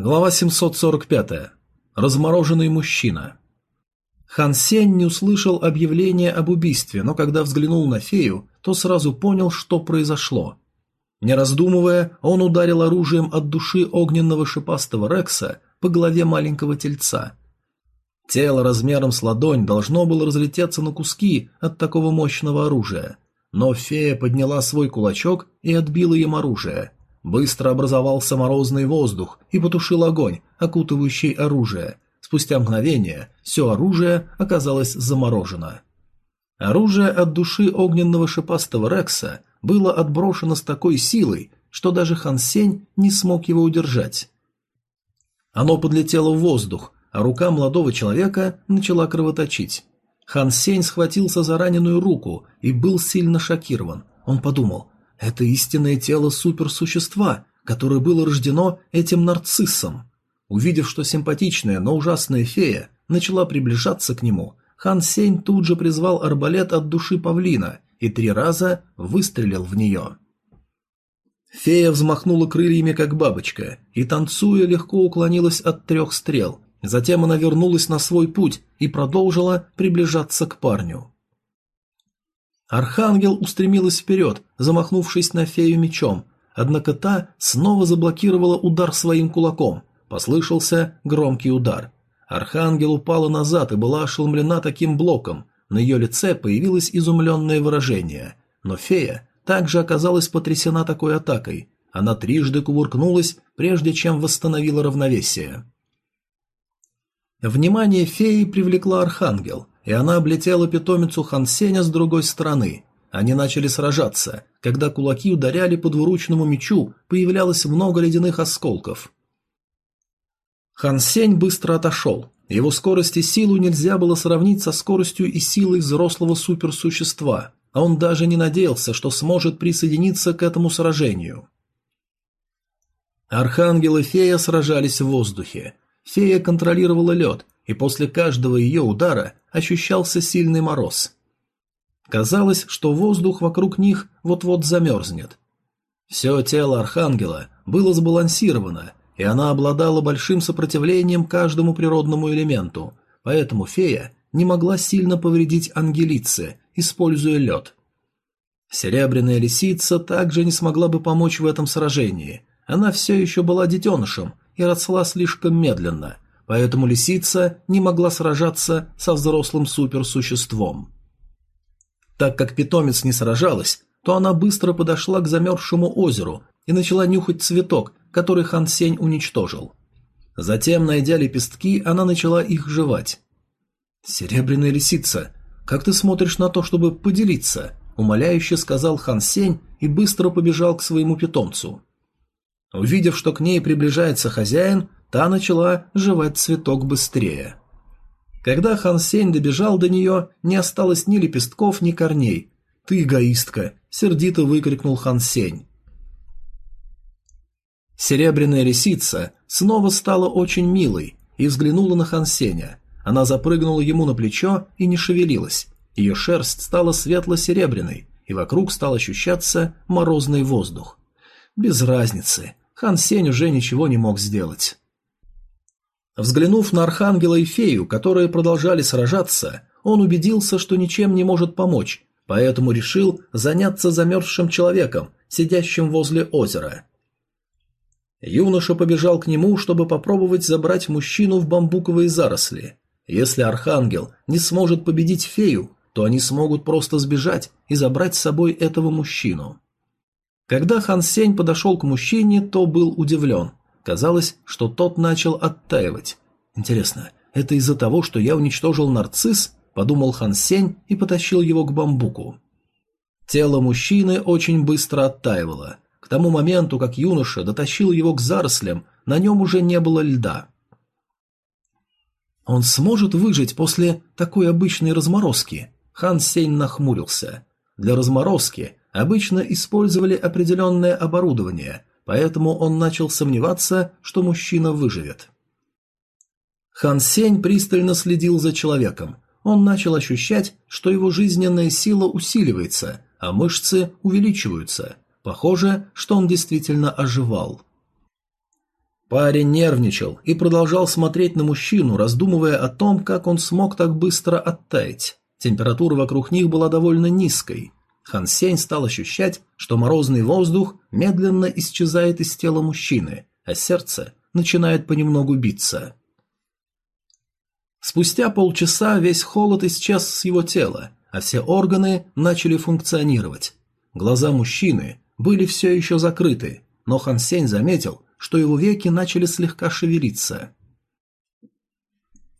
Глава 745. Размороженный мужчина. Хан Сень не услышал объявления об убийстве, но когда взглянул на фею, то сразу понял, что произошло. Не раздумывая, он ударил оружием от души огненного шипастого Рекса по голове маленького тельца. Тело размером с ладонь должно было разлететься на куски от такого мощного оружия, но фея подняла свой кулачок и отбила им оружие – Быстро образовался морозный воздух и потушил огонь, окутывающий оружие. Спустя мгновение все оружие оказалось заморожено. Оружие от души огненного шипастого Рекса было отброшено с такой силой, что даже Хан Сень не смог его удержать. Оно подлетело в воздух, а рука молодого человека начала кровоточить. Хан Сень схватился за раненую руку и был сильно шокирован. Он подумал, это истинное тело суперсущества, которое было рождено этим нарциссом. Увидев, что симпатичная, но ужасная фея начала приближаться к нему, Хан Сень тут же призвал арбалет от души павлина и три раза выстрелил в нее. Фея взмахнула крыльями, как бабочка, и, танцуя, легко уклонилась от трех стрел. Затем она вернулась на свой путь и продолжила приближаться к парню. Архангел устремилась вперед, замахнувшись на фею мечом, однако та снова заблокировала удар своим кулаком. Послышался громкий удар. Архангел упала назад и была ошеломлена таким блоком. На ее лице появилось изумленное выражение. Но фея также оказалась потрясена такой атакой. Она трижды кувыркнулась, прежде чем восстановила равновесие. Внимание феи привлекла Архангел – и она облетела питомицу Хансеня с другой стороны. Они начали сражаться. Когда кулаки ударяли по двуручному мечу, появлялось много ледяных осколков. Хансень быстро отошел. Его скорость и силу нельзя было сравнить со скоростью и силой взрослого суперсущества, а он даже не надеялся, что сможет присоединиться к этому сражению. Архангел и фея сражались в воздухе. Фея контролировала лед, и после каждого ее удара ощущался сильный мороз. Казалось, что воздух вокруг них вот-вот замерзнет. Все тело Архангела было сбалансировано, и она обладала большим сопротивлением каждому природному элементу, поэтому фея не могла сильно повредить Ангелице, используя лед. Серебряная лисица также не смогла бы помочь в этом сражении. Она все еще была детенышем и росла слишком медленно – поэтому лисица не могла сражаться со взрослым суперсуществом. Так как питомец не сражалась, то она быстро подошла к замерзшему озеру и начала нюхать цветок, который Хан Сень уничтожил. Затем, найдя лепестки, она начала их жевать. «Серебряная лисица, как ты смотришь на то, чтобы поделиться?» – умоляюще сказал Хан Сень и быстро побежал к своему питомцу. Увидев, что к ней приближается хозяин, та начала жевать цветок быстрее. Когда Хан Сень добежал до нее, не осталось ни лепестков, ни корней. «Ты эгоистка!» – сердито выкрикнул Хан Сень. Серебряная лисица снова стала очень милой и взглянула на Хан Сеня. Она запрыгнула ему на плечо и не шевелилась. Ее шерсть стала светло-серебряной, и вокруг стал ощущаться морозный воздух. Без разницы, Хан Сень уже ничего не мог сделать. Взглянув на Архангела и Фею, которые продолжали сражаться, он убедился, что ничем не может помочь, поэтому решил заняться замерзшим человеком, сидящим возле озера. Юноша побежал к нему, чтобы попробовать забрать мужчину в бамбуковые заросли. Если Архангел не сможет победить Фею, то они смогут просто сбежать и забрать с собой этого мужчину. Когда Хан Сень подошел к мужчине, то был удивлен. Казалось, что тот начал оттаивать. Интересно, это из-за того, что я уничтожил нарцисс? Подумал Хан Сень и потащил его к бамбуку. Тело мужчины очень быстро оттаивало. К тому моменту, как юноша дотащил его к зарослям, на нем уже не было льда. Он сможет выжить после такой обычной разморозки? Хан Сень нахмурился. Для разморозки обычно использовали определенное оборудование, поэтому он начал сомневаться, что мужчина выживет. Хан Сень пристально следил за человеком. Он начал ощущать, что его жизненная сила усиливается, а мышцы увеличиваются. Похоже, что он действительно оживал. Парень нервничал и продолжал смотреть на мужчину, раздумывая о том, как он смог так быстро оттаять. Температура вокруг них была довольно низкой. Хан Сень стал ощущать, что морозный воздух медленно исчезает из тела мужчины, а сердце начинает понемногу биться. Спустя полчаса весь холод исчез с его тела, а все органы начали функционировать. Глаза мужчины были все еще закрыты, но Хан Сень заметил, что его веки начали слегка шевелиться.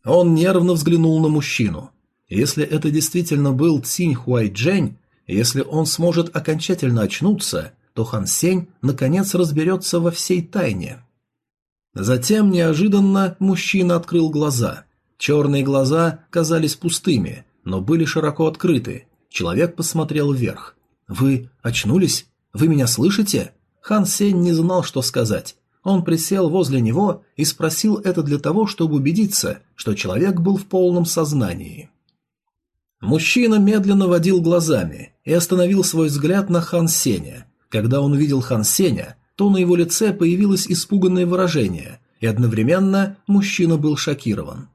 Он нервно взглянул на мужчину. Если это действительно был Цинь Хуай Джень, если он сможет окончательно очнуться, то Хан Сень наконец разберется во всей тайне. Затем неожиданно мужчина открыл глаза. Черные глаза казались пустыми, но были широко открыты. Человек посмотрел вверх. «Вы очнулись? Вы меня слышите?» Хан Сень не знал, что сказать. Он присел возле него и спросил это для того, чтобы убедиться, что человек был в полном сознании. Мужчина медленно водил глазами и остановил свой взгляд на Хан Сеня. Когда он увидел Хан Сеня, то на его лице появилось испуганное выражение, и одновременно мужчина был шокирован.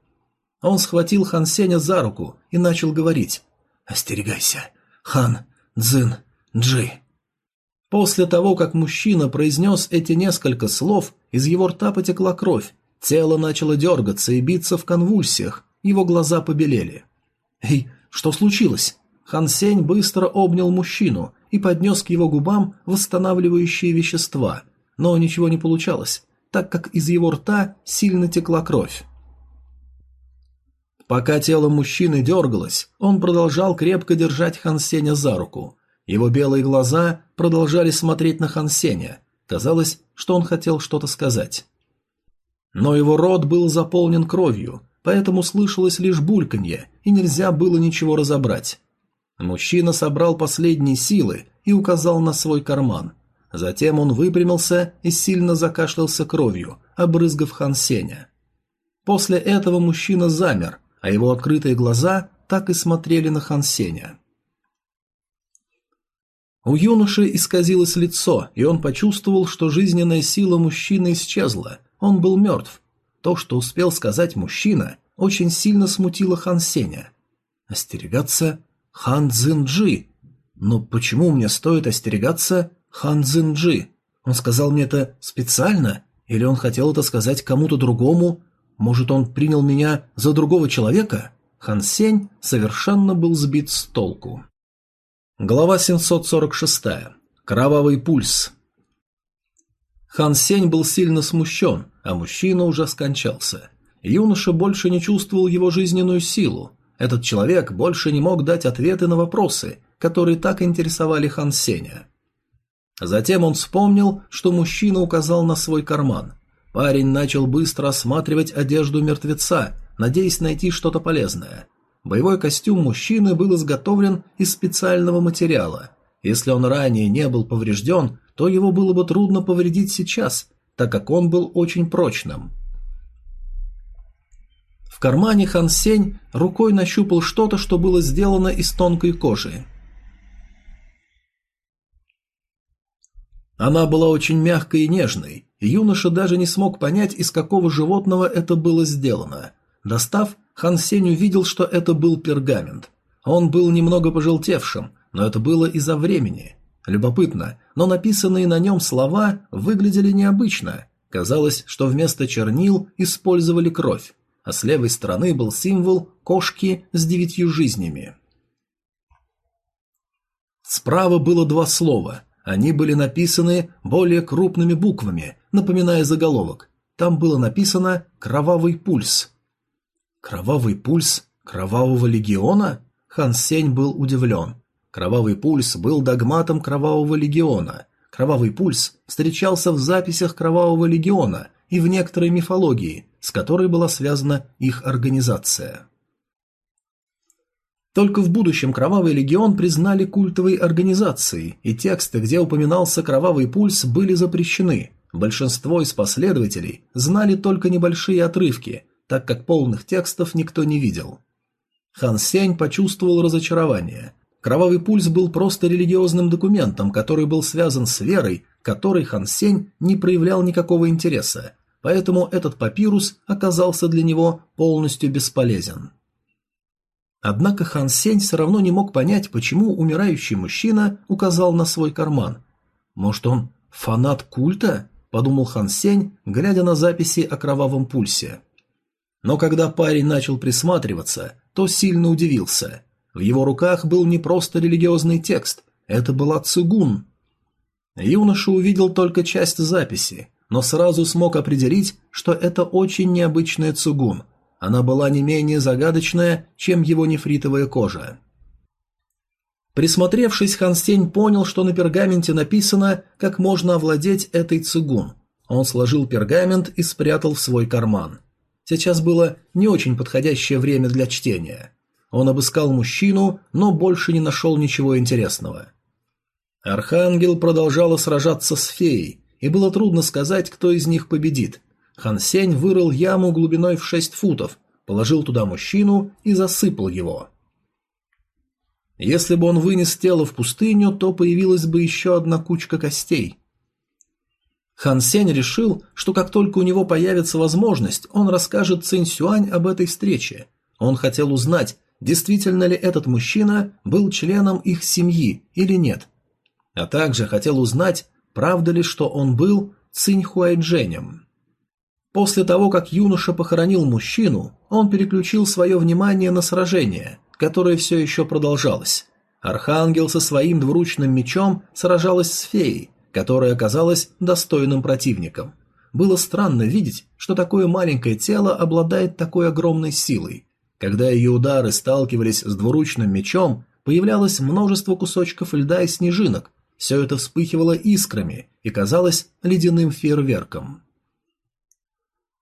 Он схватил Хан Сеня за руку и начал говорить «Остерегайся, Хан Цзин Джи». После того, как мужчина произнес эти несколько слов, из его рта потекла кровь, тело начало дергаться и биться в конвульсиях, его глаза побелели. «Эй, что случилось?» Хан Сень быстро обнял мужчину и поднес к его губам восстанавливающие вещества, но ничего не получалось, так как из его рта сильно текла кровь. Пока тело мужчины дергалось, он продолжал крепко держать Хан Сеня за руку. Его белые глаза продолжали смотреть на Хан Сеня. Казалось, что он хотел что-то сказать. Но его рот был заполнен кровью, поэтому слышалось лишь бульканье, и нельзя было ничего разобрать. Мужчина собрал последние силы и указал на свой карман. Затем он выпрямился и сильно закашлялся кровью, обрызгав Хан Сеня. После этого мужчина замер, а его открытые глаза так и смотрели на Хан Сеня. У юноши исказилось лицо, и он почувствовал, что жизненная сила мужчины исчезла. Он был мертв. То, что успел сказать мужчина, очень сильно смутило Хан Сеня. Остерегаться Хан Цзинджи. Но почему мне стоит остерегаться Хан Цзинджи? Он сказал мне это специально? Или он хотел это сказать кому-то другому? Может, он принял меня за другого человека? Хан Сень совершенно был сбит с толку. Глава 746. Кровавый пульс. Хан Сень был сильно смущен, а мужчина уже скончался. Юноша больше не чувствовал его жизненную силу. Этот человек больше не мог дать ответы на вопросы, которые так интересовали Хан Сеня. Затем он вспомнил, что мужчина указал на свой карман. Парень начал быстро осматривать одежду мертвеца, надеясь найти что-то полезное. Боевой костюм мужчины был изготовлен из специального материала. Если он ранее не был поврежден, то его было бы трудно повредить сейчас, так как он был очень прочным. В кармане Хан Сень рукой нащупал что-то, что было сделано из тонкой кожи. Она была очень мягкой и нежной, и юноша даже не смог понять, из какого животного это было сделано. Достав, Хан Сень увидел, что это был пергамент. Он был немного пожелтевшим, но это было из-за времени. Любопытно, но написанные на нем слова выглядели необычно. Казалось, что вместо чернил использовали кровь, а с левой стороны был символ кошки с девятью жизнями. Справа было два слова. Они были написаны более крупными буквами, напоминая заголовок. Там было написано «Кровавый пульс». Кровавый пульс Кровавого легиона? Хан Сень был удивлен. Кровавый пульс был догматом Кровавого легиона. Кровавый пульс встречался в записях Кровавого легиона и в некоторой мифологии, с которой была связана их организация. Только в будущем Кровавый легион признали культовой организацией, и тексты, где упоминался Кровавый пульс, были запрещены. Большинство из последователей знали только небольшие отрывки, так как полных текстов никто не видел. Хан Сень почувствовал разочарование. Кровавый пульс был просто религиозным документом, который был связан с верой, которой Хан Сень не проявлял никакого интереса. поэтому этот папирус оказался для него полностью бесполезен. Однако Хан Сень все равно не мог понять, почему умирающий мужчина указал на свой карман. Может, он фанат культа? подумал Хан Сень, глядя на записи о кровавом пульсе. Но когда парень начал присматриваться, то сильно удивился. В его руках был не просто религиозный текст, это была цигун. Юноша увидел только часть записи, но сразу смог определить, что это очень необычная цигун. Она была не менее загадочная, чем его нефритовая кожа. Присмотревшись, Хан Сень понял, что на пергаменте написано, как можно овладеть этой цигун. Он сложил пергамент и спрятал в свой карман. Сейчас было не очень подходящее время для чтения. Он обыскал мужчину, но больше не нашел ничего интересного. Архангел продолжала сражаться с феей, и было трудно сказать, кто из них победит. Хан Сень вырыл яму глубиной в шесть футов, положил туда мужчину и засыпал его. Если бы он вынес тело в пустыню, то появилась бы еще одна кучка костей. Хан Сень решил, что как только у него появится возможность, он расскажет Цинь Сюань об этой встрече. Он хотел узнать, действительно ли этот мужчина был членом их семьи или нет. А также хотел узнать, правда ли, что он был Цинь Хуайдженем. После того, как юноша похоронил мужчину, он переключил свое внимание на сражение, которое все еще продолжалось. Архангел со своим двуручным мечом сражалась с феей, которая оказалась достойным противником. Было странно видеть, что такое маленькое тело обладает такой огромной силой. Когда ее удары сталкивались с двуручным мечом, появлялось множество кусочков льда и снежинок. Все это вспыхивало искрами и казалось ледяным фейерверком.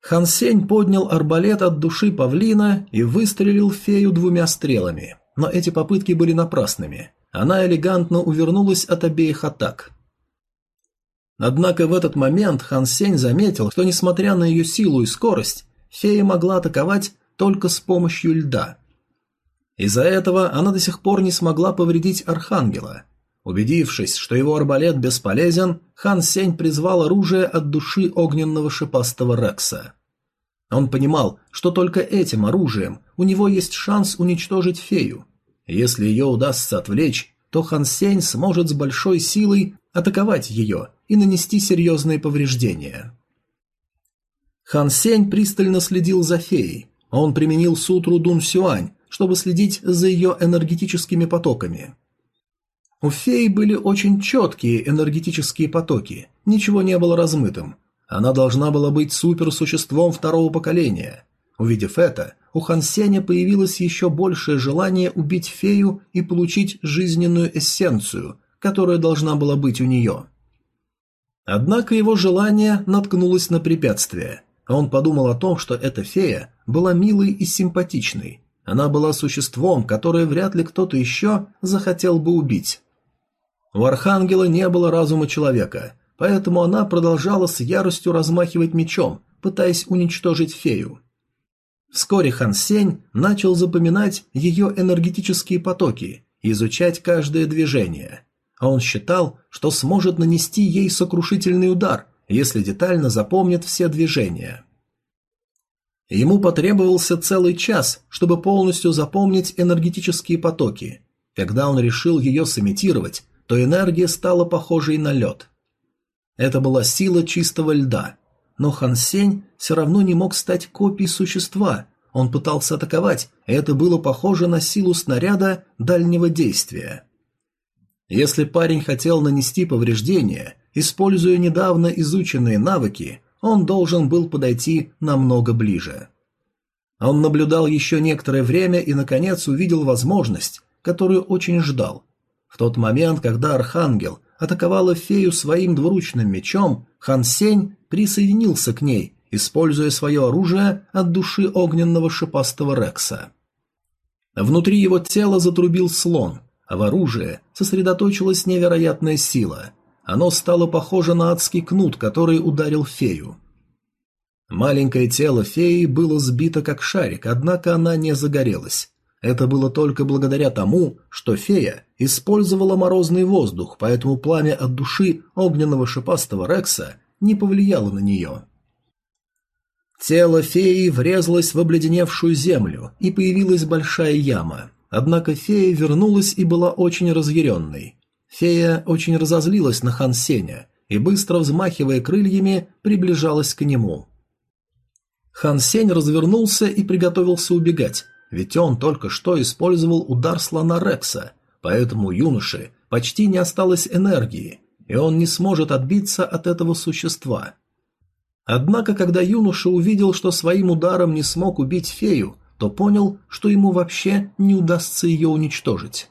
Хан Сень поднял арбалет от души павлина и выстрелил фею двумя стрелами, но эти попытки были напрасными. Она элегантно увернулась от обеих атак. Однако в этот момент Хан Сень заметил, что несмотря на ее силу и скорость, фея могла атаковать только с помощью льда. Из-за этого она до сих пор не смогла повредить Архангела. Убедившись, что его арбалет бесполезен, Хан Сень призвал оружие от души огненного шипастого Рекса. Он понимал, что только этим оружием у него есть шанс уничтожить фею. Если ее удастся отвлечь, то Хан Сень сможет с большой силой атаковать ее и нанести серьезные повреждения. Хан Сень пристально следил за феей. Он применил сутру Дун Сюань, чтобы следить за ее энергетическими потоками. У феи были очень четкие энергетические потоки, ничего не было размытым. Она должна была быть суперсуществом второго поколения. Увидев это, у Хан Сеня появилось еще большее желание убить фею и получить жизненную эссенцию, которая должна была быть у нее. Однако его желание наткнулось на препятствие. Он подумал о том, что эта фея была милой и симпатичной. Она была существом, которое вряд ли кто-то еще захотел бы убить. У Архангела не было разума человека, поэтому она продолжала с яростью размахивать мечом, пытаясь уничтожить фею. Вскоре Хан Сень начал запоминать ее энергетические потоки и изучать каждое движение. А он считал, что сможет нанести ей сокрушительный удар, если детально запомнит все движения. Ему потребовался целый час, чтобы полностью запомнить энергетические потоки. Когда он решил ее сымитировать, то энергия стала похожей на лед. Это была сила чистого льда, но Хан Сень все равно не мог стать копией существа, он пытался атаковать, и это было похоже на силу снаряда дальнего действия. Если парень хотел нанести повреждение, используя недавно изученные навыки, он должен был подойти намного ближе. Он наблюдал еще некоторое время и, наконец, увидел возможность, которую очень ждал. В тот момент, когда Архангел атаковала фею своим двуручным мечом, Хан Сень присоединился к ней, используя свое оружие от души огненного шипастого Рекса. Внутри его тела затрубил слон, а в оружии сосредоточилась невероятная сила. Оно стало похоже на адский кнут, который ударил фею. Маленькое тело феи было сбито как шарик, однако она не загорелась. Это было только благодаря тому, что фея использовала морозный воздух, поэтому пламя от души огненного шипастого Рекса не повлияло на нее. Тело феи врезалось в обледеневшую землю, и появилась большая яма. Однако фея вернулась и была очень разъяренной. Фея очень разозлилась на Хан Сеня и, быстро взмахивая крыльями, приближалась к нему. Хан Сень развернулся и приготовился убегать, ведь он только что использовал удар слона Рекса, поэтому у юноши почти не осталось энергии, и он не сможет отбиться от этого существа. Однако, когда юноша увидел, что своим ударом не смог убить фею, то понял, что ему вообще не удастся ее уничтожить.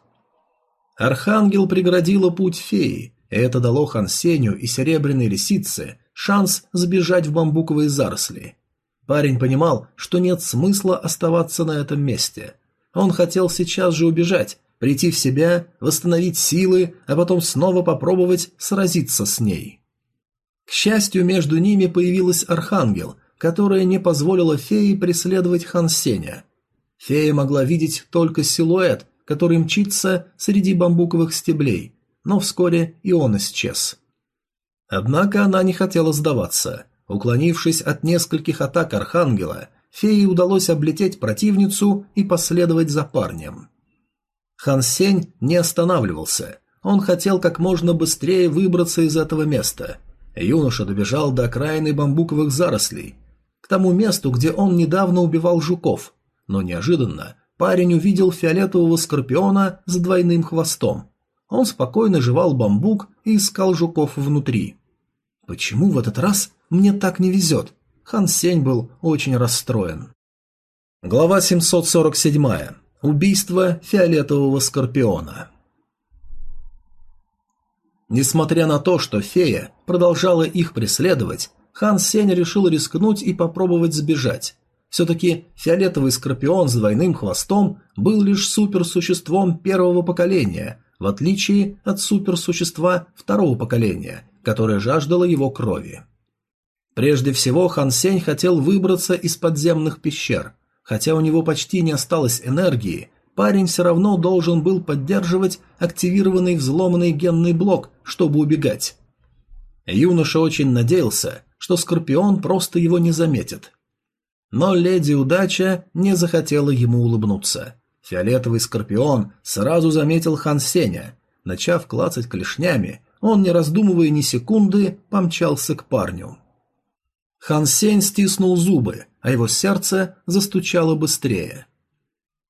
Архангел преградила путь феи, это дало Хансеню и Серебряной Лисице шанс сбежать в бамбуковые заросли. Парень понимал, что нет смысла оставаться на этом месте. Он хотел сейчас же убежать, прийти в себя, восстановить силы, а потом снова попробовать сразиться с ней. К счастью, между ними появилась Архангел, которая не позволила фее преследовать Хан Сеня. Фея могла видеть только силуэт, который мчится среди бамбуковых стеблей, но вскоре и он исчез. Однако она не хотела сдаваться. Уклонившись от нескольких атак Архангела, фее удалось облететь противницу и последовать за парнем. Хан Сень не останавливался. Он хотел как можно быстрее выбраться из этого места – Юноша добежал до окраины бамбуковых зарослей, к тому месту, где он недавно убивал жуков, но неожиданно парень увидел фиолетового скорпиона с двойным хвостом. Он спокойно жевал бамбук и искал жуков внутри. Почему в этот раз мне так не везет? Хан Сень был очень расстроен. Глава 747. Убийство фиолетового скорпиона. Несмотря на то, что фея продолжала их преследовать, Хан Сень решил рискнуть и попробовать сбежать. Все-таки фиолетовый скорпион с двойным хвостом был лишь суперсуществом первого поколения, в отличие от суперсущества второго поколения, которое жаждало его крови. Прежде всего Хан Сень хотел выбраться из подземных пещер. Хотя у него почти не осталось энергии, парень все равно должен был поддерживать активированный взломанный генный блок, чтобы убегать. Юноша очень надеялся, что Скорпион просто его не заметит. Но леди Удача не захотела ему улыбнуться. Фиолетовый Скорпион сразу заметил Хан Сеня. Начав клацать клешнями, он, не раздумывая ни секунды, помчался к парню. Хан Сень стиснул зубы, а его сердце застучало быстрее.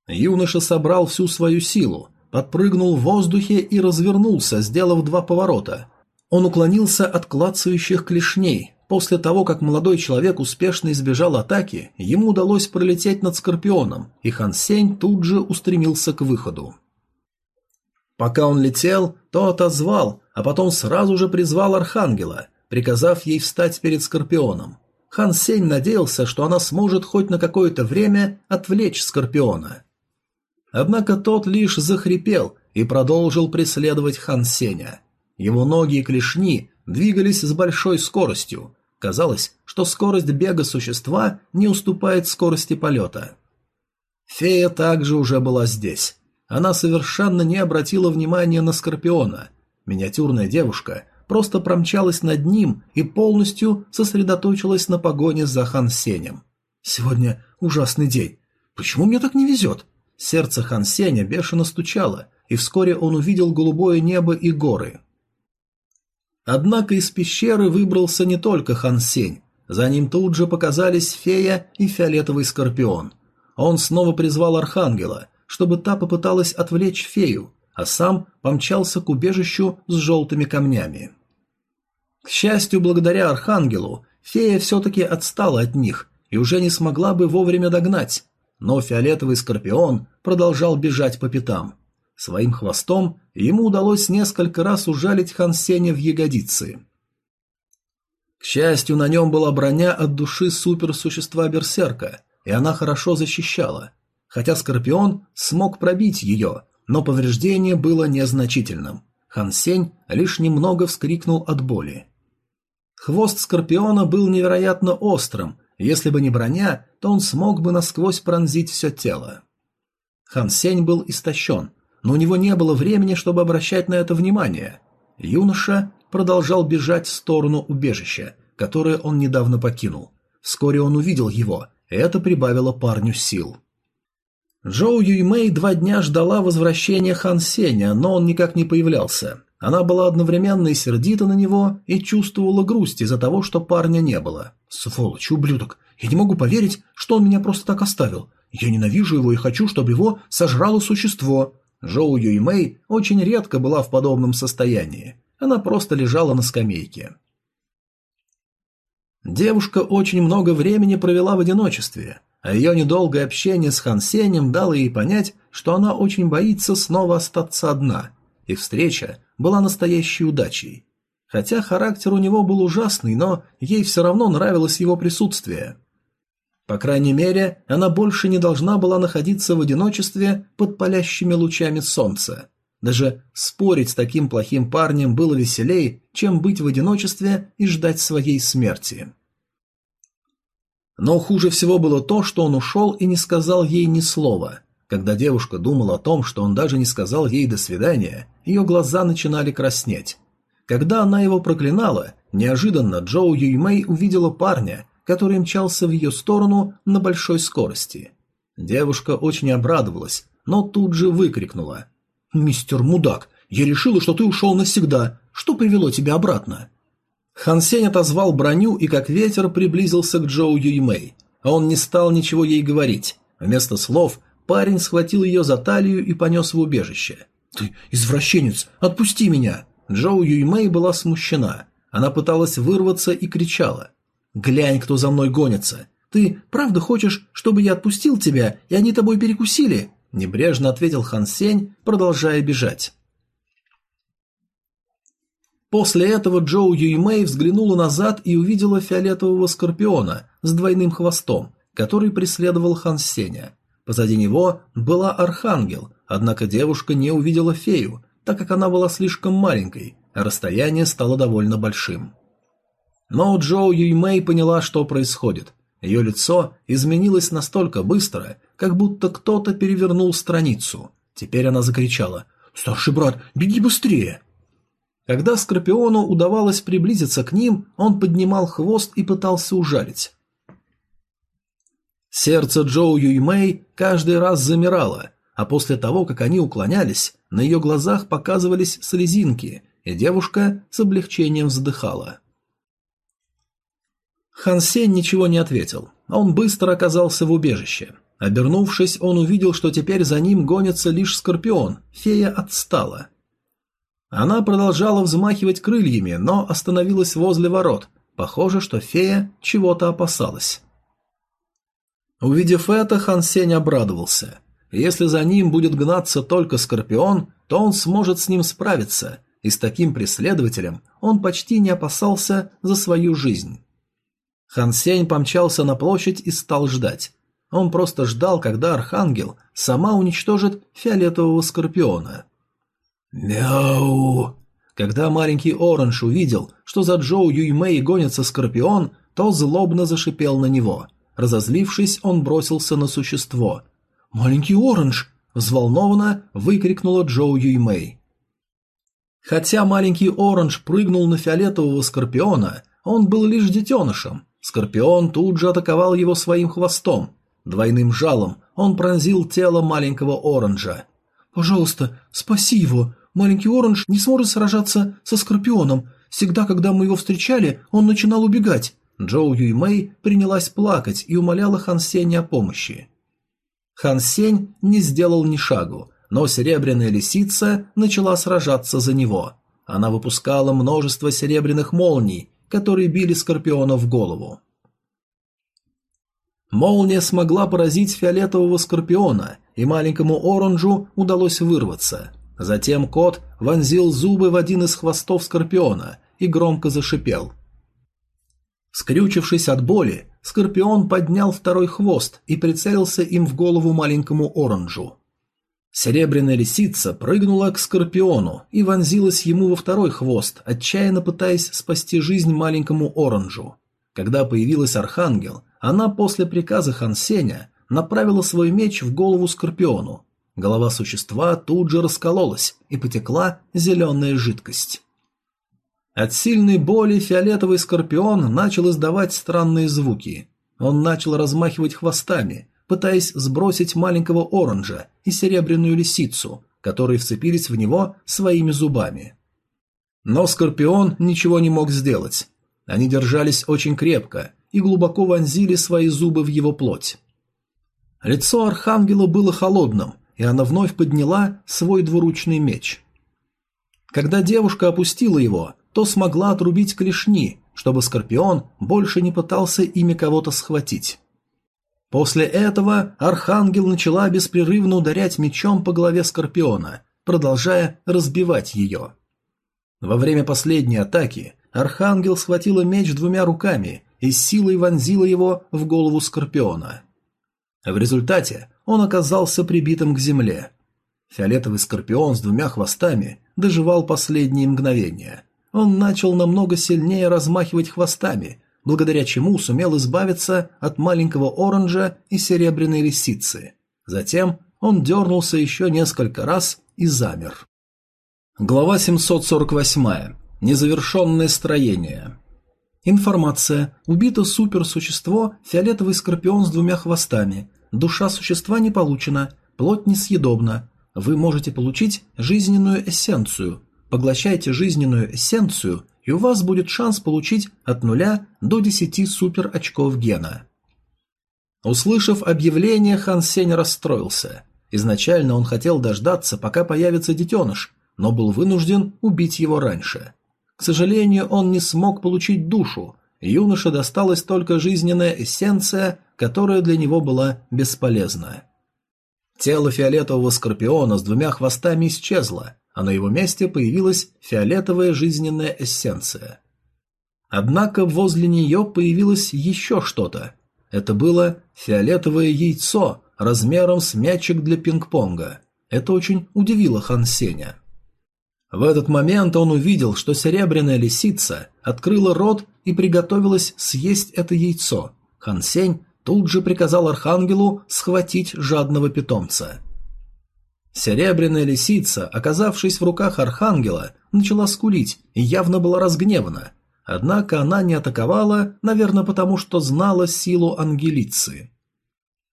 Юноша собрал всю свою силу, подпрыгнул в воздухе и развернулся, сделав два поворота. Он уклонился от клацающих клешней. После того, как молодой человек успешно избежал атаки, ему удалось пролететь над Скорпионом, и Хан Сень тут же устремился к выходу. Пока он летел, то отозвал, а потом сразу же призвал Архангела, приказав ей встать перед Скорпионом. Хан Сень надеялся, что она сможет хоть на какое-то время отвлечь Скорпиона. Однако тот лишь захрипел и продолжил преследовать Хан Сеня. Его ноги и клешни двигались с большой скоростью. Казалось, что скорость бега существа не уступает скорости полета. Фея также уже была здесь. Она совершенно не обратила внимания на Скорпиона. Миниатюрная девушка просто промчалась над ним и полностью сосредоточилась на погоне за Хан Сенем. «Сегодня ужасный день. Почему мне так не везет?» Сердце Хан Сеня бешено стучало, и вскоре он увидел голубое небо и горы. Однако из пещеры выбрался не только Хан Сень. За ним тут же показались фея и фиолетовый скорпион. Он снова призвал архангела, чтобы та попыталась отвлечь фею, а сам помчался к убежищу с желтыми камнями. К счастью, благодаря архангелу, фея все-таки отстала от них и уже не смогла бы вовремя догнать, но фиолетовый скорпион продолжал бежать по пятам. Своим хвостом ему удалось несколько раз ужалить Хан Сеня в ягодицы. К счастью, на нем была броня от души суперсущества Берсерка, и она хорошо защищала. Хотя Скорпион смог пробить ее, но повреждение было незначительным. Хан Сень лишь немного вскрикнул от боли. Хвост Скорпиона был невероятно острым, если бы не броня, то он смог бы насквозь пронзить все тело. Хан Сень был истощен, но у него не было времени, чтобы обращать на это внимание. Юноша продолжал бежать в сторону убежища, которое он недавно покинул. Вскоре он увидел его, и это прибавило парню сил. Джоу Юймэй два дня ждала возвращения Хан Сеня, но он никак не появлялся. Она была одновременно и сердита на него, и чувствовала грусть из-за того, что парня не было. «Сволочь, ублюдок! Я не могу поверить, что он меня просто так оставил. Я ненавижу его и хочу, чтобы его сожрало существо». Жоу Юймэй очень редко была в подобном состоянии. Она просто лежала на скамейке. Девушка очень много времени провела в одиночестве, а ее недолгое общение с Хан Сенем дало ей понять, что она очень боится снова остаться одна. Их встреча была настоящей удачей. Хотя характер у него был ужасный, но ей все равно нравилось его присутствие. По крайней мере, она больше не должна была находиться в одиночестве под палящими лучами солнца. Даже спорить с таким плохим парнем было веселей, чем быть в одиночестве и ждать своей смерти. Но хуже всего было то, что он ушел и не сказал ей ни слова. Когда девушка думала о том, что он даже не сказал ей «до свидания», ее глаза начинали краснеть. Когда она его проклинала, неожиданно Джоу Юймэй увидела парня, который мчался в ее сторону на большой скорости. Девушка очень обрадовалась, но тут же выкрикнула «Мистер Мудак, я решила, что ты ушел навсегда. Что привело тебя обратно?» Хан Сень отозвал броню и как ветер приблизился к Джоу Юймэй, а он не стал ничего ей говорить. Вместо слов парень схватил ее за талию и понес в убежище. «Ты извращенец! Отпусти меня!» Джоу Юймэй была смущена. Она пыталась вырваться и кричала. «Глянь, кто за мной гонится! Ты правда хочешь, чтобы я отпустил тебя, и они тобой перекусили?» Небрежно ответил Хан Сень, продолжая бежать. После этого Джоу Юймэй взглянула назад и увидела фиолетового скорпиона с двойным хвостом, который преследовал Хан Сеня. Позади него была Архангел, однако девушка не увидела фею, так как она была слишком маленькой, а расстояние стало довольно большим. Но Джоу Юймэй поняла, что происходит. Ее лицо изменилось настолько быстро, как будто кто-то перевернул страницу. Теперь она закричала «Старший брат, беги быстрее!» Когда Скорпиону удавалось приблизиться к ним, он поднимал хвост и пытался ужалить. Сердце Джоу Юймэй каждый раз замирало, а после того, как они уклонялись, на ее глазах показывались слезинки, и девушка с облегчением вздыхала. Хан Сень ничего не ответил, а он быстро оказался в убежище. Обернувшись, он увидел, что теперь за ним гонится лишь Скорпион, фея отстала. Она продолжала взмахивать крыльями, но остановилась возле ворот. Похоже, что фея чего-то опасалась. Увидев это, Хан Сень обрадовался. Если за ним будет гнаться только Скорпион, то он сможет с ним справиться, и с таким преследователем он почти не опасался за свою жизнь. Хан Сень помчался на площадь и стал ждать. Он просто ждал, когда Архангел сама уничтожит фиолетового скорпиона. «Мяу!» Когда маленький Оранж увидел, что за Джоу Юймэй гонится скорпион, то злобно зашипел на него. Разозлившись, он бросился на существо. «Маленький Оранж!» – взволнованно выкрикнула Джоу Юймэй. Хотя маленький Оранж прыгнул на фиолетового скорпиона, он был лишь детенышем. Скорпион тут же атаковал его своим хвостом. Двойным жалом он пронзил тело маленького Оранжа. «Пожалуйста, спаси его. Маленький Оранж не сможет сражаться со Скорпионом. Всегда, когда мы его встречали, он начинал убегать». Джоу Юймэй принялась плакать и умоляла Хан Сеня о помощи. Хан Сень не сделал ни шагу, но серебряная лисица начала сражаться за него. Она выпускала множество серебряных молний, которые били Скорпиона в голову. Молния смогла поразить фиолетового скорпиона, и маленькому оранжу удалось вырваться. Затем кот вонзил зубы в один из хвостов скорпиона и громко зашипел. Скрючившись от боли, скорпион поднял второй хвост и прицелился им в голову маленькому оранжу. Серебряная лисица прыгнула к скорпиону и вонзилась ему во второй хвост, отчаянно пытаясь спасти жизнь маленькому оранжу. Когда появилась архангел, она после приказа Хансеня направила свой меч в голову Скорпиону. Голова существа тут же раскололась, и потекла зеленая жидкость. От сильной боли фиолетовый скорпион начал издавать странные звуки. Он начал размахивать хвостами, пытаясь сбросить маленького оранжа и серебряную лисицу, которые вцепились в него своими зубами. Но Скорпион ничего не мог сделать. Они держались очень крепко и глубоко вонзили свои зубы в его плоть. Лицо Архангела было холодным, и она вновь подняла свой двуручный меч. Когда девушка опустила его, то смогла отрубить клешни, чтобы Скорпион больше не пытался ими кого-то схватить. После этого Архангел начала беспрерывно ударять мечом по голове Скорпиона, продолжая разбивать ее. Во время последней атаки Архангел схватила меч двумя руками и силой вонзила его в голову Скорпиона. В результате он оказался прибитым к земле. Фиолетовый Скорпион с двумя хвостами доживал последние мгновения. Он начал намного сильнее размахивать хвостами, благодаря чему сумел избавиться от маленького оранжа и серебряной лисицы. Затем он дернулся еще несколько раз и замер. Глава 748. Незавершенное строение. Информация. Убито суперсущество, фиолетовый скорпион с двумя хвостами. Душа существа не получена, плоть несъедобна. Вы можете получить жизненную эссенцию. Поглощайте жизненную эссенцию, и у вас будет шанс получить от 0 до 10 супер очков гена. Услышав объявление, Хан Сень расстроился. Изначально он хотел дождаться, пока появится детеныш, но был вынужден убить его раньше. К сожалению, он не смог получить душу, юноше досталась только жизненная эссенция, которая для него была бесполезна. Тело фиолетового скорпиона с двумя хвостами исчезло, а на его месте появилась фиолетовая жизненная эссенция. Однако возле нее появилось еще что-то. Это было фиолетовое яйцо размером с мячик для пинг-понга. Это очень удивило Хан Сеня. В этот момент он увидел, что серебряная лисица открыла рот и приготовилась съесть это яйцо. Хан Сень тут же приказал архангелу схватить жадного питомца. Серебряная лисица, оказавшись в руках архангела, начала скулить и явно была разгневана. Однако она не атаковала, наверное, потому что знала силу ангелицы.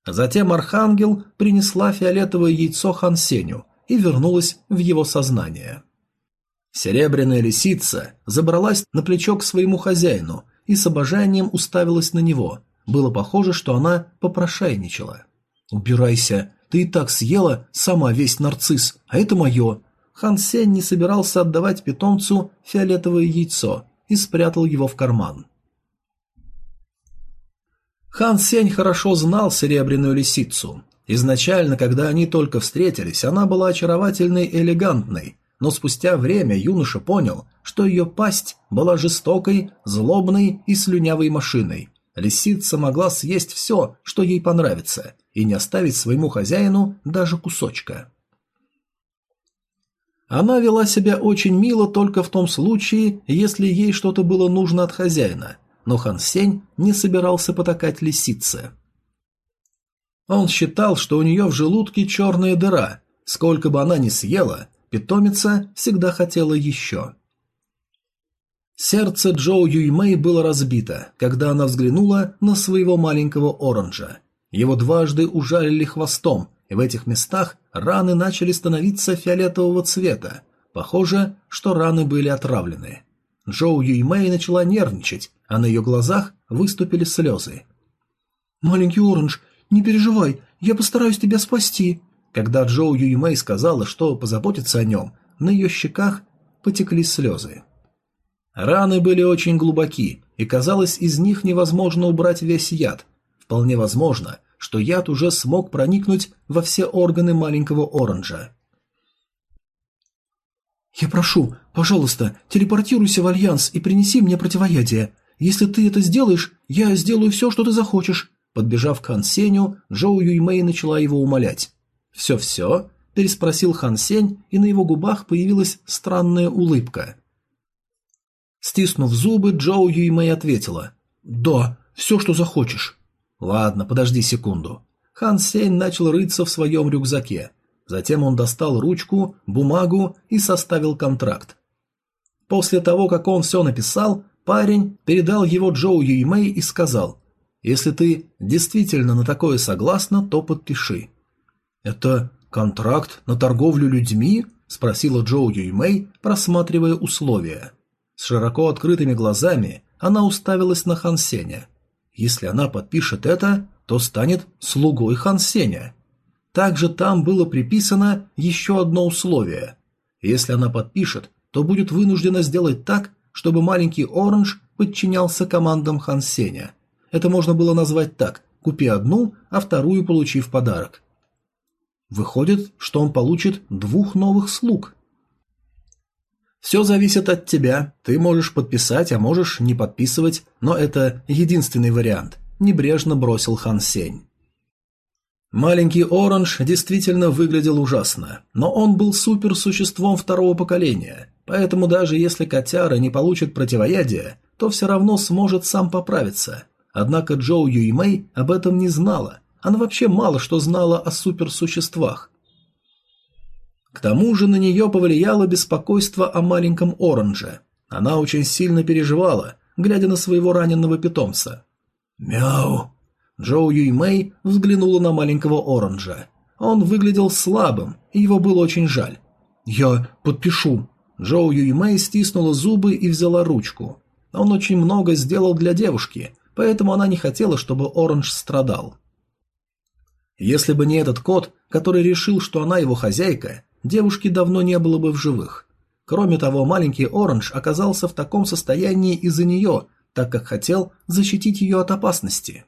Затем архангел принесла фиолетовое яйцо Хансеню и вернулась в его сознание. Серебряная лисица забралась на плечо к своему хозяину и с обожанием уставилась на него. Было похоже, что она попрошайничала. «Убирайся, ты и так съела сама весь нарцисс, а это мое». Хан Сень не собирался отдавать питомцу фиолетовое яйцо и спрятал его в карман. Хан Сень хорошо знал серебряную лисицу. Изначально, когда они только встретились, она была очаровательной и элегантной, но спустя время юноша понял, что ее пасть была жестокой, злобной и слюнявой машиной. Лисица могла съесть все, что ей понравится, и не оставить своему хозяину даже кусочка. Она вела себя очень мило только в том случае, если ей что-то было нужно от хозяина, но Хан Сень не собирался потакать лисице. Он считал, что у нее в желудке черная дыра, сколько бы она ни съела, Питомица всегда хотела еще. Сердце Джоу Юймэй было разбито, когда она взглянула на своего маленького оранжа. Его дважды ужалили хвостом, и в этих местах раны начали становиться фиолетового цвета. Похоже, что раны были отравлены. Джоу Юймэй начала нервничать, а на ее глазах выступили слезы. «Маленький оранж, не переживай, я постараюсь тебя спасти», когда Джоу Юймэй сказала, что позаботится о нем, на ее щеках потекли слезы. Раны были очень глубоки, и казалось, из них невозможно убрать весь яд. Вполне возможно, что яд уже смог проникнуть во все органы маленького оранжа. «Я прошу, пожалуйста, телепортируйся в Альянс и принеси мне противоядие. Если ты это сделаешь, я сделаю все, что ты захочешь». Подбежав к Хан Сеню, Джоу Юймэй начала его умолять. «Все-все?» – переспросил Хан Сень, и на его губах появилась странная улыбка. Стиснув зубы, Джоу Юймэй ответила. «Да, все, что захочешь». «Ладно, подожди секунду». Хан Сень начал рыться в своем рюкзаке. Затем он достал ручку, бумагу и составил контракт. После того, как он все написал, парень передал его Джоу Юймэй и сказал Если ты действительно на такое согласна, то подпиши. Это контракт на торговлю людьми? спросила Джоу Юймэй, просматривая условия. С широко открытыми глазами она уставилась на Хан Сеня. Если она подпишет это, то станет слугой Хан Сеня. Также там было приписано еще одно условие. Если она подпишет, то будет вынуждена сделать так, чтобы маленький Оранж подчинялся командам Хан Сеня. Это можно было назвать так – купи одну, а вторую получи в подарок. Выходит, что он получит двух новых слуг. Все зависит от тебя. Ты можешь подписать, а можешь не подписывать, но это единственный вариант. Небрежно бросил Хан Сень. Маленький Оранж действительно выглядел ужасно, но он был суперсуществом второго поколения, поэтому даже если котяра не получит противоядие, то все равно сможет сам поправиться. Однако Джоу Юймэй об этом не знала, она вообще мало что знала о суперсуществах. К тому же на нее повлияло беспокойство о маленьком Оранже. Она очень сильно переживала, глядя на своего раненого питомца. «Мяу!» Джоу Юймэй взглянула на маленького Оранжа. Он выглядел слабым, и его было очень жаль. «Я подпишу». Джоу Юймэй стиснула зубы и взяла ручку. Он очень много сделал для девушки, поэтому она не хотела, чтобы Оранж страдал. Если бы не этот кот, который решил, что она его хозяйка, девушки давно не было бы в живых. Кроме того, маленький Оранж оказался в таком состоянии из-за нее, так как хотел защитить ее от опасности.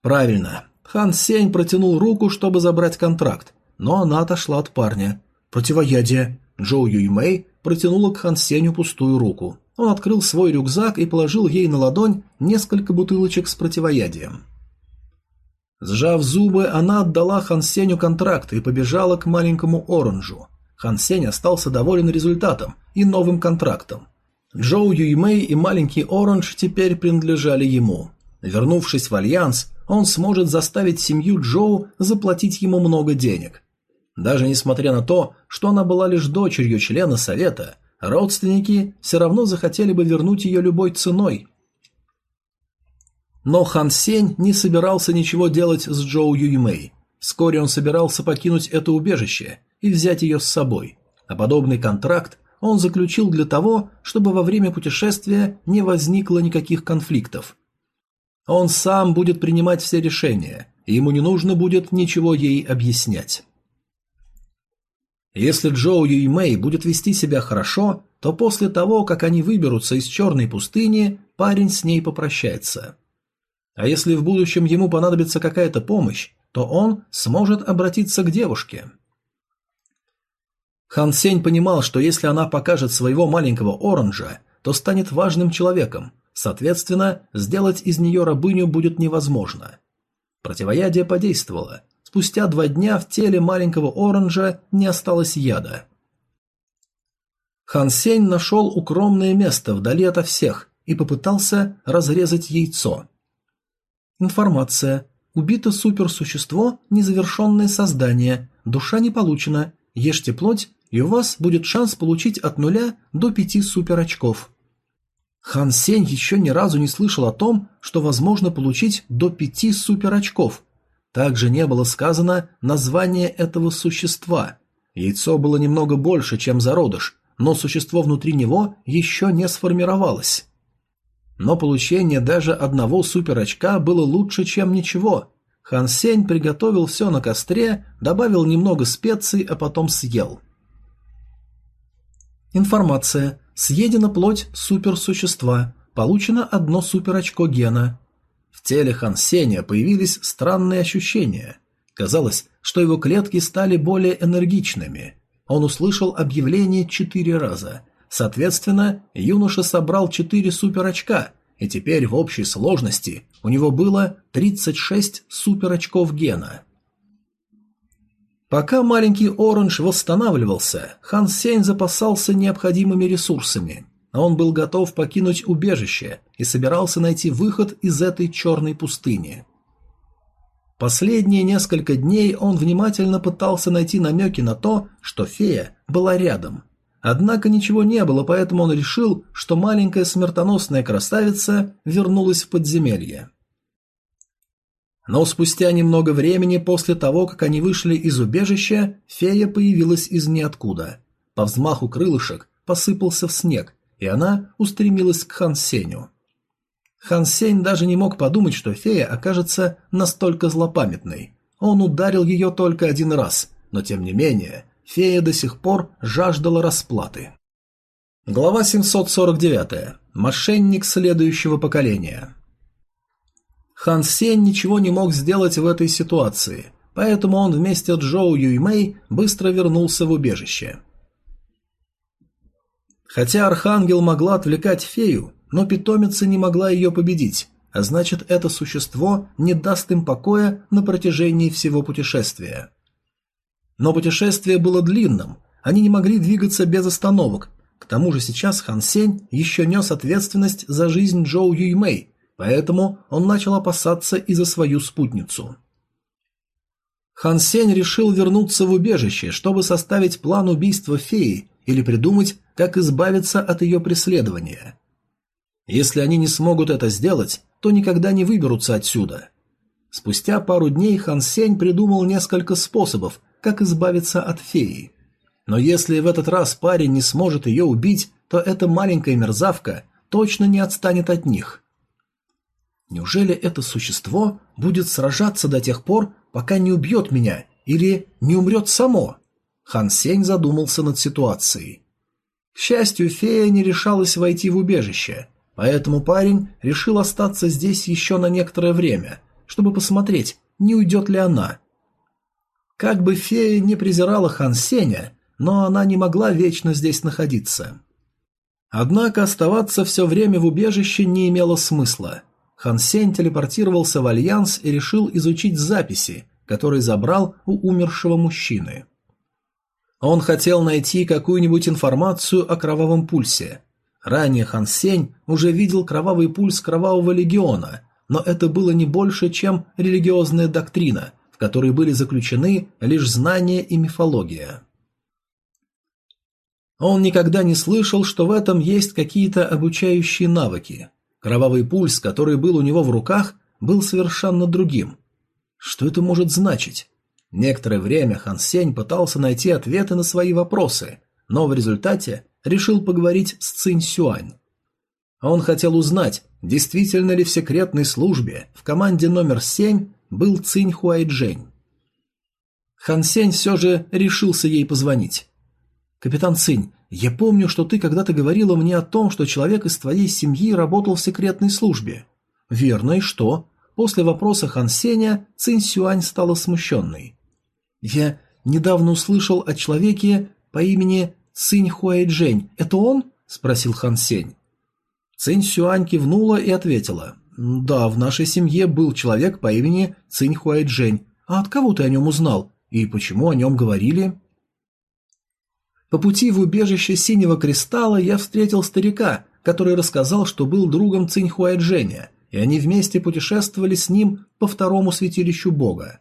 Правильно. Хан Сень протянул руку, чтобы забрать контракт, но она отошла от парня. Противоядие. Джоу Юймэй протянула к Хан Сенью пустую руку. Он открыл свой рюкзак и положил ей на ладонь несколько бутылочек с противоядием. Сжав зубы, она отдала Хан Сеню контракт и побежала к маленькому Оранжу. Хан Сень остался доволен результатом и новым контрактом. Джоу Юймэй и маленький Оранж теперь принадлежали ему. Вернувшись в Альянс, он сможет заставить семью Джоу заплатить ему много денег. Даже несмотря на то, что она была лишь дочерью члена Совета, родственники все равно захотели бы вернуть ее любой ценой – но Хан Сень не собирался ничего делать с Джоу Юймэй. Вскоре он собирался покинуть это убежище и взять ее с собой. А подобный контракт он заключил для того, чтобы во время путешествия не возникло никаких конфликтов. Он сам будет принимать все решения, и ему не нужно будет ничего ей объяснять. Если Джоу Юймэй будет вести себя хорошо, то после того, как они выберутся из черной пустыни, парень с ней попрощается. А если в будущем ему понадобится какая-то помощь, то он сможет обратиться к девушке. Хан Сень понимал, что если она покажет своего маленького оранжа, то станет важным человеком, соответственно, сделать из нее рабыню будет невозможно. Противоядие подействовало. Спустя два дня в теле маленького оранжа не осталось яда. Хан Сень нашел укромное место вдали ото всех и попытался разрезать яйцо. Информация. Убито суперсущество, незавершенное создание, душа не получена. Ешьте плоть, и у вас будет шанс получить от нуля до пяти суперочков. Хан Сень еще ни разу не слышал о том, что возможно получить до пяти суперочков. Также не было сказано название этого существа. Яйцо было немного больше, чем зародыш, но существо внутри него еще не сформировалось. Но получение даже одного суперочка было лучше, чем ничего. Хан Сень приготовил все на костре, добавил немного специй, а потом съел. Информация. Съедена плоть суперсущества. Получено одно суперочко гена. В теле Хан Сеня появились странные ощущения. Казалось, что его клетки стали более энергичными. Он услышал объявление четыре раза – Соответственно, юноша собрал 4 суперочка, и теперь в общей сложности у него было 36 суперочков гена. Пока маленький Оранж восстанавливался, Хан Сень запасался необходимыми ресурсами. Он был готов покинуть убежище и собирался найти выход из этой черной пустыни. Последние несколько дней он внимательно пытался найти намеки на то, что фея была рядом – Однако ничего не было, поэтому он решил, что маленькая смертоносная красавица вернулась в подземелье. Но спустя немного времени после того, как они вышли из убежища, фея появилась из ниоткуда. По взмаху крылышек посыпался в снег, и она устремилась к Хан Сеню. Хан Сень даже не мог подумать, что фея окажется настолько злопамятной. Он ударил ее только один раз, но тем не менее, фея до сих пор жаждала расплаты. Глава 749. Мошенник следующего поколения. Хан Сень ничего не мог сделать в этой ситуации, поэтому он вместе с Джоу Юймэй быстро вернулся в убежище. Хотя Архангел могла отвлекать фею, но питомица не могла ее победить, а значит это существо не даст им покоя на протяжении всего путешествия. Но путешествие было длинным, они не могли двигаться без остановок, к тому же сейчас Хан Сень еще нес ответственность за жизнь Джоу Юймэй, поэтому он начал опасаться и за свою спутницу. Хан Сень решил вернуться в убежище, чтобы составить план убийства феи или придумать, как избавиться от ее преследования. Если они не смогут это сделать, то никогда не выберутся отсюда. Спустя пару дней Хан Сень придумал несколько способов, как избавиться от феи. Но если в этот раз парень не сможет ее убить, то эта маленькая мерзавка точно не отстанет от них. Неужели это существо будет сражаться до тех пор, пока не убьет меня или не умрет само? Хан Сень задумался над ситуацией. К счастью, фея не решалась войти в убежище, поэтому парень решил остаться здесь еще на некоторое время, чтобы посмотреть, не уйдет ли она. Как бы фея не презирала Хан Сеня, но она не могла вечно здесь находиться. Однако оставаться все время в убежище не имело смысла – Хан Сень телепортировался в Альянс и решил изучить записи, которые забрал у умершего мужчины. Он хотел найти какую-нибудь информацию о кровавом пульсе. Ранее Хан Сень уже видел кровавый пульс Кровавого Легиона, но это было не больше, чем религиозная доктрина, которой были заключены лишь знания и мифология. Он никогда не слышал, что в этом есть какие-то обучающие навыки – Кровавый пульс, который был у него в руках, был совершенно другим. Что это может значить? Некоторое время Хан Сень пытался найти ответы на свои вопросы, но в результате решил поговорить с Цинь Сюань. Он хотел узнать, действительно ли в секретной службе в команде номер 7 был Цинь Хуайджень. Хан Сень все же решился ей позвонить. «Капитан Цинь, я помню, что ты когда-то говорила мне о том, что человек из твоей семьи работал в секретной службе. Верно, и что? После вопроса Хан Сеня Цинь Сюань стала смущенной. Я недавно услышал о человеке по имени Цинь Хуайджень. Это он? спросил Хан Сень. Цинь Сюань кивнула и ответила: "Да, в нашей семье был человек по имени Цинь Хуайджень. А от кого ты о нем узнал и почему о нем говорили?" По пути в убежище Синего Кристалла я встретил старика, который рассказал, что был другом Циньхуайджэня, и они вместе путешествовали с ним по второму святилищу бога.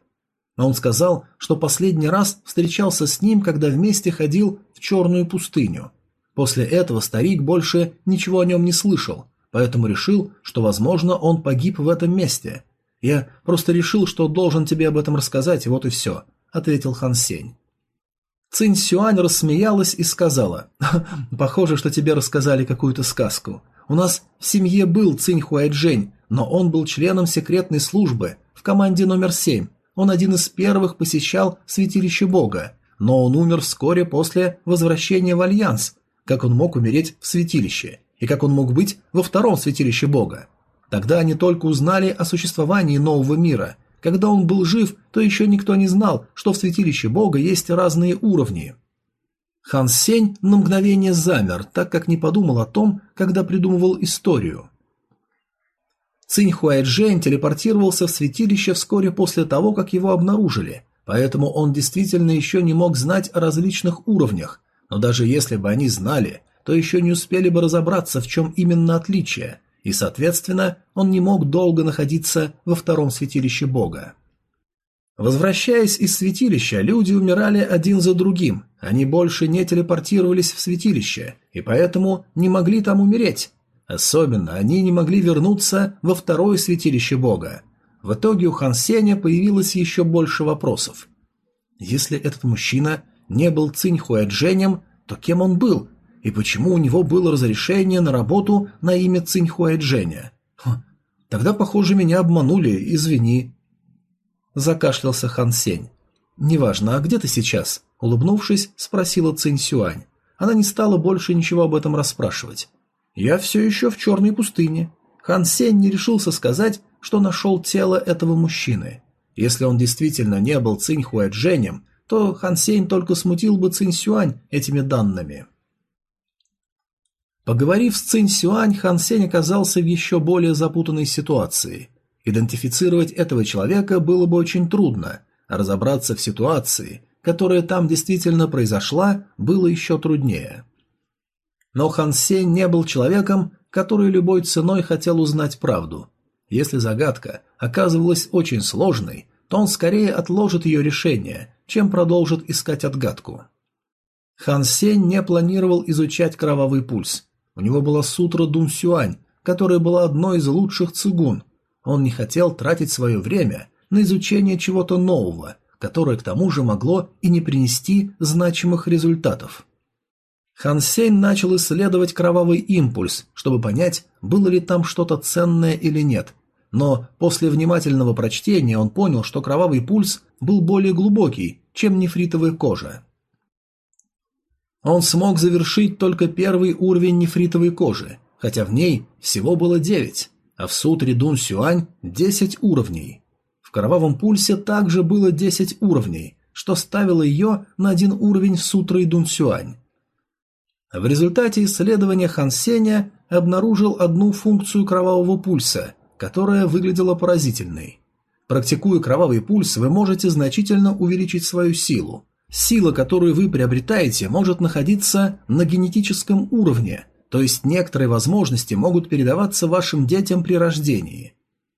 Но он сказал, что последний раз встречался с ним, когда вместе ходил в черную пустыню. После этого старик больше ничего о нем не слышал, поэтому решил, что, возможно, он погиб в этом месте. «Я просто решил, что должен тебе об этом рассказать, вот и все», — ответил Хан Сень. Цинь Сюань рассмеялась и сказала, «Похоже, что тебе рассказали какую-то сказку. У нас в семье был Цинь Хуайджень, но он был членом секретной службы в команде номер семь. Он один из первых посещал святилище Бога, но он умер вскоре после возвращения в Альянс. Как он мог умереть в святилище? И как он мог быть во втором святилище Бога? Тогда они только узнали о существовании нового мира – когда он был жив, то еще никто не знал, что в святилище Бога есть разные уровни. Хан Сень на мгновение замер, так как не подумал о том, когда придумывал историю. Цинь Хуайджэнь телепортировался в святилище вскоре после того, как его обнаружили, поэтому он действительно еще не мог знать о различных уровнях, но даже если бы они знали, то еще не успели бы разобраться, в чем именно отличие – и, соответственно, он не мог долго находиться во втором святилище бога. Возвращаясь из святилища, люди умирали один за другим. Они больше не телепортировались в святилище, и поэтому не могли там умереть. Особенно они не могли вернуться во второе святилище бога. В итоге у Хан Сеня появилось еще больше вопросов. Если этот мужчина не был Цинь Хуэдженем, то кем он был? И почему у него было разрешение на работу на имя Цинь Хуэдженя? Хм, тогда, похоже, меня обманули, извини. Закашлялся Хан Сень. «Неважно, а где ты сейчас?» Улыбнувшись, спросила Цинь Сюань. Она не стала больше ничего об этом расспрашивать. «Я все еще в черной пустыне». Хан Сень не решился сказать, что нашел тело этого мужчины. Если он действительно не был Цинь Хуэдженем, то Хан Сень только смутил бы Цинь Сюань этими данными. Поговорив с Цинь Сюань, Хан Сень оказался в еще более запутанной ситуации. Идентифицировать этого человека было бы очень трудно, а разобраться в ситуации, которая там действительно произошла, было еще труднее. Но Хан Сень не был человеком, который любой ценой хотел узнать правду. Если загадка оказывалась очень сложной, то он скорее отложит ее решение, чем продолжит искать отгадку. Хан Сень не планировал изучать кровавый пульс. У него была сутра Дун Сюань, которая была одной из лучших цигун, он не хотел тратить свое время на изучение чего-то нового, которое к тому же могло и не принести значимых результатов. Хан Сень начал исследовать кровавый импульс, чтобы понять, было ли там что-то ценное или нет. Но после внимательного прочтения он понял, что кровавый пульс был более глубокий, чем нефритовая кожа. Он смог завершить только первый уровень нефритовой кожи, хотя в ней всего было девять а в сутре Дун Сюань 10 уровней. В кровавом пульсе также было 10 уровней, что ставило ее на один уровень с сутрой Дун Сюань. В результате исследования Хан Сеня обнаружил одну функцию кровавого пульса, которая выглядела поразительной. Практикуя кровавый пульс, вы можете значительно увеличить свою силу. Сила, которую вы приобретаете, может находиться на генетическом уровне, то есть некоторые возможности могут передаваться вашим детям при рождении.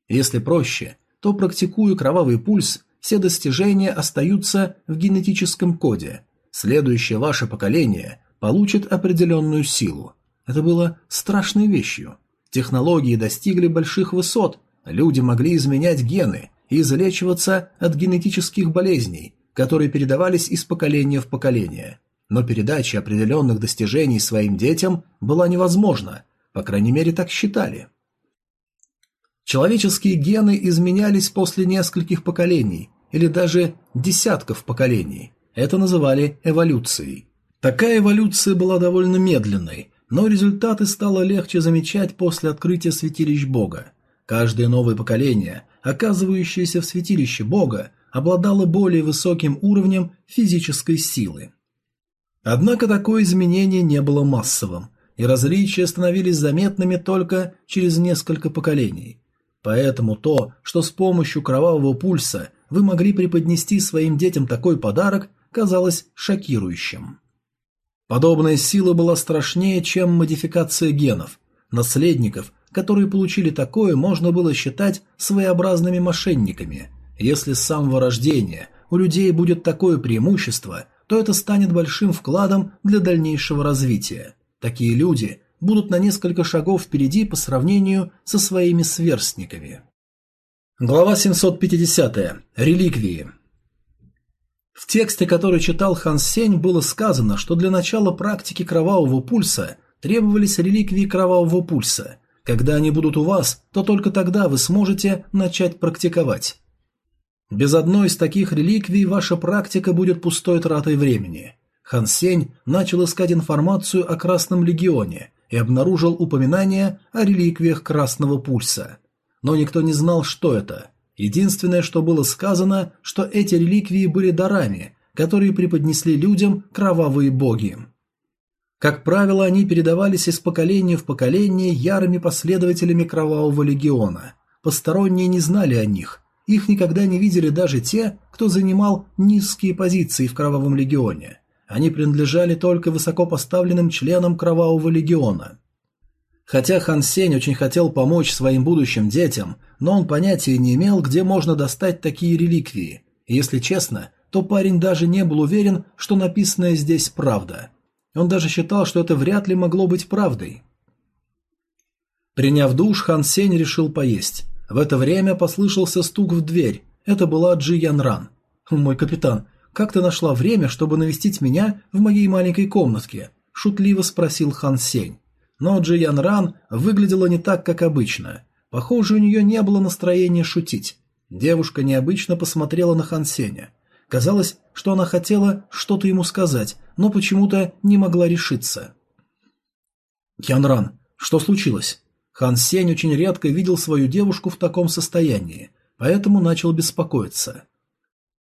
Если проще, то практикуя кровавый пульс, все достижения остаются в генетическом коде. Следующее ваше поколение получит определенную силу. Это было страшной вещью. Технологии достигли больших высот, люди могли изменять гены и излечиваться от генетических болезней, которые передавались из поколения в поколение но передача определенных достижений своим детям была невозможна, по крайней мере так считали. Человеческие гены изменялись после нескольких поколений или даже десятков поколений. Это называли эволюцией. Такая эволюция была довольно медленной, но результаты стало легче замечать после открытия святилищ Бога. Каждое новое поколение, оказывающееся в святилище Бога, обладало более высоким уровнем физической силы. Однако такое изменение не было массовым, и различия становились заметными только через несколько поколений. Поэтому то, что с помощью кровавого пульса вы могли преподнести своим детям такой подарок, казалось шокирующим. Подобная сила была страшнее, чем модификация генов. Наследников, которые получили такое, можно было считать своеобразными мошенниками. Если с самого рождения у людей будет такое преимущество, то это станет большим вкладом для дальнейшего развития. Такие люди будут на несколько шагов впереди по сравнению со своими сверстниками. Глава 750. Реликвии. В тексте, который читал Хан Сень, было сказано, что для начала практики кровавого пульса требовались реликвии кровавого пульса. Когда они будут у вас, то только тогда вы сможете начать практиковать. Без одной из таких реликвий ваша практика будет пустой тратой времени. Хан Сень начал искать информацию о Красном Легионе и обнаружил упоминание о реликвиях Красного Пульса. Но никто не знал, что это. Единственное, что было сказано, что эти реликвии были дарами, которые преподнесли людям кровавые боги. Как правило, они передавались из поколения в поколение ярыми последователями Кровавого Легиона. Посторонние не знали о них, их никогда не видели даже те, кто занимал низкие позиции в Кровавом Легионе. Они принадлежали только высокопоставленным членам Кровавого Легиона. Хотя Хан Сень очень хотел помочь своим будущим детям, но он понятия не имел, где можно достать такие реликвии. Если честно, то парень даже не был уверен, что написанное здесь правда. Он даже считал, что это вряд ли могло быть правдой. Приняв душ, Хан Сень решил поесть. В это время послышался стук в дверь. Это была Джи Ян Ран. «Мой капитан, как ты нашла время, чтобы навестить меня в моей маленькой комнатке?» – шутливо спросил Хан Сень. Но Джи Ян Ран выглядела не так, как обычно. Похоже, у нее не было настроения шутить. Девушка необычно посмотрела на Хан Сеня. Казалось, что она хотела что-то ему сказать, но почему-то не могла решиться. «Янран, что случилось?» Хан Сень очень редко видел свою девушку в таком состоянии, поэтому начал беспокоиться.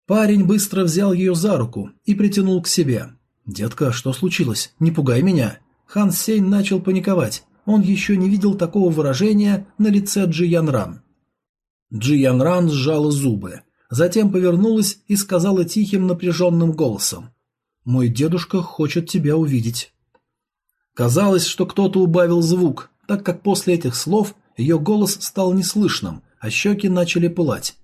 Парень быстро взял ее за руку и притянул к себе. «Детка, что случилось? Не пугай меня!» Хан Сень начал паниковать. Он еще не видел такого выражения на лице Джи Янран. Джи Янран сжала зубы. Затем повернулась и сказала тихим напряженным голосом. «Мой дедушка хочет тебя увидеть». Казалось, что кто-то убавил звук, так как после этих слов ее голос стал неслышным, а щеки начали пылать.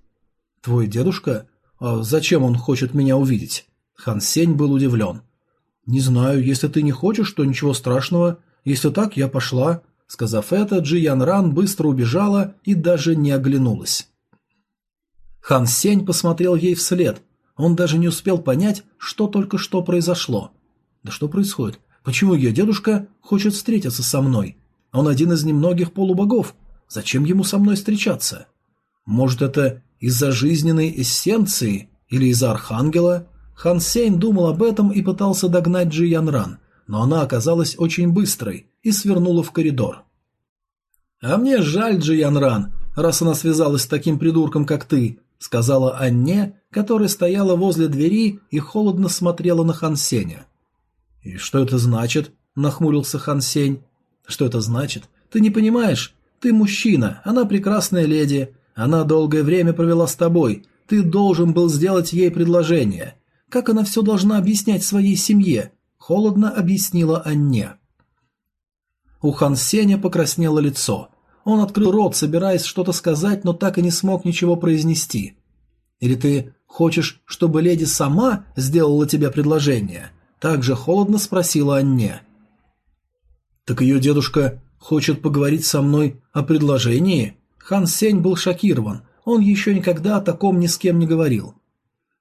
«Твой дедушка? А зачем он хочет меня увидеть?» Хан Сень был удивлен. «Не знаю, если ты не хочешь, то ничего страшного. Если так, я пошла». Сказав это, Джи Ян Ран быстро убежала и даже не оглянулась. Хан Сень посмотрел ей вслед. Он даже не успел понять, что только что произошло. Да что происходит? Почему ее дедушка хочет встретиться со мной? Он один из немногих полубогов. Зачем ему со мной встречаться? Может, это из-за жизненной эссенции или из-за архангела? Хан Сень думал об этом и пытался догнать Джи Ян Ран, но она оказалась очень быстрой и свернула в коридор. «А мне жаль Джи Ян Ран, раз она связалась с таким придурком, как ты», сказала Анне, которая стояла возле двери и холодно смотрела на Хан Сеня. «И что это значит?» – нахмурился Хан Сень. «Что это значит? Ты не понимаешь? Ты мужчина, она прекрасная леди. Она долгое время провела с тобой. Ты должен был сделать ей предложение. Как она все должна объяснять своей семье?» – холодно объяснила Анне. У Хан Сеня покраснело лицо. Он открыл рот, собираясь что-то сказать, но так и не смог ничего произнести. «Или ты хочешь, чтобы леди сама сделала тебе предложение?» Также холодно спросила Анне. «Так ее дедушка хочет поговорить со мной о предложении?» Хан Сень был шокирован. Он еще никогда о таком ни с кем не говорил.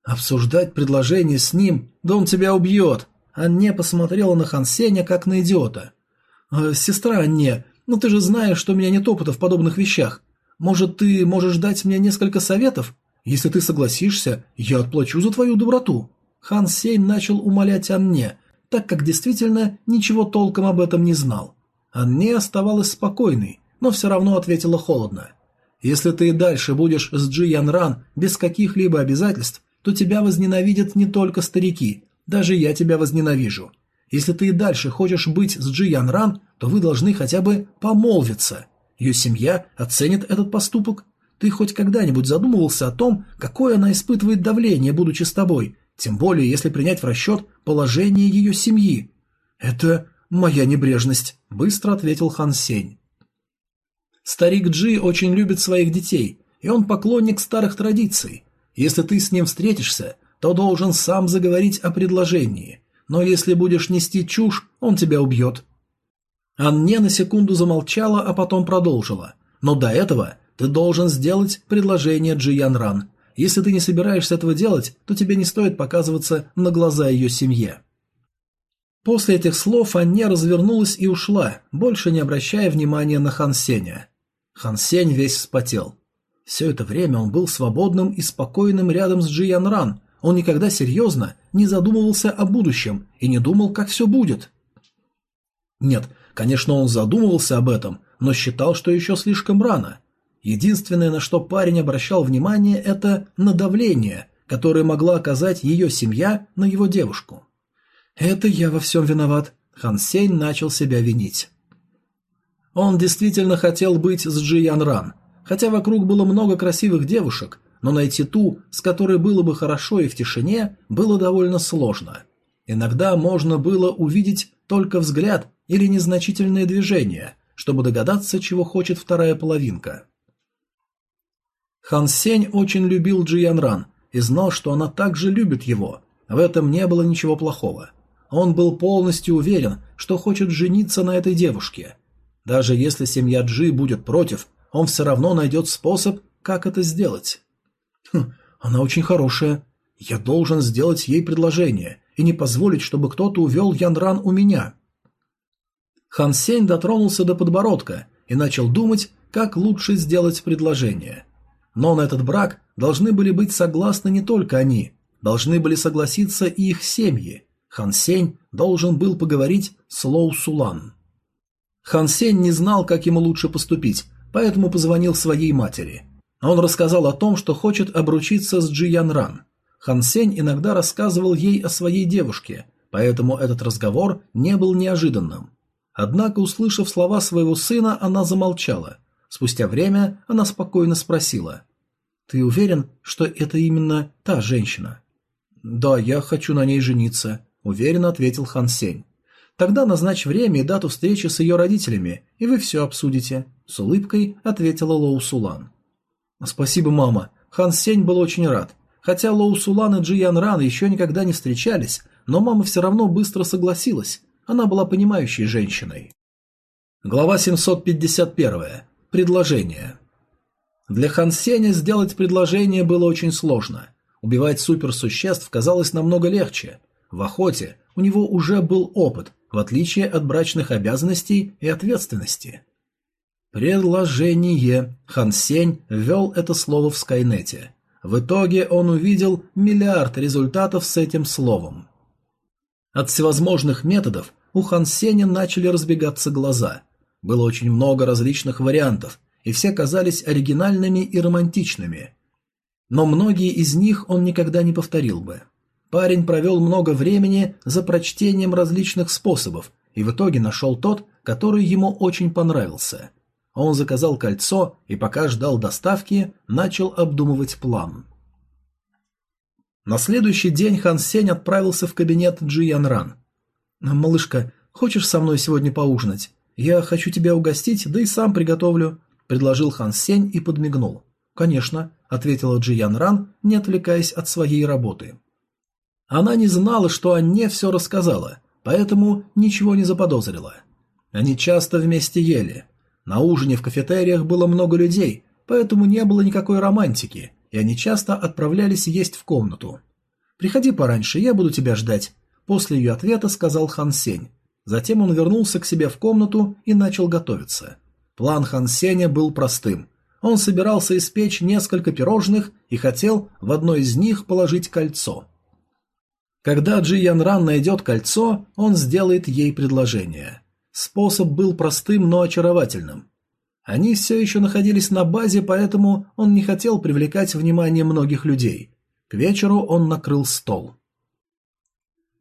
«Обсуждать предложение с ним? Да он тебя убьет!» Анне посмотрела на Хан Сеня, как на идиота. «Э, «Сестра Анне, но ты же знаешь, что у меня нет опыта в подобных вещах. Может, ты можешь дать мне несколько советов? Если ты согласишься, я отплачу за твою доброту». Хан Сейн начал умолять Анне, так как действительно ничего толком об этом не знал. Анне оставалась спокойной, но все равно ответила холодно. «Если ты и дальше будешь с Джи Ян Ран без каких-либо обязательств, то тебя возненавидят не только старики, даже я тебя возненавижу. Если ты и дальше хочешь быть с Джи Ян Ран, то вы должны хотя бы помолвиться. Ее семья оценит этот поступок. Ты хоть когда-нибудь задумывался о том, какое она испытывает давление, будучи с тобой, тем более если принять в расчет положение ее семьи? Это моя небрежность, быстро ответил Хан Сень. Старик Джи очень любит своих детей, и он поклонник старых традиций. Если ты с ним встретишься, то должен сам заговорить о предложении но если будешь нести чушь, он тебя убьет». Анне на секунду замолчала, а потом продолжила. «Но до этого ты должен сделать предложение Джиян Ран. Если ты не собираешься этого делать, то тебе не стоит показываться на глаза ее семье». После этих слов Анне развернулась и ушла, больше не обращая внимания на Хан Сеня. Хан Сень весь вспотел. Все это время он был свободным и спокойным рядом с Ран, он никогда серьезно не задумывался о будущем и не думал, как все будет. Нет, конечно, он задумывался об этом, но считал, что еще слишком рано. Единственное, на что парень обращал внимание, это на давление, которое могла оказать ее семья на его девушку. «Это я во всем виноват», — Хан начал себя винить. Он действительно хотел быть с Джи Ян хотя вокруг было много красивых девушек, но найти ту, с которой было бы хорошо и в тишине, было довольно сложно. Иногда можно было увидеть только взгляд или незначительное движение, чтобы догадаться, чего хочет вторая половинка. Хан Сень очень любил Джиян Ран, и знал, что она также любит его. В этом не было ничего плохого. Он был полностью уверен, что хочет жениться на этой девушке. Даже если семья Джи будет против, он все равно найдет способ, как это сделать. Хм, она очень хорошая. Я должен сделать ей предложение и не позволить, чтобы кто-то увел Янран у меня. Хан Сень дотронулся до подбородка и начал думать, как лучше сделать предложение. Но на этот брак должны были быть согласны не только они, должны были согласиться и их семьи. Хан Сень должен был поговорить с Лоу Сулан. Хан Сень не знал, как ему лучше поступить, поэтому позвонил своей матери. Он рассказал о том, что хочет обручиться с Джи Ян Ран. Хан иногда рассказывал ей о своей девушке, поэтому этот разговор не был неожиданным. Однако, услышав слова своего сына, она замолчала. Спустя время она спокойно спросила. «Ты уверен, что это именно та женщина?» «Да, я хочу на ней жениться», – уверенно ответил Хан Сень. «Тогда назначь время и дату встречи с ее родителями, и вы все обсудите», – с улыбкой ответила Лоу Сулан. «Спасибо, мама». Хан Сень был очень рад. Хотя Лоу Сулан и Джи Ян Ран еще никогда не встречались, но мама все равно быстро согласилась. Она была понимающей женщиной. Глава 751. Предложение. Для Хан Сеня сделать предложение было очень сложно. Убивать суперсуществ казалось намного легче. В охоте у него уже был опыт, в отличие от брачных обязанностей и ответственности. Предложение. Хан Сень ввел это слово в Скайнете. В итоге он увидел миллиард результатов с этим словом. От всевозможных методов у Хан Сеня начали разбегаться глаза. Было очень много различных вариантов, и все казались оригинальными и романтичными. Но многие из них он никогда не повторил бы. Парень провел много времени за прочтением различных способов и в итоге нашел тот, который ему очень понравился. Он заказал кольцо и пока ждал доставки, начал обдумывать план. На следующий день Хан Сень отправился в кабинет Джи Ян Ран. «Малышка, хочешь со мной сегодня поужинать? Я хочу тебя угостить, да и сам приготовлю», – предложил Хан Сень и подмигнул. «Конечно», – ответила Джи Ян Ран, не отвлекаясь от своей работы. Она не знала, что Анне все рассказала, поэтому ничего не заподозрила. Они часто вместе ели. На ужине в кафетериях было много людей, поэтому не было никакой романтики, и они часто отправлялись есть в комнату. «Приходи пораньше, я буду тебя ждать», – после ее ответа сказал Хан Сень. Затем он вернулся к себе в комнату и начал готовиться. План Хан Сеня был простым. Он собирался испечь несколько пирожных и хотел в одно из них положить кольцо. Когда Джи Ян Ран найдет кольцо, он сделает ей предложение. Способ был простым, но очаровательным. Они все еще находились на базе, поэтому он не хотел привлекать внимание многих людей. К вечеру он накрыл стол.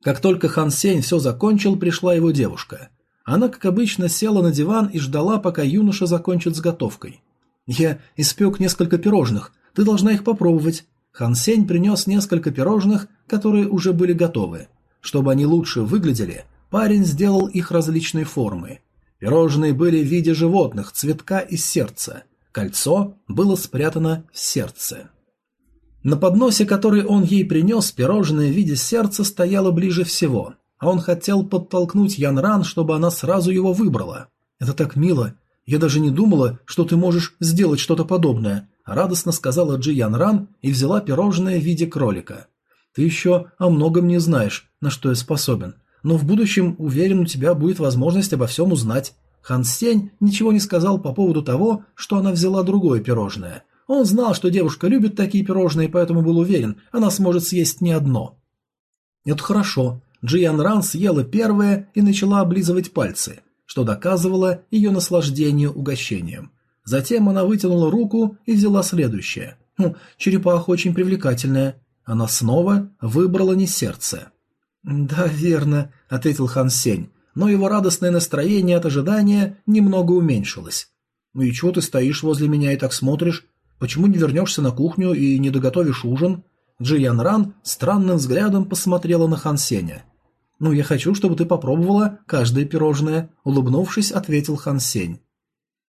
Как только Хан Сень все закончил, пришла его девушка. Она, как обычно, села на диван и ждала, пока юноша закончит с готовкой. «Я испек несколько пирожных. Ты должна их попробовать». Хан Сень принес несколько пирожных, которые уже были готовы. Чтобы они лучше выглядели, парень сделал их различной формы. Пирожные были в виде животных, цветка и сердца. Кольцо было спрятано в сердце. На подносе, который он ей принес, пирожное в виде сердца стояло ближе всего, а он хотел подтолкнуть Ян Ран, чтобы она сразу его выбрала. «Это так мило. Я даже не думала, что ты можешь сделать что-то подобное», радостно сказала Джи Ян Ран и взяла пирожное в виде кролика. «Ты еще о многом не знаешь, на что я способен но в будущем, уверен, у тебя будет возможность обо всем узнать. Хан Сень ничего не сказал по поводу того, что она взяла другое пирожное. Он знал, что девушка любит такие пирожные, поэтому был уверен, она сможет съесть не одно. Это хорошо. Джиян Ран съела первое и начала облизывать пальцы, что доказывало ее наслаждение угощением. Затем она вытянула руку и взяла следующее. Хм, черепаха очень привлекательная. Она снова выбрала не сердце. «Да, верно», — ответил Хан Сень, но его радостное настроение от ожидания немного уменьшилось. «Ну и чего ты стоишь возле меня и так смотришь? Почему не вернешься на кухню и не доготовишь ужин?» Джи Ран странным взглядом посмотрела на Хан Сеня. «Ну, я хочу, чтобы ты попробовала каждое пирожное», — улыбнувшись, ответил Хан Сень.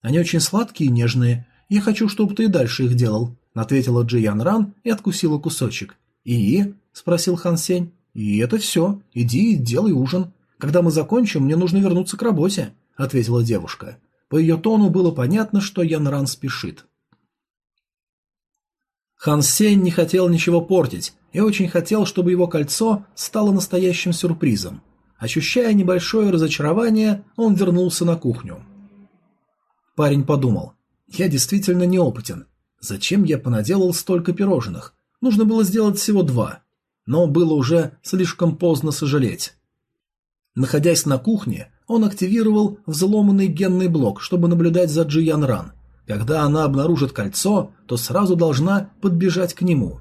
«Они очень сладкие и нежные. «Я хочу, чтобы ты и дальше их делал», — ответила Джи Ран и откусила кусочек. «И?» — спросил Хан Сень. «И это все. Иди и делай ужин. Когда мы закончим, мне нужно вернуться к работе», — ответила девушка. По ее тону было понятно, что Ян Ран спешит. Хан Сень не хотел ничего портить и очень хотел, чтобы его кольцо стало настоящим сюрпризом. Ощущая небольшое разочарование, он вернулся на кухню. Парень подумал, я действительно неопытен. Зачем я понаделал столько пирожных? Нужно было сделать всего два. Но было уже слишком поздно сожалеть. Находясь на кухне, он активировал взломанный генный блок, чтобы наблюдать за Джиян Ран. Когда она обнаружит кольцо, то сразу должна подбежать к нему.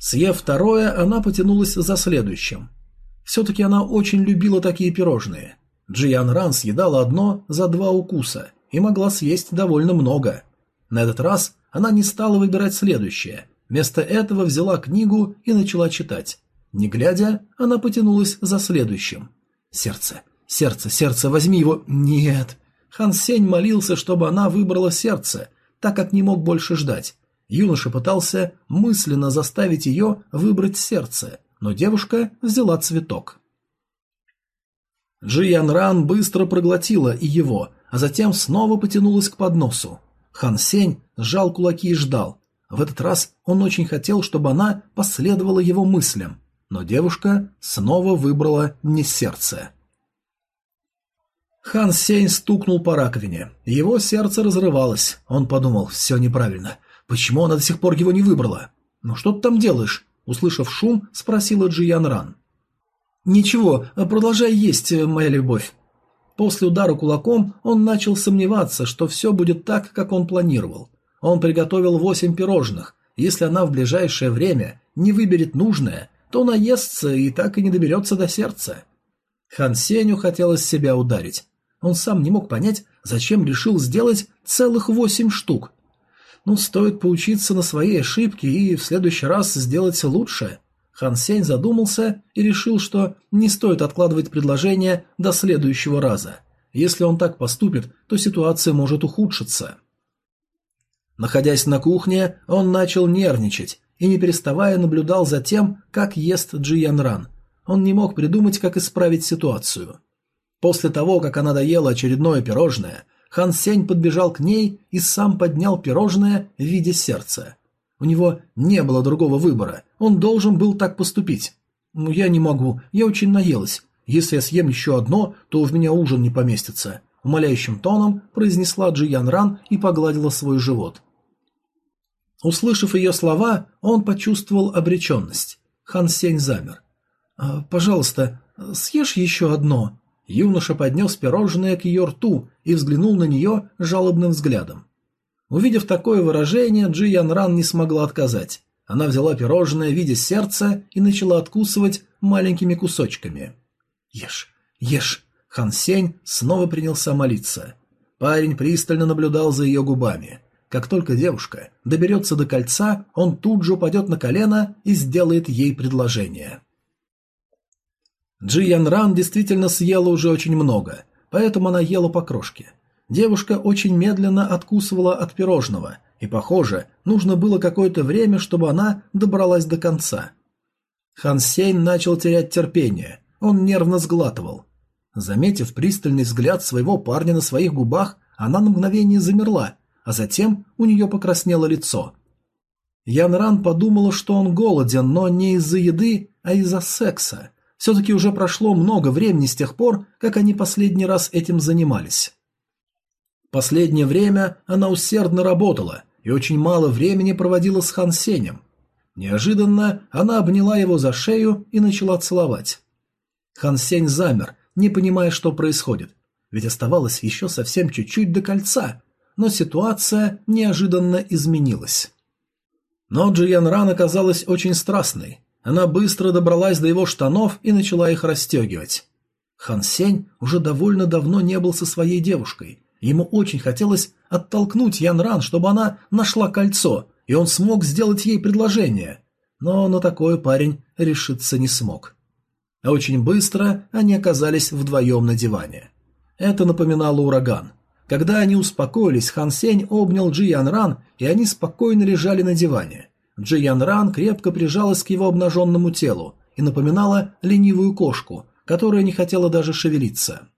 Съев второе, она потянулась за следующим. Все-таки она очень любила такие пирожные. Джиян Ран съедала одно за два укуса и могла съесть довольно много. На этот раз она не стала выбирать следующее. Вместо этого взяла книгу и начала читать. Не глядя, она потянулась за следующим. Сердце, сердце, сердце, возьми его. Нет. Хан Сень молился, чтобы она выбрала сердце, так как не мог больше ждать. Юноша пытался мысленно заставить ее выбрать сердце, но девушка взяла цветок. Джи Ян Ран быстро проглотила и его, а затем снова потянулась к подносу. Хан Сень сжал кулаки и ждал. В этот раз он очень хотел, чтобы она последовала его мыслям, но девушка снова выбрала не сердце. Хан Сень стукнул по раковине. Его сердце разрывалось. Он подумал, все неправильно. Почему она до сих пор его не выбрала? «Ну что ты там делаешь?» Услышав шум, спросила Джиян Ран. «Ничего, продолжай есть, моя любовь». После удара кулаком он начал сомневаться, что все будет так, как он планировал. Он приготовил восемь пирожных. Если она в ближайшее время не выберет нужное, то наестся и так и не доберется до сердца. Хан Сеню хотелось себя ударить. Он сам не мог понять, зачем решил сделать целых восемь штук. Ну, стоит поучиться на своей ошибке и в следующий раз сделать лучше. Хан Сень задумался и решил, что не стоит откладывать предложение до следующего раза. Если он так поступит, то ситуация может ухудшиться. Находясь на кухне, он начал нервничать и не переставая наблюдал за тем, как ест Джи Ян Ран. Он не мог придумать, как исправить ситуацию. После того, как она доела очередное пирожное, Хан Сень подбежал к ней и сам поднял пирожное в виде сердца. У него не было другого выбора, он должен был так поступить. «Ну, я не могу, я очень наелась. Если я съем еще одно, то в меня ужин не поместится», – умоляющим тоном произнесла Джи Ян Ран и погладила свой живот. Услышав ее слова, он почувствовал обреченность. Хан Сень замер. «А, «Пожалуйста, съешь еще одно», Юноша поднес пирожное к ее рту и взглянул на нее жалобным взглядом. Увидев такое выражение, Джи Ян Ран не смогла отказать. Она взяла пирожное в виде сердца и начала откусывать маленькими кусочками. «Ешь, ешь!» Хан Сень снова принялся молиться. Парень пристально наблюдал за ее губами. Как только девушка доберется до кольца, он тут же упадет на колено и сделает ей предложение. Джи Ян Ран действительно съела уже очень много, поэтому она ела по крошке. Девушка очень медленно откусывала от пирожного, и, похоже, нужно было какое-то время, чтобы она добралась до конца. Хан Сень начал терять терпение, он нервно сглатывал. Заметив пристальный взгляд своего парня на своих губах, она на мгновение замерла, а затем у нее покраснело лицо. Ян Ран подумала, что он голоден, но не из-за еды, а из-за секса. Все-таки уже прошло много времени с тех пор, как они последний раз этим занимались. Последнее время она усердно работала и очень мало времени проводила с Хан Сенем. Неожиданно она обняла его за шею и начала целовать. Хан Сень замер, не понимая, что происходит, ведь оставалось еще совсем чуть-чуть до кольца, но ситуация неожиданно изменилась. Но Джиян Ран оказалась очень страстной, она быстро добралась до его штанов и начала их расстегивать. Хан Сень уже довольно давно не был со своей девушкой. Ему очень хотелось оттолкнуть Ян Ран, чтобы она нашла кольцо, и он смог сделать ей предложение. Но на такое парень решиться не смог. Очень быстро они оказались вдвоем на диване. Это напоминало ураган. Когда они успокоились, Хан Сень обнял Джи Ян и они спокойно лежали на диване. Джи Ян Ран крепко прижалась к его обнаженному телу и напоминала ленивую кошку, которая не хотела даже шевелиться.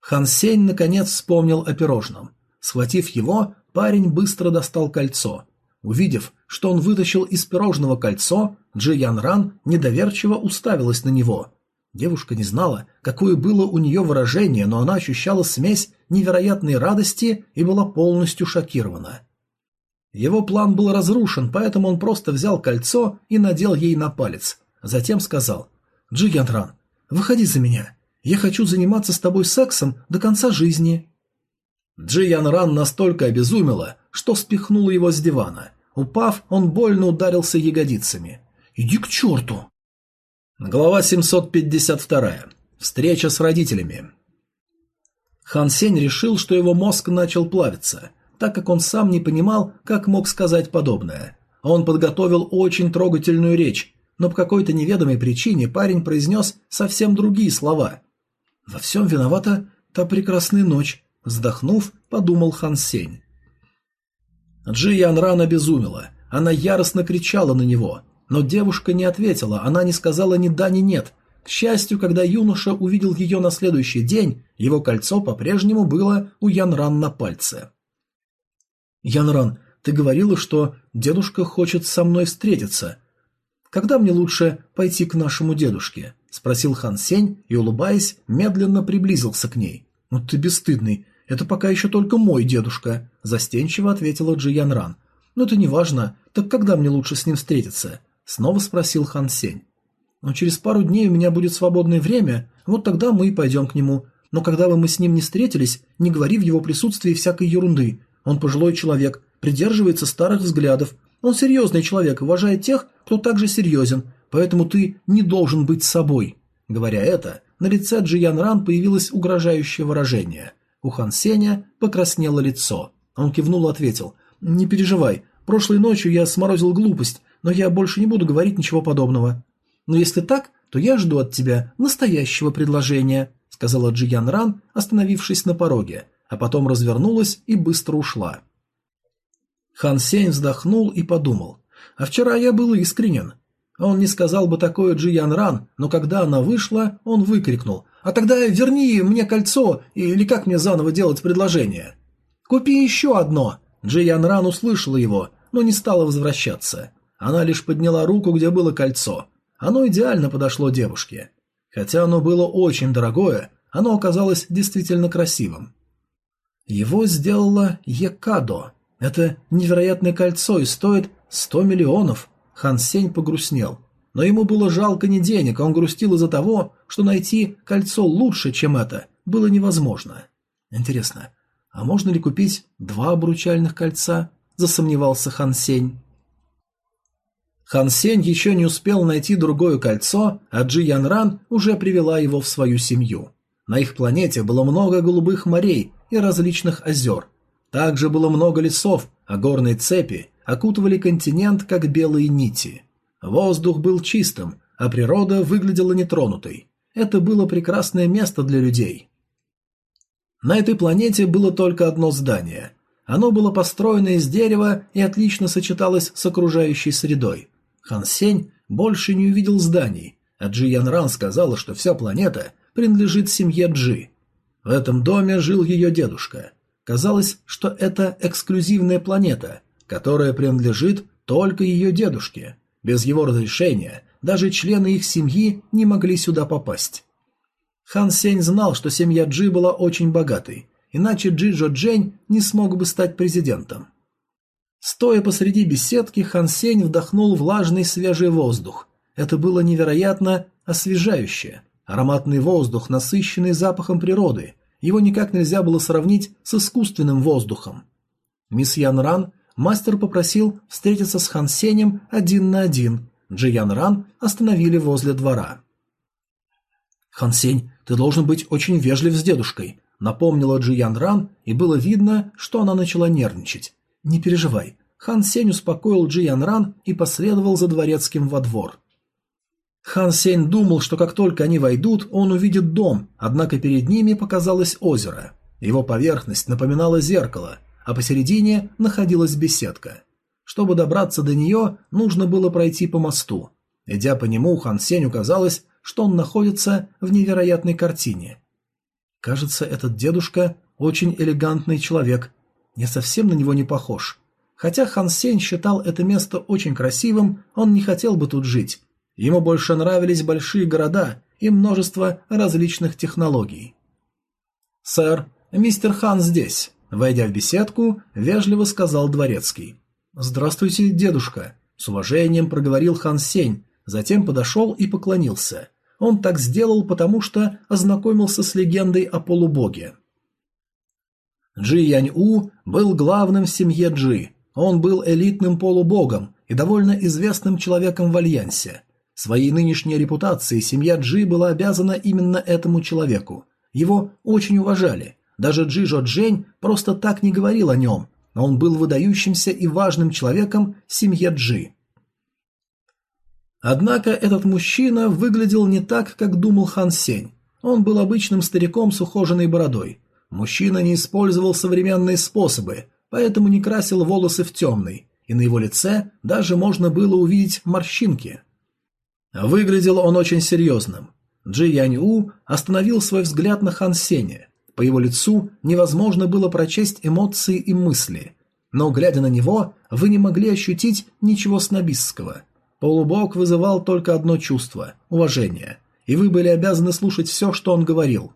Хан Сень наконец вспомнил о пирожном. Схватив его, парень быстро достал кольцо. Увидев, что он вытащил из пирожного кольцо, Джи Ян Ран недоверчиво уставилась на него. Девушка не знала, какое было у нее выражение, но она ощущала смесь невероятной радости и была полностью шокирована. Его план был разрушен, поэтому он просто взял кольцо и надел ей на палец. Затем сказал «Джи Янран, выходи за меня. Я хочу заниматься с тобой сексом до конца жизни». Джи Янран настолько обезумела, что спихнула его с дивана. Упав, он больно ударился ягодицами. «Иди к черту!» Глава 752. Встреча с родителями. Хан Сень решил, что его мозг начал плавиться, так как он сам не понимал, как мог сказать подобное. Он подготовил очень трогательную речь, но по какой-то неведомой причине парень произнес совсем другие слова. «Во всем виновата та прекрасная ночь», — вздохнув, подумал Хан Сень. Джи Ян рано. Она яростно кричала на него, но девушка не ответила, она не сказала ни да, ни нет. К счастью, когда юноша увидел ее на следующий день, его кольцо по-прежнему было у Янран на пальце. «Янран, ты говорила, что дедушка хочет со мной встретиться. Когда мне лучше пойти к нашему дедушке?» – спросил Хан Сень и, улыбаясь, медленно приблизился к ней. «Ну ты бесстыдный, это пока еще только мой дедушка», – застенчиво ответила Джи Янран. «Но это не важно, так когда мне лучше с ним встретиться?» Снова спросил Хан Сень. «Но через пару дней у меня будет свободное время, вот тогда мы и пойдем к нему. Но когда бы мы с ним не встретились, не говори в его присутствии всякой ерунды. Он пожилой человек, придерживается старых взглядов. Он серьезный человек, уважает тех, кто также серьезен, поэтому ты не должен быть собой». Говоря это, на лице Джиян Ран появилось угрожающее выражение. У Хан Сеня покраснело лицо. Он кивнул и ответил. «Не переживай, прошлой ночью я сморозил глупость, но я больше не буду говорить ничего подобного. Но если так, то я жду от тебя настоящего предложения», сказала Джиян Ран, остановившись на пороге, а потом развернулась и быстро ушла. Хан Сень вздохнул и подумал. «А вчера я был искренен. Он не сказал бы такое Джиян Ран, но когда она вышла, он выкрикнул. «А тогда верни мне кольцо, или как мне заново делать предложение?» «Купи еще одно!» Джиян Ран услышала его, но не стала возвращаться. Она лишь подняла руку, где было кольцо. Оно идеально подошло девушке. Хотя оно было очень дорогое, оно оказалось действительно красивым. Его сделала Екадо. Это невероятное кольцо и стоит 100 миллионов. Хан Сень погрустнел. Но ему было жалко не денег, а он грустил из-за того, что найти кольцо лучше, чем это, было невозможно. Интересно, а можно ли купить два обручальных кольца? Засомневался Хан Сень. Хан Сень еще не успел найти другое кольцо, а Джи Ян Ран уже привела его в свою семью. На их планете было много голубых морей и различных озер. Также было много лесов, а горные цепи окутывали континент как белые нити. Воздух был чистым, а природа выглядела нетронутой. Это было прекрасное место для людей. На этой планете было только одно здание. Оно было построено из дерева и отлично сочеталось с окружающей средой. Хан Сень больше не увидел зданий, а Джи Ян сказала, что вся планета принадлежит семье Джи. В этом доме жил ее дедушка. Казалось, что это эксклюзивная планета, которая принадлежит только ее дедушке. Без его разрешения даже члены их семьи не могли сюда попасть. Хан Сень знал, что семья Джи была очень богатой, иначе Джи Джо Джень не смог бы стать президентом. Стоя посреди беседки, Хан Сень вдохнул влажный свежий воздух. Это было невероятно освежающе. Ароматный воздух, насыщенный запахом природы. Его никак нельзя было сравнить с искусственным воздухом. Мисс Ян Ран, мастер попросил встретиться с Хан Сенем один на один. Джи Ян Ран остановили возле двора. «Хан Сень, ты должен быть очень вежлив с дедушкой», напомнила Джи Ян Ран, и было видно, что она начала нервничать. «Не переживай». Хан Сень успокоил Джи Ян Ран и последовал за дворецким во двор. Хан Сень думал, что как только они войдут, он увидит дом, однако перед ними показалось озеро. Его поверхность напоминала зеркало, а посередине находилась беседка. Чтобы добраться до нее, нужно было пройти по мосту. Идя по нему, Хан Сенью казалось, что он находится в невероятной картине. Кажется, этот дедушка очень элегантный человек. Я совсем на него не похож. Хотя Хан Сень считал это место очень красивым, он не хотел бы тут жить. Ему больше нравились большие города и множество различных технологий. «Сэр, мистер Хан здесь», — войдя в беседку, вежливо сказал дворецкий. «Здравствуйте, дедушка», — с уважением проговорил Хан Сень, затем подошел и поклонился. Он так сделал, потому что ознакомился с легендой о полубоге. Джи Янь-У был главным в семье Джи. Он был элитным полубогом и довольно известным человеком в Альянсе. Своей нынешней репутацией семья Джи была обязана именно этому человеку. Его очень уважали. Даже Джи Жо Джень просто так не говорил о нем, но он был выдающимся и важным человеком в семье Джи. Однако этот мужчина выглядел не так, как думал Хан Сень. Он был обычным стариком с ухоженной бородой. Мужчина не использовал современные способы, поэтому не красил волосы в темный, и на его лице даже можно было увидеть морщинки. Выглядел он очень серьезным. Джи Янь У остановил свой взгляд на Хан Сеня. По его лицу невозможно было прочесть эмоции и мысли, но, глядя на него, вы не могли ощутить ничего снобистского – Полубог вызывал только одно чувство – уважение, и вы были обязаны слушать все, что он говорил.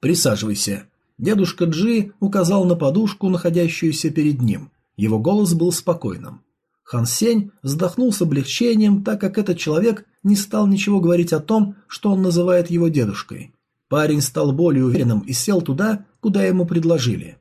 «Присаживайся». Дедушка Джи указал на подушку, находящуюся перед ним. Его голос был спокойным. Хан Сень вздохнул с облегчением, так как этот человек не стал ничего говорить о том, что он называет его дедушкой. Парень стал более уверенным и сел туда, куда ему предложили.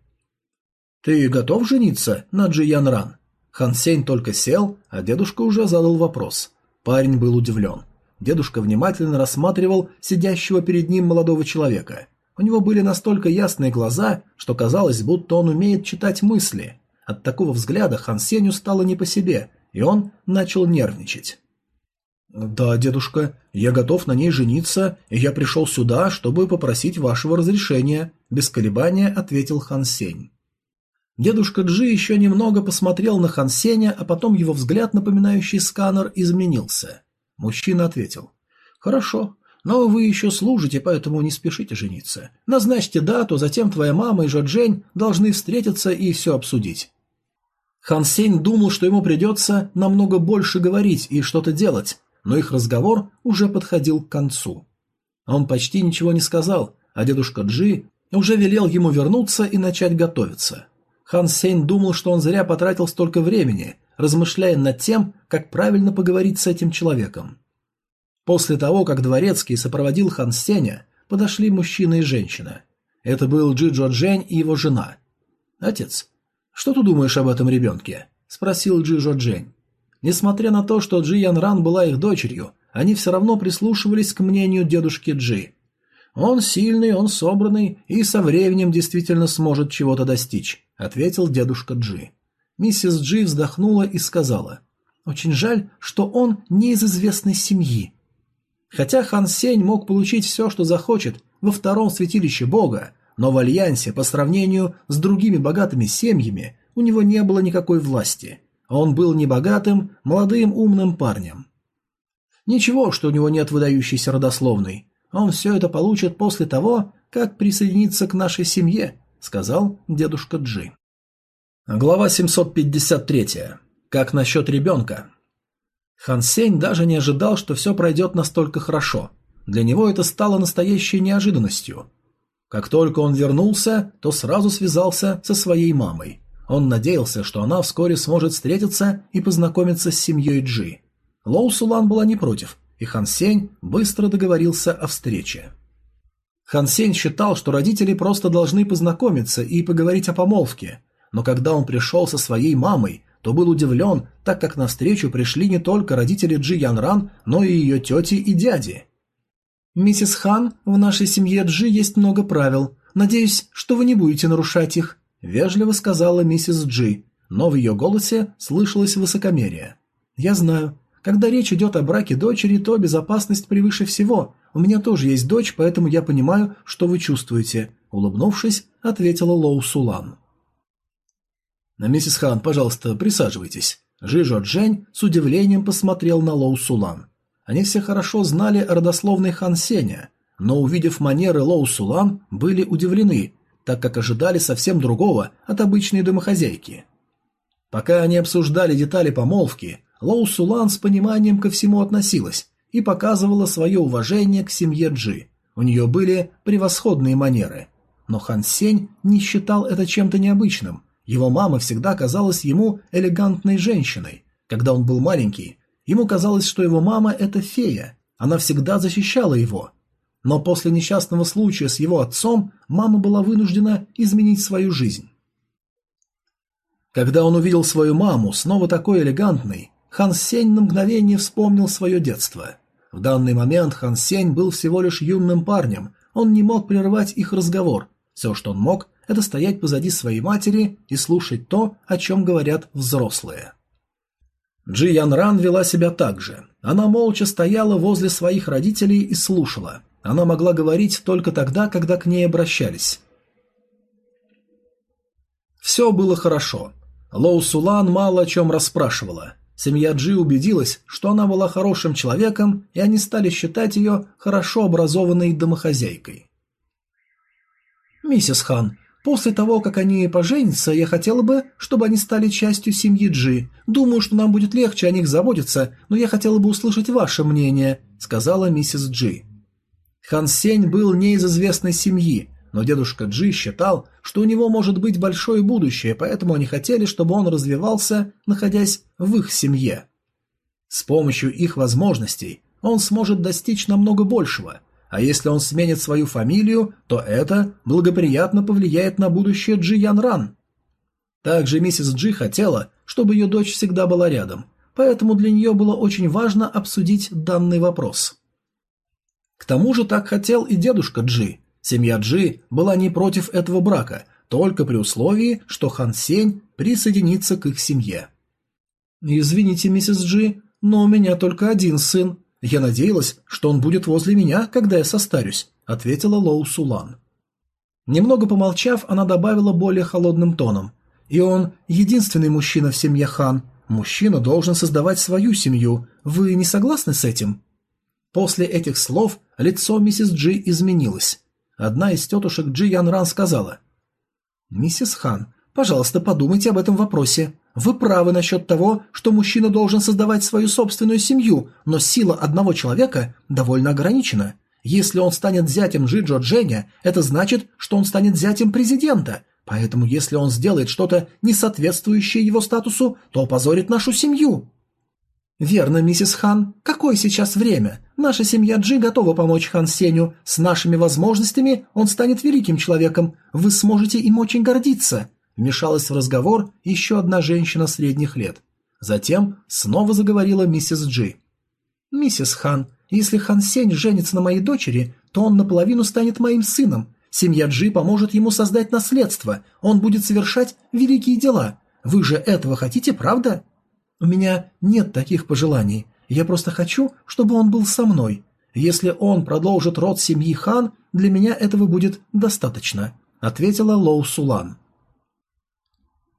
«Ты готов жениться на Джи Ян Ран?» Хан Сень только сел, а дедушка уже задал вопрос. Парень был удивлен. Дедушка внимательно рассматривал сидящего перед ним молодого человека. У него были настолько ясные глаза, что казалось, будто он умеет читать мысли. От такого взгляда Хан Сенью стало не по себе, и он начал нервничать. «Да, дедушка, я готов на ней жениться, и я пришел сюда, чтобы попросить вашего разрешения», – без колебания ответил Хан Сень. Дедушка Джи еще немного посмотрел на Хан Сеня, а потом его взгляд, напоминающий сканер, изменился. Мужчина ответил. «Хорошо, но вы еще служите, поэтому не спешите жениться. Назначьте дату, затем твоя мама и Жоджень должны встретиться и все обсудить». Хан Сень думал, что ему придется намного больше говорить и что-то делать, но их разговор уже подходил к концу. Он почти ничего не сказал, а дедушка Джи уже велел ему вернуться и начать готовиться. Хан Сень думал, что он зря потратил столько времени, размышляя над тем, как правильно поговорить с этим человеком. После того, как дворецкий сопроводил Хан Сеня, подошли мужчина и женщина. Это был Джи Джо Джень и его жена. «Отец, что ты думаешь об этом ребенке?» – спросил Джи Джо Джень. Несмотря на то, что Джи Ян Ран была их дочерью, они все равно прислушивались к мнению дедушки Джи. Он сильный, он собранный и со временем действительно сможет чего-то достичь, ответил дедушка Джи. Миссис Джи вздохнула и сказала: "Очень жаль, что он не из известной семьи". Хотя Хан Сень мог получить все, что захочет во втором святилище Бога, но в альянсе по сравнению с другими богатыми семьями у него не было никакой власти. Он был небогатым, молодым умным парнем. Ничего, что у него нет выдающейся родословной. Он все это получит после того, как присоединится к нашей семье», — сказал дедушка Джи. Глава 753. Как насчет ребенка? Хан Сень даже не ожидал, что все пройдет настолько хорошо. Для него это стало настоящей неожиданностью. Как только он вернулся, то сразу связался со своей мамой. Он надеялся, что она вскоре сможет встретиться и познакомиться с семьей Джи. Лоу Сулан была не против, и Хан Сень быстро договорился о встрече. Хан Сень считал, что родители просто должны познакомиться и поговорить о помолвке, но когда он пришел со своей мамой, то был удивлен, так как на встречу пришли не только родители Джи Ян Ран, но и ее тети и дяди. «Миссис Хан, в нашей семье Джи есть много правил. Надеюсь, что вы не будете нарушать их», – вежливо сказала миссис Джи, но в ее голосе слышалось высокомерие. «Я знаю, когда речь идет о браке дочери, то безопасность превыше всего. У меня тоже есть дочь, поэтому я понимаю, что вы чувствуете. улыбнувшись, ответила Лоу Сулан. «Миссис Хан, пожалуйста, присаживайтесь». Жижо Джень с удивлением посмотрел на Лоу Сулан. Они все хорошо знали о родословной Хан Сеня, но, увидев манеры Лоу Сулан, были удивлены, так как ожидали совсем другого от обычной домохозяйки. Пока они обсуждали детали помолвки, Лоу Сулан с пониманием ко всему относилась и показывала свое уважение к семье Джи. У нее были превосходные манеры. Но Хан Сень не считал это чем-то необычным. Его мама всегда казалась ему элегантной женщиной. Когда он был маленький, ему казалось, что его мама – это фея. Она всегда защищала его. Но после несчастного случая с его отцом мама была вынуждена изменить свою жизнь. Когда он увидел свою маму, снова такой элегантной, Хан Сень на мгновение вспомнил свое детство. В данный момент Хан Сень был всего лишь юным парнем, он не мог прервать их разговор. Все, что он мог, это стоять позади своей матери и слушать то, о чем говорят взрослые. Джи Ян Ран вела себя так же. Она молча стояла возле своих родителей и слушала. Она могла говорить только тогда, когда к ней обращались. Все было хорошо. Лоу Сулан мало о чем расспрашивала. Семья Джи убедилась, что она была хорошим человеком, и они стали считать ее хорошо образованной домохозяйкой. «Миссис Хан, после того, как они поженятся, я хотела бы, чтобы они стали частью семьи Джи. Думаю, что нам будет легче о них заботиться, но я хотела бы услышать ваше мнение», — сказала миссис Джи. Хан Сень был не из известной семьи, но дедушка Джи считал, что у него может быть большое будущее, поэтому они хотели, чтобы он развивался, находясь в их семье. С помощью их возможностей он сможет достичь намного большего, а если он сменит свою фамилию, то это благоприятно повлияет на будущее Джи Ян Ран. Также миссис Джи хотела, чтобы ее дочь всегда была рядом, поэтому для нее было очень важно обсудить данный вопрос. К тому же так хотел и дедушка Джи, Семья Джи была не против этого брака, только при условии, что Хан Сень присоединится к их семье. «Извините, миссис Джи, но у меня только один сын. Я надеялась, что он будет возле меня, когда я состарюсь», — ответила Лоу Сулан. Немного помолчав, она добавила более холодным тоном. «И он единственный мужчина в семье Хан. Мужчина должен создавать свою семью. Вы не согласны с этим?» После этих слов лицо миссис Джи изменилось. Одна из тетушек Джи Ян Ран сказала. «Миссис Хан, пожалуйста, подумайте об этом вопросе. Вы правы насчет того, что мужчина должен создавать свою собственную семью, но сила одного человека довольно ограничена. Если он станет зятем Джиджо Дженя, это значит, что он станет зятем президента. Поэтому если он сделает что-то не соответствующее его статусу, то опозорит нашу семью». «Верно, миссис Хан. Какое сейчас время? Наша семья Джи готова помочь Хан Сеню. С нашими возможностями он станет великим человеком. Вы сможете им очень гордиться». Вмешалась в разговор еще одна женщина средних лет. Затем снова заговорила миссис Джи. «Миссис Хан, если Хан Сень женится на моей дочери, то он наполовину станет моим сыном. Семья Джи поможет ему создать наследство. Он будет совершать великие дела. Вы же этого хотите, правда?» У меня нет таких пожеланий. Я просто хочу, чтобы он был со мной. Если он продолжит род семьи Хан, для меня этого будет достаточно», — ответила Лоу Сулан.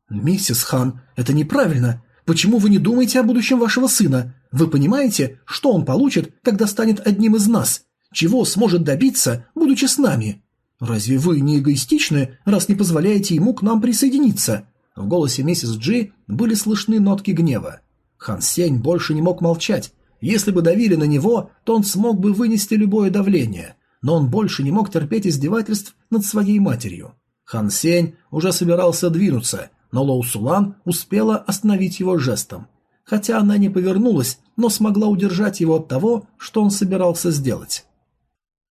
«Миссис Хан, это неправильно. Почему вы не думаете о будущем вашего сына? Вы понимаете, что он получит, когда станет одним из нас? Чего сможет добиться, будучи с нами? Разве вы не эгоистичны, раз не позволяете ему к нам присоединиться?» В голосе миссис Джи были слышны нотки гнева. Хан Сень больше не мог молчать. Если бы давили на него, то он смог бы вынести любое давление, но он больше не мог терпеть издевательств над своей матерью. Хан Сень уже собирался двинуться, но Лоу Сулан успела остановить его жестом. Хотя она не повернулась, но смогла удержать его от того, что он собирался сделать.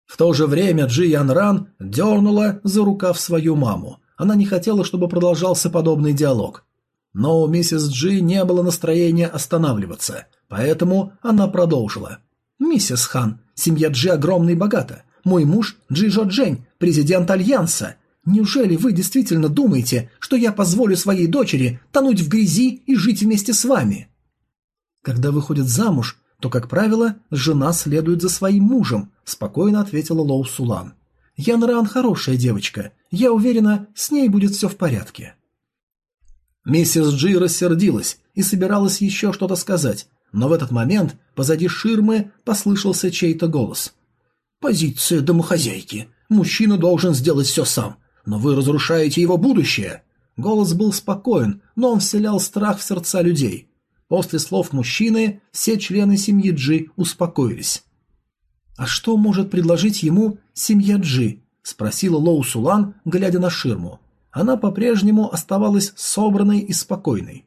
В то же время Джи Ян Ран дернула за рукав свою маму, она не хотела, чтобы продолжался подобный диалог. Но у миссис Джи не было настроения останавливаться, поэтому она продолжила. «Миссис Хан, семья Джи огромна и богата. Мой муж Джи Жо Джень, президент Альянса. Неужели вы действительно думаете, что я позволю своей дочери тонуть в грязи и жить вместе с вами?» Когда выходит замуж, то, как правило, жена следует за своим мужем, спокойно ответила Лоу Сулан. Янран хорошая девочка. Я уверена, с ней будет все в порядке». Миссис Джи рассердилась и собиралась еще что-то сказать, но в этот момент позади ширмы послышался чей-то голос. «Позиция домохозяйки. Мужчина должен сделать все сам, но вы разрушаете его будущее». Голос был спокоен, но он вселял страх в сердца людей. После слов мужчины все члены семьи Джи успокоились. «А что может предложить ему семья Джи?» – спросила Лоу Сулан, глядя на ширму. Она по-прежнему оставалась собранной и спокойной.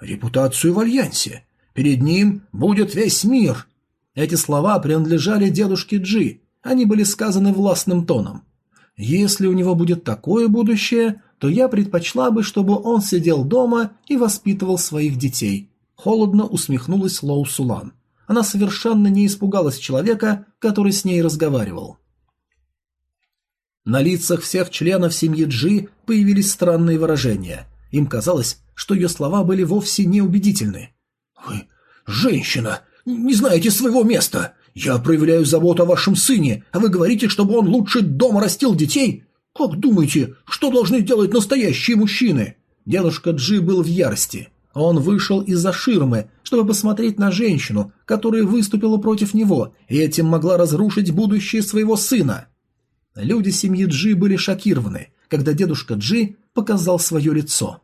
«Репутацию в Альянсе. Перед ним будет весь мир». Эти слова принадлежали дедушке Джи, они были сказаны властным тоном. «Если у него будет такое будущее, то я предпочла бы, чтобы он сидел дома и воспитывал своих детей». Холодно усмехнулась Лоу Сулан. Она совершенно не испугалась человека, который с ней разговаривал. На лицах всех членов семьи Джи появились странные выражения. Им казалось, что ее слова были вовсе неубедительны. «Вы женщина, не знаете своего места. Я проявляю заботу о вашем сыне, а вы говорите, чтобы он лучше дома растил детей? Как думаете, что должны делать настоящие мужчины?» Дедушка Джи был в ярости. Он вышел из-за ширмы, чтобы посмотреть на женщину, которая выступила против него, и этим могла разрушить будущее своего сына. Люди семьи Джи были шокированы, когда дедушка Джи показал свое лицо.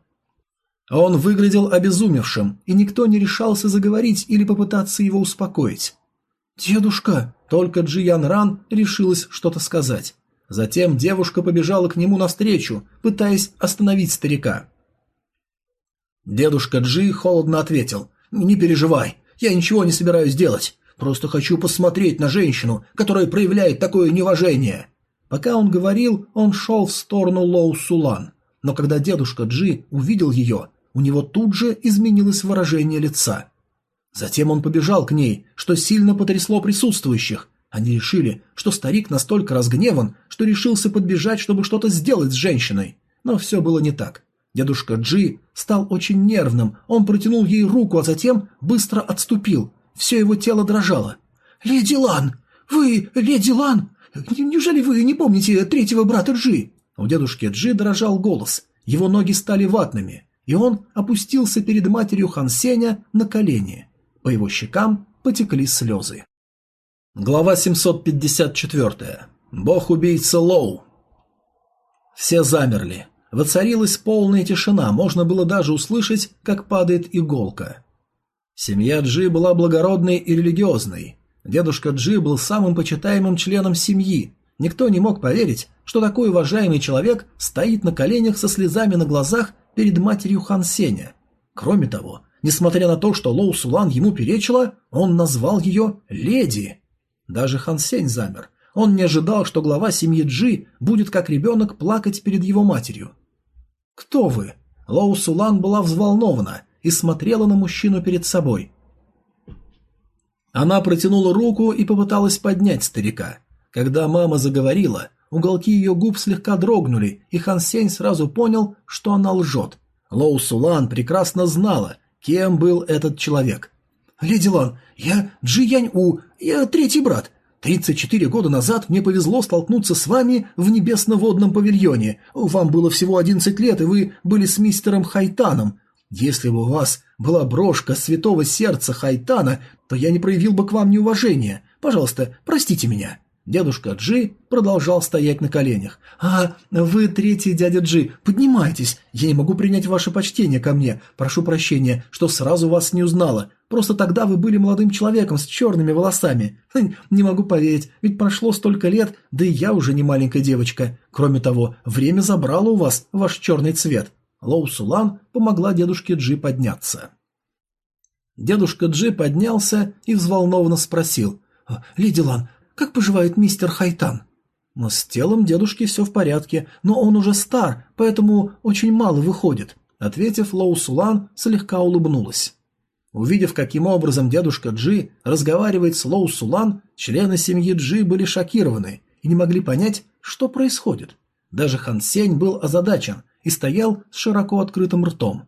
Он выглядел обезумевшим, и никто не решался заговорить или попытаться его успокоить. «Дедушка!» Только Джи Ян Ран решилась что-то сказать. Затем девушка побежала к нему навстречу, пытаясь остановить старика. Дедушка Джи холодно ответил. «Не переживай, я ничего не собираюсь делать. Просто хочу посмотреть на женщину, которая проявляет такое неуважение». Пока он говорил, он шел в сторону Лоу Сулан. Но когда дедушка Джи увидел ее, у него тут же изменилось выражение лица. Затем он побежал к ней, что сильно потрясло присутствующих. Они решили, что старик настолько разгневан, что решился подбежать, чтобы что-то сделать с женщиной. Но все было не так. Дедушка Джи стал очень нервным, он протянул ей руку, а затем быстро отступил. Все его тело дрожало. «Леди Лан! Вы, леди Лан! Неужели вы не помните третьего брата Джи?» У дедушки Джи дрожал голос, его ноги стали ватными, и он опустился перед матерью Хан Сеня на колени. По его щекам потекли слезы. Глава 754. Бог-убийца Лоу. Все замерли. Воцарилась полная тишина, можно было даже услышать, как падает иголка. Семья Джи была благородной и религиозной. Дедушка Джи был самым почитаемым членом семьи. Никто не мог поверить, что такой уважаемый человек стоит на коленях со слезами на глазах перед матерью Хан Сеня. Кроме того, несмотря на то, что Лоу Сулан ему перечила, он назвал ее «леди». Даже Хан Сень замер. Он не ожидал, что глава семьи Джи будет как ребенок плакать перед его матерью. «Кто вы?» Лоу Сулан была взволнована и смотрела на мужчину перед собой. Она протянула руку и попыталась поднять старика. Когда мама заговорила, уголки ее губ слегка дрогнули, и Хан Сень сразу понял, что она лжет. Лоу Сулан прекрасно знала, кем был этот человек. «Леди Лан, я Джи Янь У, я третий брат. 34 года назад мне повезло столкнуться с вами в небесно-водном павильоне. Вам было всего 11 лет, и вы были с мистером Хайтаном. Если бы у вас была брошка святого сердца Хайтана, то я не проявил бы к вам неуважения. Пожалуйста, простите меня». Дедушка Джи продолжал стоять на коленях. «А, вы третий дядя Джи, поднимайтесь. Я не могу принять ваше почтение ко мне. Прошу прощения, что сразу вас не узнала. Просто тогда вы были молодым человеком с черными волосами. Хм, не могу поверить, ведь прошло столько лет, да и я уже не маленькая девочка. Кроме того, время забрало у вас ваш черный цвет». Лоу Сулан помогла дедушке Джи подняться. Дедушка Джи поднялся и взволнованно спросил. «Леди Лан, как поживает мистер Хайтан? Но с телом дедушки все в порядке, но он уже стар, поэтому очень мало выходит. Ответив, Лоу Сулан слегка улыбнулась. Увидев, каким образом дедушка Джи разговаривает с Лоу Сулан, члены семьи Джи были шокированы и не могли понять, что происходит. Даже Хан Сень был озадачен и стоял с широко открытым ртом.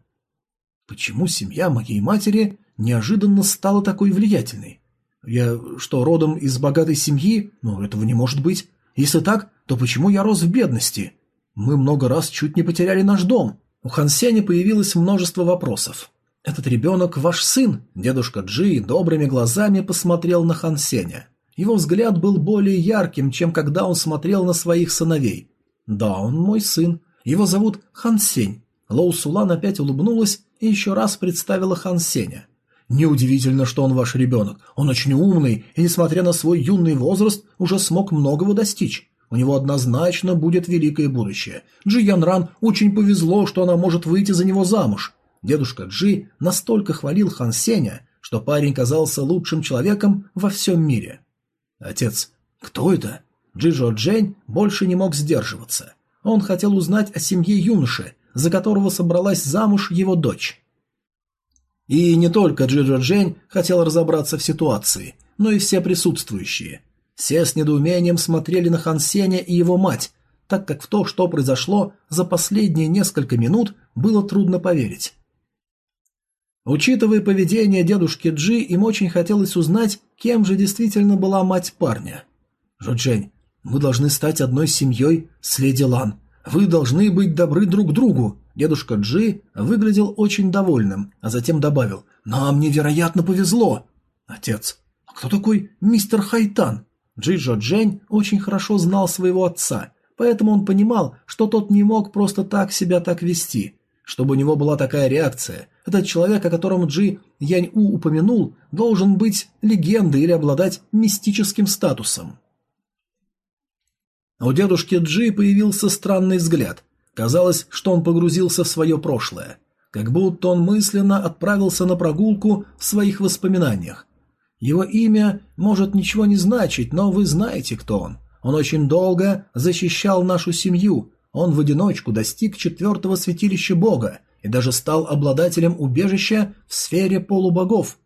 Почему семья моей матери неожиданно стала такой влиятельной? Я что, родом из богатой семьи? Ну, этого не может быть. Если так, то почему я рос в бедности? Мы много раз чуть не потеряли наш дом. У Хан Сеня появилось множество вопросов. «Этот ребенок ваш сын?» Дедушка Джи добрыми глазами посмотрел на Хан Сеня. Его взгляд был более ярким, чем когда он смотрел на своих сыновей. «Да, он мой сын. Его зовут Хан Сень». Опять улыбнулась и еще раз представила Хан Сеня. «Неудивительно, что он ваш ребенок. Он очень умный и, несмотря на свой юный возраст, уже смог многого достичь. У него однозначно будет великое будущее. Джи Ян очень повезло, что она может выйти за него замуж». Дедушка Джи настолько хвалил Хан Сеня, что парень казался лучшим человеком во всем мире. «Отец, кто это?» Джижо Джень больше не мог сдерживаться. Он хотел узнать о семье юноши, за которого собралась замуж его дочь. И не только Джиджо Джень хотел разобраться в ситуации, но и все присутствующие. Все с недоумением смотрели на Хан Сеня и его мать, так как в то, что произошло за последние несколько минут, было трудно поверить. Учитывая поведение дедушки Джи, им очень хотелось узнать, кем же действительно была мать парня. «Жоджень, мы должны стать одной семьей с Леди Лан. Вы должны быть добры друг другу». Дедушка Джи выглядел очень довольным, а затем добавил «Нам невероятно повезло». «Отец, а кто такой мистер Хайтан?» Джи Джень очень хорошо знал своего отца, поэтому он понимал, что тот не мог просто так себя так вести. Чтобы у него была такая реакция, этот человек, о котором Джи Янь-У упомянул, должен быть легендой или обладать мистическим статусом. У дедушки Джи появился странный взгляд. Казалось, что он погрузился в свое прошлое. Как будто он мысленно отправился на прогулку в своих воспоминаниях. Его имя может ничего не значить, но вы знаете, кто он. Он очень долго защищал нашу семью. Он в одиночку достиг четвертого святилища Бога и даже стал обладателем убежища в сфере полубогов.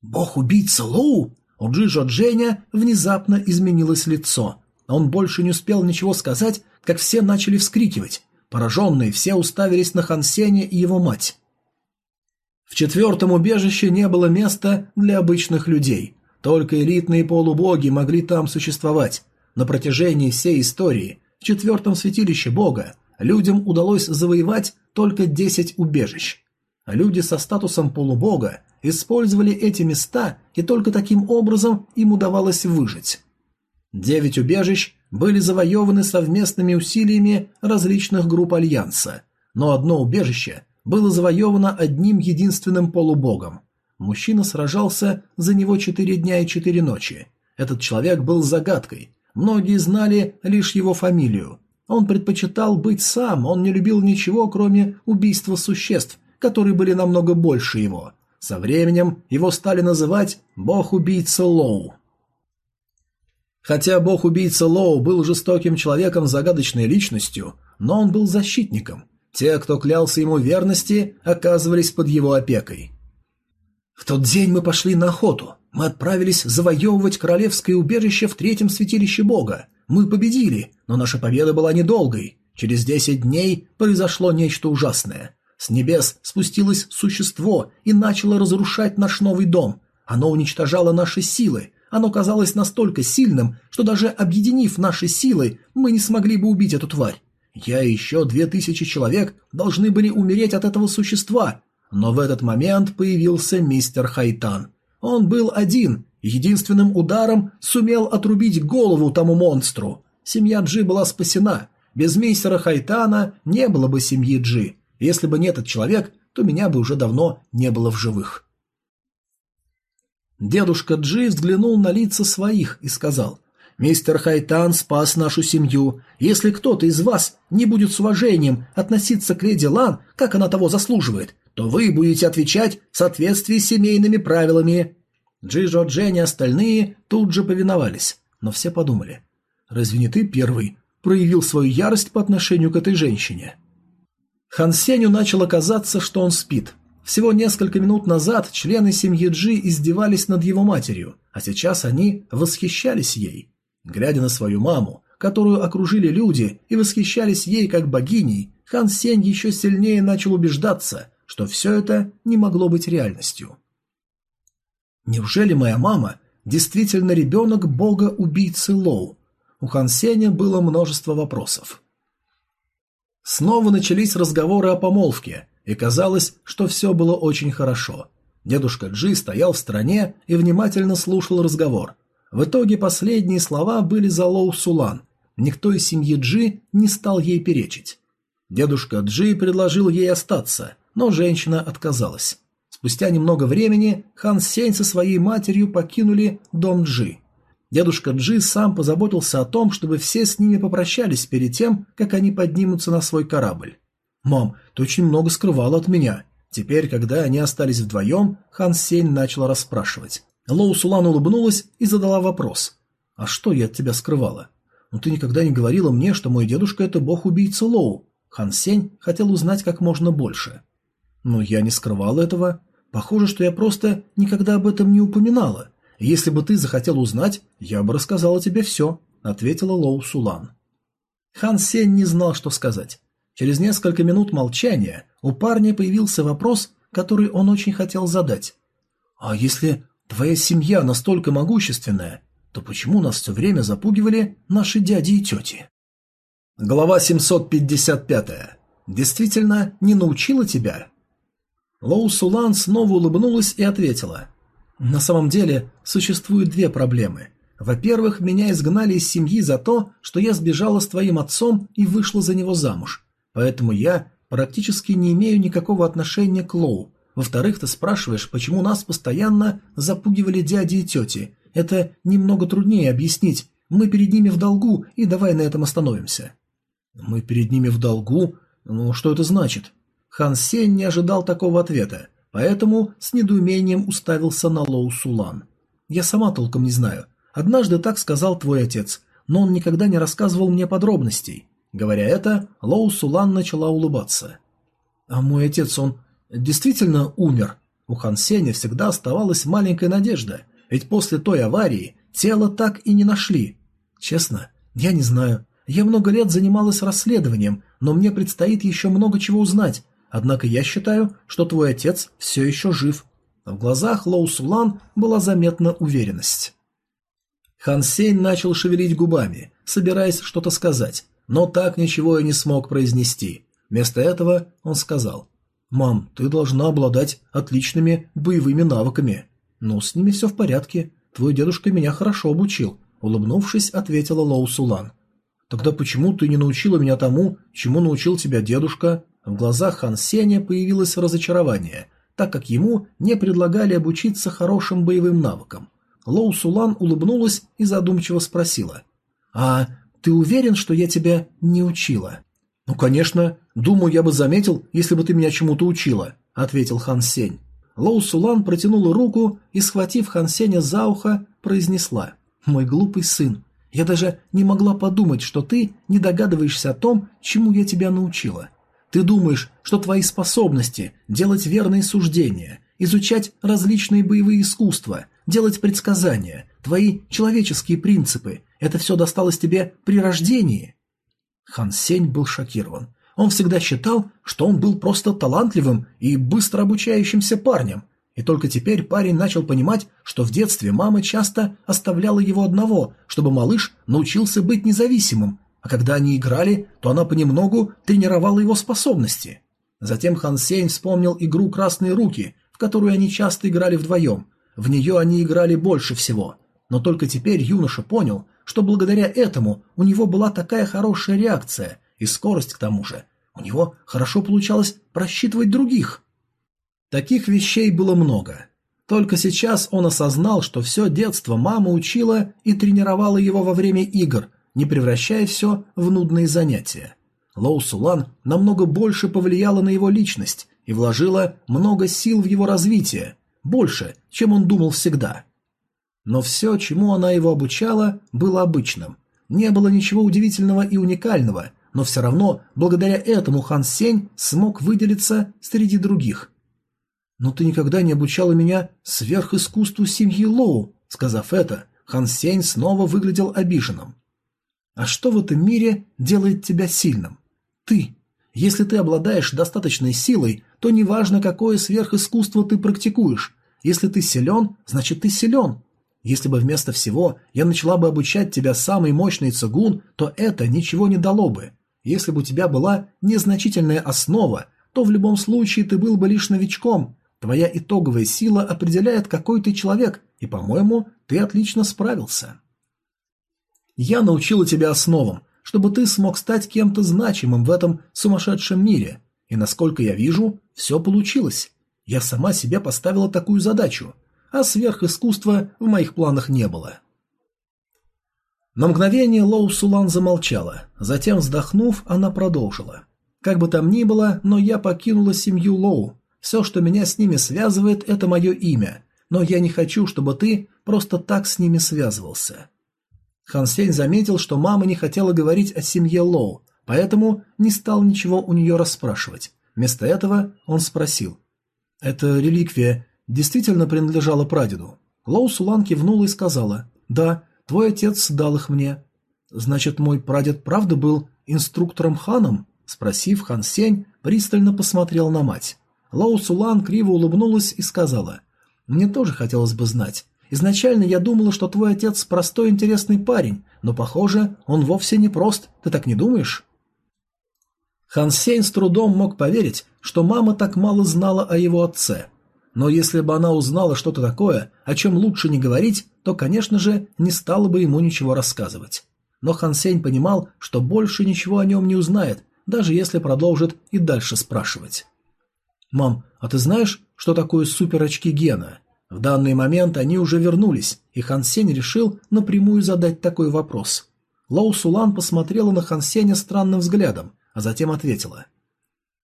Бог-убийца Лоу? У Джижо Дженя внезапно изменилось лицо. Он больше не успел ничего сказать, как все начали вскрикивать. Пораженные все уставились на Хансеня и его мать. В четвертом убежище не было места для обычных людей. Только элитные полубоги могли там существовать. На протяжении всей истории в четвертом святилище бога людям удалось завоевать только 10 убежищ. А люди со статусом полубога использовали эти места, и только таким образом им удавалось выжить. Девять убежищ были завоеваны совместными усилиями различных групп Альянса, но одно убежище было завоевано одним единственным полубогом. Мужчина сражался за него четыре дня и четыре ночи. Этот человек был загадкой, многие знали лишь его фамилию, он предпочитал быть сам, он не любил ничего, кроме убийства существ, которые были намного больше его. Со временем его стали называть «бог-убийца Лоу». Хотя бог-убийца Лоу был жестоким человеком загадочной личностью, но он был защитником. Те, кто клялся ему верности, оказывались под его опекой. В тот день мы пошли на охоту. Мы отправились завоевывать королевское убежище в третьем святилище бога. Мы победили, но наша победа была недолгой. Через десять дней произошло нечто ужасное. С небес спустилось существо и начало разрушать наш новый дом. Оно уничтожало наши силы. Оно казалось настолько сильным, что даже объединив наши силы, мы не смогли бы убить эту тварь. Я и еще две тысячи человек должны были умереть от этого существа. Но в этот момент появился мистер Хайтан. Он был один единственным ударом сумел отрубить голову тому монстру. Семья Джи была спасена. Без мейстера Хайтана не было бы семьи Джи. Если бы не этот человек, то меня бы уже давно не было в живых. Дедушка Джи взглянул на лица своих и сказал, «Мистер Хайтан спас нашу семью. Если кто-то из вас не будет с уважением относиться к леди Лан, как она того заслуживает, то вы будете отвечать в соответствии с семейными правилами. Джижо Джен и остальные тут же повиновались, но все подумали. «Разве не ты первый проявил свою ярость по отношению к этой женщине?» Хан Сеню начало казаться, что он спит. Всего несколько минут назад члены семьи Джи издевались над его матерью, а сейчас они восхищались ей. Глядя на свою маму, которую окружили люди и восхищались ей как богиней, Хан Сень еще сильнее начал убеждаться, что все это не могло быть реальностью. Неужели моя мама действительно ребенок бога-убийцы Лоу? У Хан Сеня было множество вопросов. Снова начались разговоры о помолвке, и казалось, что все было очень хорошо. Дедушка Джи стоял в стороне и внимательно слушал разговор. В итоге последние слова были за Лоу Сулан. Никто из семьи Джи не стал ей перечить. Дедушка Джи предложил ей остаться, но женщина отказалась. Спустя немного времени Хан Сень со своей матерью покинули дом Джи. Дедушка Джи сам позаботился о том, чтобы все с ними попрощались перед тем, как они поднимутся на свой корабль. «Мам, ты очень много скрывала от меня». Теперь, когда они остались вдвоем, Хан Сень начал расспрашивать. Лоу Сулан улыбнулась и задала вопрос. «А что я от тебя скрывала? Ну ты никогда не говорила мне, что мой дедушка – это бог-убийца Лоу». Хан Сень хотел узнать как можно больше. «Но я не скрывал этого. Похоже, что я просто никогда об этом не упоминала. Если бы ты захотел узнать, я бы рассказала тебе все», — ответила Лоу Сулан. Хан Сень не знал, что сказать. Через несколько минут молчания у парня появился вопрос, который он очень хотел задать. «А если твоя семья настолько могущественная, то почему нас все время запугивали наши дяди и тети?» Глава 755. Действительно не научила тебя? Лоу Сулан снова улыбнулась и ответила. На самом деле существуют две проблемы. Во-первых, меня изгнали из семьи за то, что я сбежала с твоим отцом и вышла за него замуж. Поэтому я практически не имею никакого отношения к Лоу. Во-вторых, ты спрашиваешь, почему нас постоянно запугивали дяди и тети. Это немного труднее объяснить. Мы перед ними в долгу, и давай на этом остановимся. Мы перед ними в долгу? Ну, что это значит? Хан Сень не ожидал такого ответа, поэтому с недоумением уставился на Лоу Сулан. «Я сама толком не знаю. Однажды так сказал твой отец, но он никогда не рассказывал мне подробностей». Говоря это, Лоу Сулан начала улыбаться. «А мой отец, он действительно умер?» У Хан Сеня всегда оставалась маленькая надежда, ведь после той аварии тело так и не нашли. Честно, я не знаю. Я много лет занималась расследованием, но мне предстоит еще много чего узнать, Однако я считаю, что твой отец все еще жив. В глазах Лоу Сулан была заметна уверенность. Хан Сень начал шевелить губами, собираясь что-то сказать, но так ничего и не смог произнести. Вместо этого он сказал, «Мам, ты должна обладать отличными боевыми навыками». «Ну, с ними все в порядке. Твой дедушка меня хорошо обучил», — улыбнувшись, ответила Лоу Сулан. «Тогда почему ты не научила меня тому, чему научил тебя дедушка?» В глазах Хан Сеня появилось разочарование, так как ему не предлагали обучиться хорошим боевым навыкам. Лоу Сулан улыбнулась и задумчиво спросила. «А ты уверен, что я тебя не учила?» «Ну, конечно. Думаю, я бы заметил, если бы ты меня чему-то учила», — ответил Хан Сень. Лоу Сулан протянула руку и, схватив Хан Сеня за ухо, произнесла. «Мой глупый сын, я даже не могла подумать, что ты не догадываешься о том, чему я тебя научила. Ты думаешь, что твои способности делать верные суждения, изучать различные боевые искусства, делать предсказания, твои человеческие принципы – это все досталось тебе при рождении? Хан Сень был шокирован. Он всегда считал, что он был просто талантливым и быстро обучающимся парнем. И только теперь парень начал понимать, что в детстве мама часто оставляла его одного, чтобы малыш научился быть независимым, а когда они играли, то она понемногу тренировала его способности. Затем Хан Сень вспомнил игру «Красные руки», в которую они часто играли вдвоем. В нее они играли больше всего. Но только теперь юноша понял, что благодаря этому у него была такая хорошая реакция и скорость к тому же. У него хорошо получалось просчитывать других. Таких вещей было много. Только сейчас он осознал, что все детство мама учила и тренировала его во время игр – не превращая все в нудные занятия. Лоу Сулан намного больше повлияла на его личность и вложила много сил в его развитие, больше, чем он думал всегда. Но все, чему она его обучала, было обычным. Не было ничего удивительного и уникального, но все равно, благодаря этому Хан Сень смог выделиться среди других. «Но ты никогда не обучала меня сверхискусству семьи Лоу», сказав это, Хан Сень снова выглядел обиженным. А что в этом мире делает тебя сильным? Ты. Если ты обладаешь достаточной силой, то неважно, какое сверхискусство ты практикуешь. Если ты силен, значит ты силен. Если бы вместо всего я начала бы обучать тебя самый мощный цигун, то это ничего не дало бы. Если бы у тебя была незначительная основа, то в любом случае ты был бы лишь новичком. Твоя итоговая сила определяет, какой ты человек, и, по-моему, ты отлично справился. Я научила тебя основам, чтобы ты смог стать кем-то значимым в этом сумасшедшем мире. И, насколько я вижу, все получилось. Я сама себе поставила такую задачу – а сверхискусства в моих планах не было. На мгновение Лоу Сулан замолчала, затем, вздохнув, она продолжила. «Как бы там ни было, но я покинула семью Лоу. Все, что меня с ними связывает, это мое имя, но я не хочу, чтобы ты просто так с ними связывался». Хан Сень заметил, что мама не хотела говорить о семье Лоу, поэтому не стал ничего у нее расспрашивать. Вместо этого он спросил. «Это реликвия действительно принадлежала прадеду. Лоу Сулан кивнула и сказала, «Да, твой отец дал их мне». «Значит, мой прадед правда был инструктором-ханом?» Спросив, Хан Сень пристально посмотрел на мать. Лоу Сулан криво улыбнулась и сказала, «Мне тоже хотелось бы знать. Изначально я думала, что твой отец простой интересный парень, но, похоже, он вовсе не прост. Ты так не думаешь?» Хан Сень с трудом мог поверить, что мама так мало знала о его отце – но если бы она узнала что-то такое, о чем лучше не говорить, то, конечно же, не стала бы ему ничего рассказывать. Но Хан Сень понимал, что больше ничего о нем не узнает, даже если продолжит и дальше спрашивать. «Мам, а ты знаешь, что такое суперочки Гена?» В данный момент они уже вернулись, и Хан Сень решил напрямую задать такой вопрос. Лоу Сулан посмотрела на Хан Сеня странным взглядом, а затем ответила.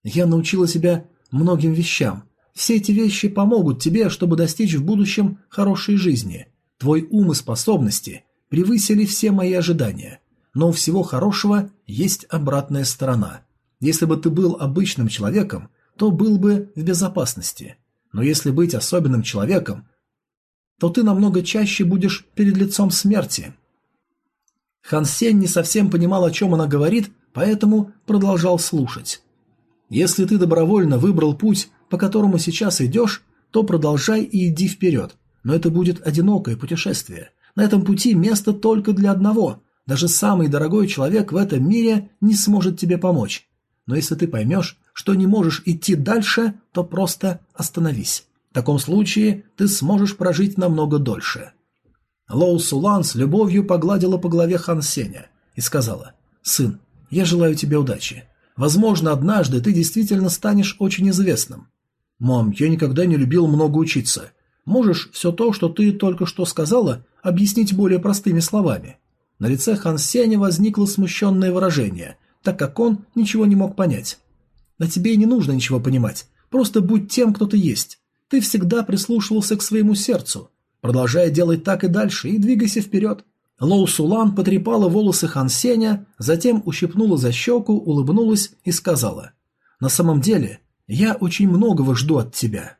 «Я научила себя многим вещам, все эти вещи помогут тебе, чтобы достичь в будущем хорошей жизни. Твой ум и способности превысили все мои ожидания. Но у всего хорошего есть обратная сторона. Если бы ты был обычным человеком, то был бы в безопасности. Но если быть особенным человеком, то ты намного чаще будешь перед лицом смерти. Хан Сень не совсем понимал, о чем она говорит, поэтому продолжал слушать. Если ты добровольно выбрал путь, по которому сейчас идешь, то продолжай и иди вперед. Но это будет одинокое путешествие. На этом пути место только для одного. Даже самый дорогой человек в этом мире не сможет тебе помочь. Но если ты поймешь, что не можешь идти дальше, то просто остановись. В таком случае ты сможешь прожить намного дольше. Лоу Сулан с любовью погладила по голове Хан Сеня и сказала, «Сын, я желаю тебе удачи. Возможно, однажды ты действительно станешь очень известным. «Мам, я никогда не любил много учиться. Можешь все то, что ты только что сказала, объяснить более простыми словами?» На лице Хан Сеня возникло смущенное выражение, так как он ничего не мог понять. «На тебе и не нужно ничего понимать. Просто будь тем, кто ты есть. Ты всегда прислушивался к своему сердцу. Продолжай делать так и дальше, и двигайся вперед». Лоу Сулан потрепала волосы Хан Сеня, затем ущипнула за щеку, улыбнулась и сказала. «На самом деле, я очень многого жду от тебя».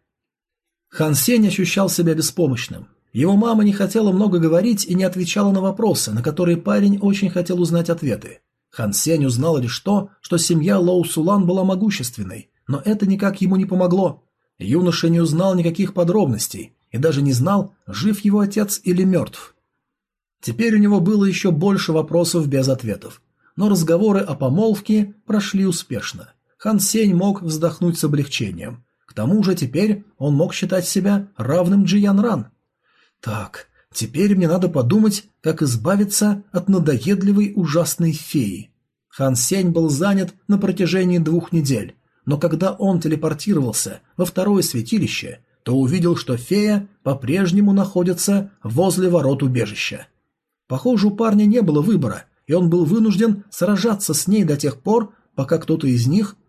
Хан Сень ощущал себя беспомощным. Его мама не хотела много говорить и не отвечала на вопросы, на которые парень очень хотел узнать ответы. Хан Сень узнал лишь то, что семья Лоу Сулан была могущественной, но это никак ему не помогло. Юноша не узнал никаких подробностей и даже не знал, жив его отец или мертв. Теперь у него было еще больше вопросов без ответов, но разговоры о помолвке прошли успешно. Хан Сень мог вздохнуть с облегчением. К тому же теперь он мог считать себя равным Джиян Ран. Так, теперь мне надо подумать, как избавиться от надоедливой ужасной феи. Хан Сень был занят на протяжении двух недель, но когда он телепортировался во второе святилище, то увидел, что фея по-прежнему находится возле ворот убежища. Похоже, у парня не было выбора, и он был вынужден сражаться с ней до тех пор, пока кто-то из них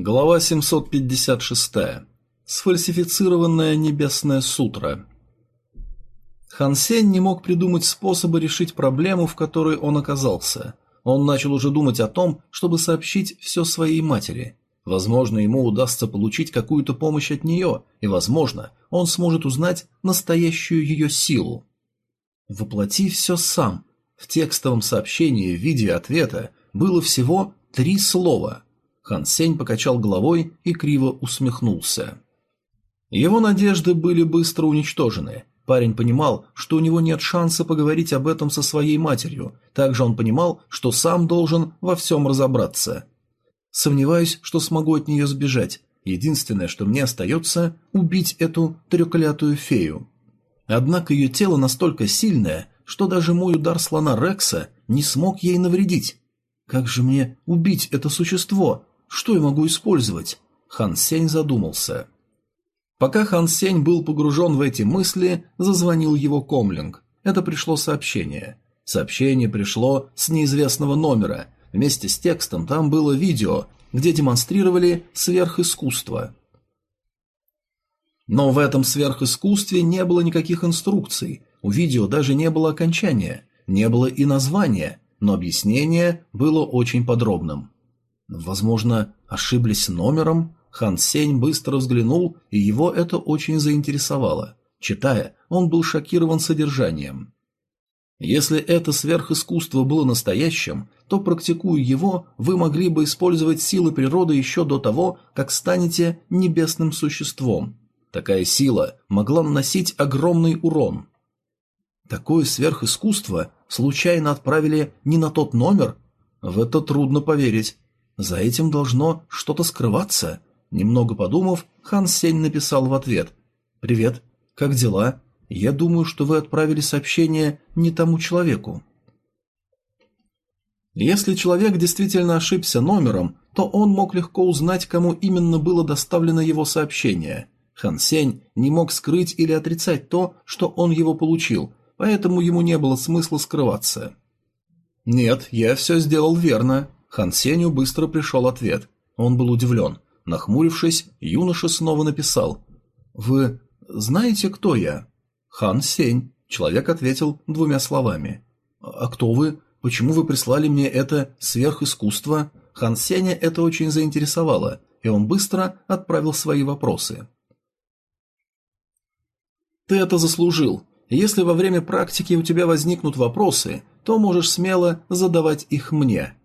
Глава 756. Сфальсифицированная небесная сутра. Хан Сень не мог придумать способа решить проблему, в которой он оказался. Он начал уже думать о том, чтобы сообщить все своей матери. Возможно, ему удастся получить какую-то помощь от нее, и, возможно, он сможет узнать настоящую ее силу. Воплоти все сам. В текстовом сообщении в виде ответа было всего три слова. Хан Сень покачал головой и криво усмехнулся. Его надежды были быстро уничтожены. Парень понимал, что у него нет шанса поговорить об этом со своей матерью. Также он понимал, что сам должен во всем разобраться. Сомневаюсь, что смогу от нее сбежать. Единственное, что мне остается, убить эту треклятую фею. Однако ее тело настолько сильное, что даже мой удар слона Рекса не смог ей навредить. Как же мне убить это существо? Что я могу использовать? Хан Сень задумался. Пока Хан Сень был погружен в эти мысли, зазвонил его комлинг. Это пришло сообщение. Сообщение пришло с неизвестного номера. Вместе с текстом там было видео, где демонстрировали сверхискусство. Но в этом сверхискусстве не было никаких инструкций, у видео даже не было окончания, не было и названия, но объяснение было очень подробным. Возможно, ошиблись номером? Хан Сень быстро взглянул, и его это очень заинтересовало. Читая, он был шокирован содержанием. Если это сверхискусство было настоящим, то, практикуя его, вы могли бы использовать силы природы еще до того, как станете небесным существом. Такая сила могла наносить огромный урон. Такое сверхискусство случайно отправили не на тот номер? В это трудно поверить. За этим должно что-то скрываться. Немного подумав, Хан Сень написал в ответ. «Привет. Как дела? Я думаю, что вы отправили сообщение не тому человеку». Если человек действительно ошибся номером, то он мог легко узнать, кому именно было доставлено его сообщение. Хан Сень не мог скрыть или отрицать то, что он его получил, поэтому ему не было смысла скрываться. «Нет, я все сделал верно», — Хан Сенью быстро пришел ответ. Он был удивлен. Нахмурившись, юноша снова написал. «Вы знаете, кто я?» «Хан Сень», — человек ответил двумя словами. «А кто вы? Почему вы прислали мне это сверхискусство?» Хан Сеня это очень заинтересовало, и он быстро отправил свои вопросы. «Ты это заслужил. Если во время практики у тебя возникнут вопросы, то можешь смело задавать их мне.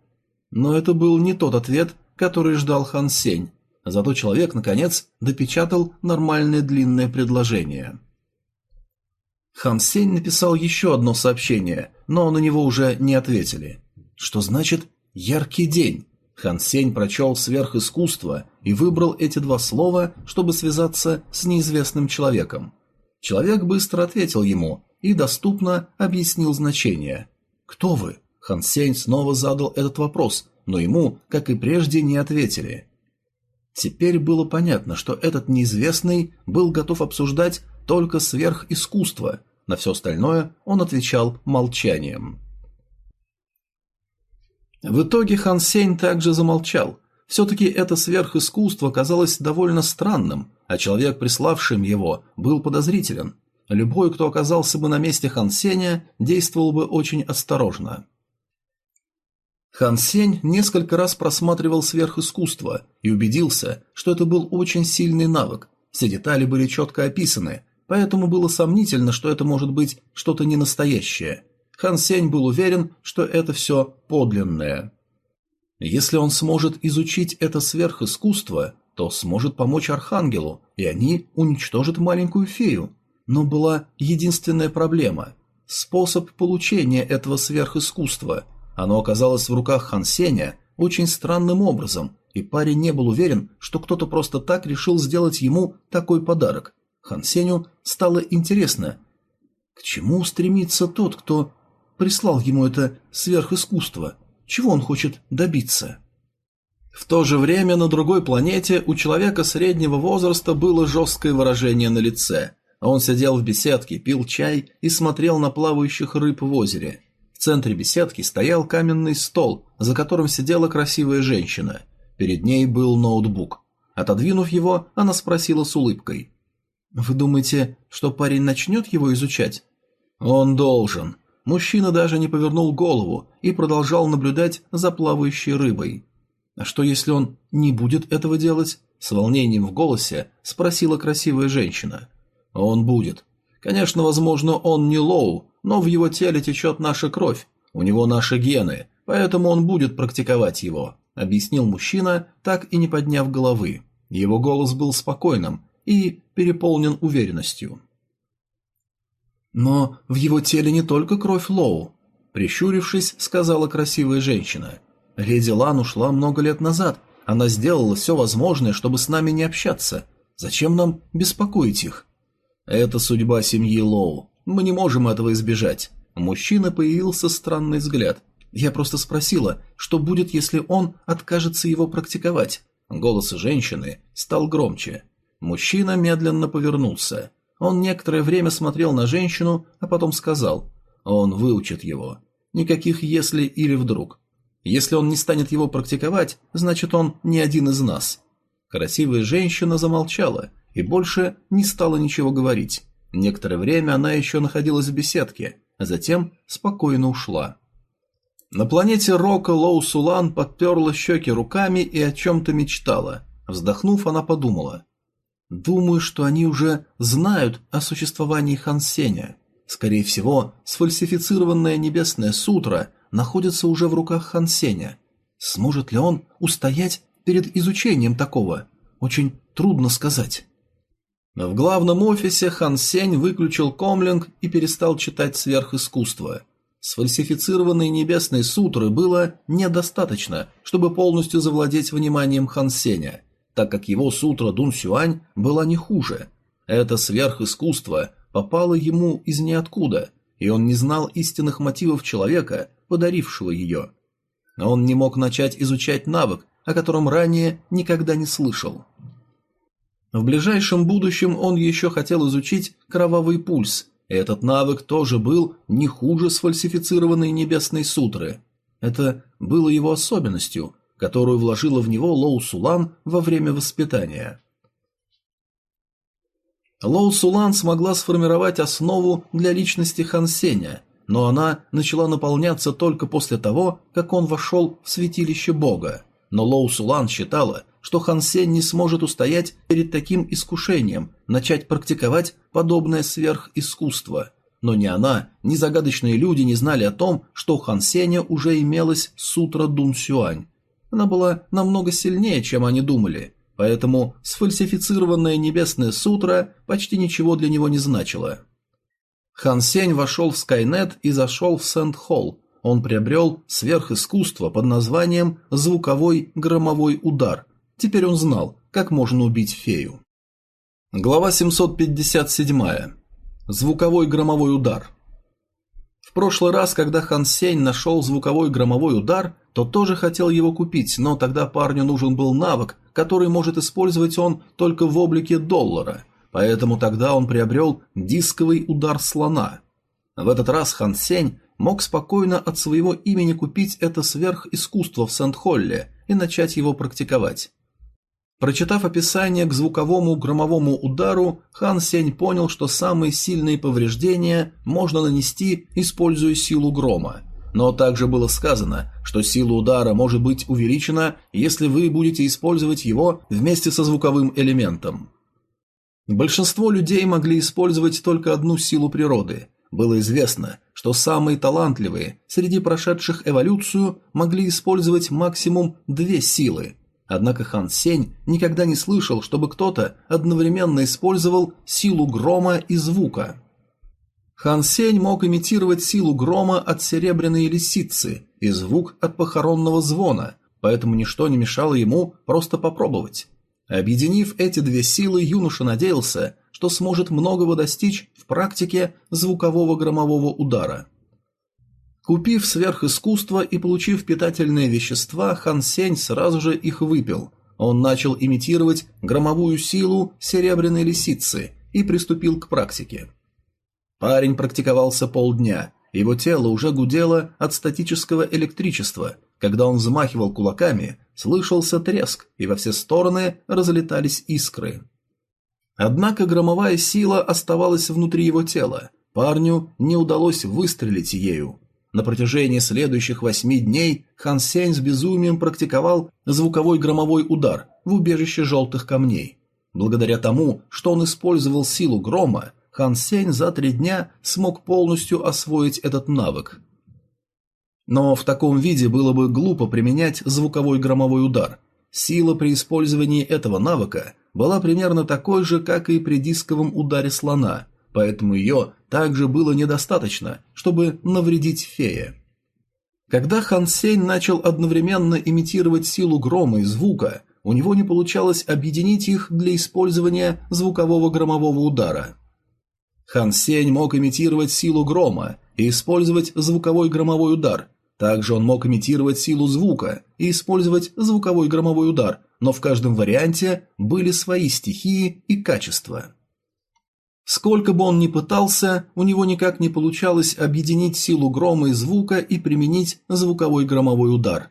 Но это был не тот ответ, который ждал Хан Сень. Зато человек, наконец, допечатал нормальное длинное предложение. Хан Сень написал еще одно сообщение, но на него уже не ответили. Что значит «яркий день»? Хан Сень прочел сверхискусство и выбрал эти два слова, чтобы связаться с неизвестным человеком. Человек быстро ответил ему и доступно объяснил значение. «Кто вы?» Хан Сень снова задал этот вопрос, но ему, как и прежде, не ответили. Теперь было понятно, что этот неизвестный был готов обсуждать только сверхискусство, на все остальное он отвечал молчанием. В итоге Хан Сень также замолчал. Все-таки это сверхискусство казалось довольно странным, а человек, приславшим его, был подозрителен. Любой, кто оказался бы на месте Хан Сеня, действовал бы очень осторожно. Хан Сень несколько раз просматривал сверхискусство и убедился, что это был очень сильный навык. Все детали были четко описаны, поэтому было сомнительно, что это может быть что-то ненастоящее. Хан Сень был уверен, что это все подлинное. Если он сможет изучить это сверхискусство, то сможет помочь Архангелу, и они уничтожат маленькую фею. Но была единственная проблема – способ получения этого сверхискусства. Оно оказалось в руках Хан Сеня очень странным образом, и парень не был уверен, что кто-то просто так решил сделать ему такой подарок. Хан Сеню стало интересно, к чему стремится тот, кто прислал ему это сверхискусство, чего он хочет добиться. В то же время на другой планете у человека среднего возраста было жесткое выражение на лице. Он сидел в беседке, пил чай и смотрел на плавающих рыб в озере. Центре беседки стоял каменный стол, за которым сидела красивая женщина. Перед ней был ноутбук. Отодвинув его, она спросила с улыбкой. «Вы думаете, что парень начнет его изучать?» Он должен. Мужчина даже не повернул голову и продолжал наблюдать за плавающей рыбой. А что если он не будет этого делать? С волнением в голосе спросила красивая женщина. Он будет. Конечно, возможно, он не Лоу, но в его теле течет наша кровь, у него наши гены, поэтому он будет практиковать его, объяснил мужчина, так и не подняв головы. Его голос был спокойным и переполнен уверенностью. Но в его теле не только кровь Лоу, прищурившись, сказала красивая женщина. Леди Лан ушла много лет назад. Она сделала все возможное, чтобы с нами не общаться. Зачем нам беспокоить их? Это судьба семьи Лоу. Мы не можем этого избежать. У мужчины появился странный взгляд. Я просто спросила, что будет, если он откажется его практиковать. Голос женщины стал громче. Мужчина медленно повернулся. Он некоторое время смотрел на женщину, а потом сказал. Он выучит его. Никаких «если» или «вдруг». Если он не станет его практиковать, значит он не один из нас. Красивая женщина замолчала и больше не стала ничего говорить. Некоторое время она еще находилась в беседке, а затем спокойно ушла. На планете Рока Лоу Сулан подперла щеки руками и о чем-то мечтала. Вздохнув, она подумала. «Думаю, что они уже знают о существовании Хан Сеня. Скорее всего, сфальсифицированная Небесная Сутра находится уже в руках Хан Сеня. Сможет ли он устоять перед изучением такого? Очень трудно сказать. В главном офисе Хан Сень выключил комлинг и перестал читать сверхискусство. Сфальсифицированной небесной сутры было недостаточно, чтобы полностью завладеть вниманием Хан Сеня, так как его сутра Дун Сюань была не хуже. Это сверхискусство попало ему из ниоткуда, и он не знал истинных мотивов человека, подарившего ее. Он не мог начать изучать навык, о котором ранее никогда не слышал. В ближайшем будущем он еще хотел изучить кровавый пульс, и этот навык тоже был не хуже сфальсифицированной небесной сутры. Это было его особенностью, которую вложила в него Лоу Сулан во время воспитания. Лоу Сулан смогла сформировать основу для личности Хан Сеня, но она начала наполняться только после того, как он вошел в святилище Бога. Но Лоу Сулан считала, что Хан Сень не сможет устоять перед таким искушением, начать практиковать подобное сверхискусство. Но ни она, ни загадочные люди не знали о том, что у Хан Сеня уже имелась сутра Дун Сюань. Она была намного сильнее, чем они думали, поэтому сфальсифицированная небесная сутра почти ничего для него не значила. Хан Сень вошел в Скайнет и зашел в Сент-Холл. Он приобрел сверхискусство под названием «Звуковой громовой удар». Теперь он знал, как можно убить фею. Глава 757. Звуковой громовой удар. В прошлый раз, когда Хан Сень нашел звуковой громовой удар, то тоже хотел его купить, но тогда парню нужен был навык, который может использовать он только в облике доллара – поэтому тогда он приобрел дисковый удар слона. В этот раз Хан Сень мог спокойно от своего имени купить это сверхискусство в Сент-Холле и начать его практиковать. Прочитав описание к звуковому громовому удару, Хан Сень понял, что самые сильные повреждения можно нанести, используя силу грома. Но также было сказано, что сила удара может быть увеличена, если вы будете использовать его вместе со звуковым элементом. Большинство людей могли использовать только одну силу природы. Было известно, что самые талантливые среди прошедших эволюцию могли использовать максимум две силы. Однако Хан Сень никогда не слышал, чтобы кто-то одновременно использовал силу грома и звука. Хан Сень мог имитировать силу грома от серебряной лисицы и звук от похоронного звона, поэтому ничто не мешало ему просто попробовать. Объединив эти две силы, юноша надеялся, что сможет многого достичь в практике звукового громового удара. Купив сверхискусство и получив питательные вещества, Хан Сень сразу же их выпил. Он начал имитировать громовую силу серебряной лисицы и приступил к практике. Парень практиковался полдня, его тело уже гудело от статического электричества, когда он взмахивал кулаками, слышался треск, и во все стороны разлетались искры. Однако громовая сила оставалась внутри его тела, Парню не удалось выстрелить ею. На протяжении следующих восьми дней Хан Сень с безумием практиковал звуковой громовой удар в убежище желтых камней. Благодаря тому, что он использовал силу грома, Хан Сень за три дня смог полностью освоить этот навык. Но в таком виде было бы глупо применять звуковой громовой удар. Сила при использовании этого навыка была примерно такой же, как и при дисковом ударе слона, поэтому ее также было недостаточно, чтобы навредить фее. Когда Хан Сень начал одновременно имитировать силу грома и звука, у него не получалось объединить их для использования звукового громового удара. Хан Сень мог имитировать силу грома и использовать звуковой громовой удар. Также он мог имитировать силу звука и использовать звуковой громовой удар, но в каждом варианте были свои стихии и качества. Сколько бы он ни пытался, у него никак не получалось объединить силу грома и звука и применить звуковой громовой удар.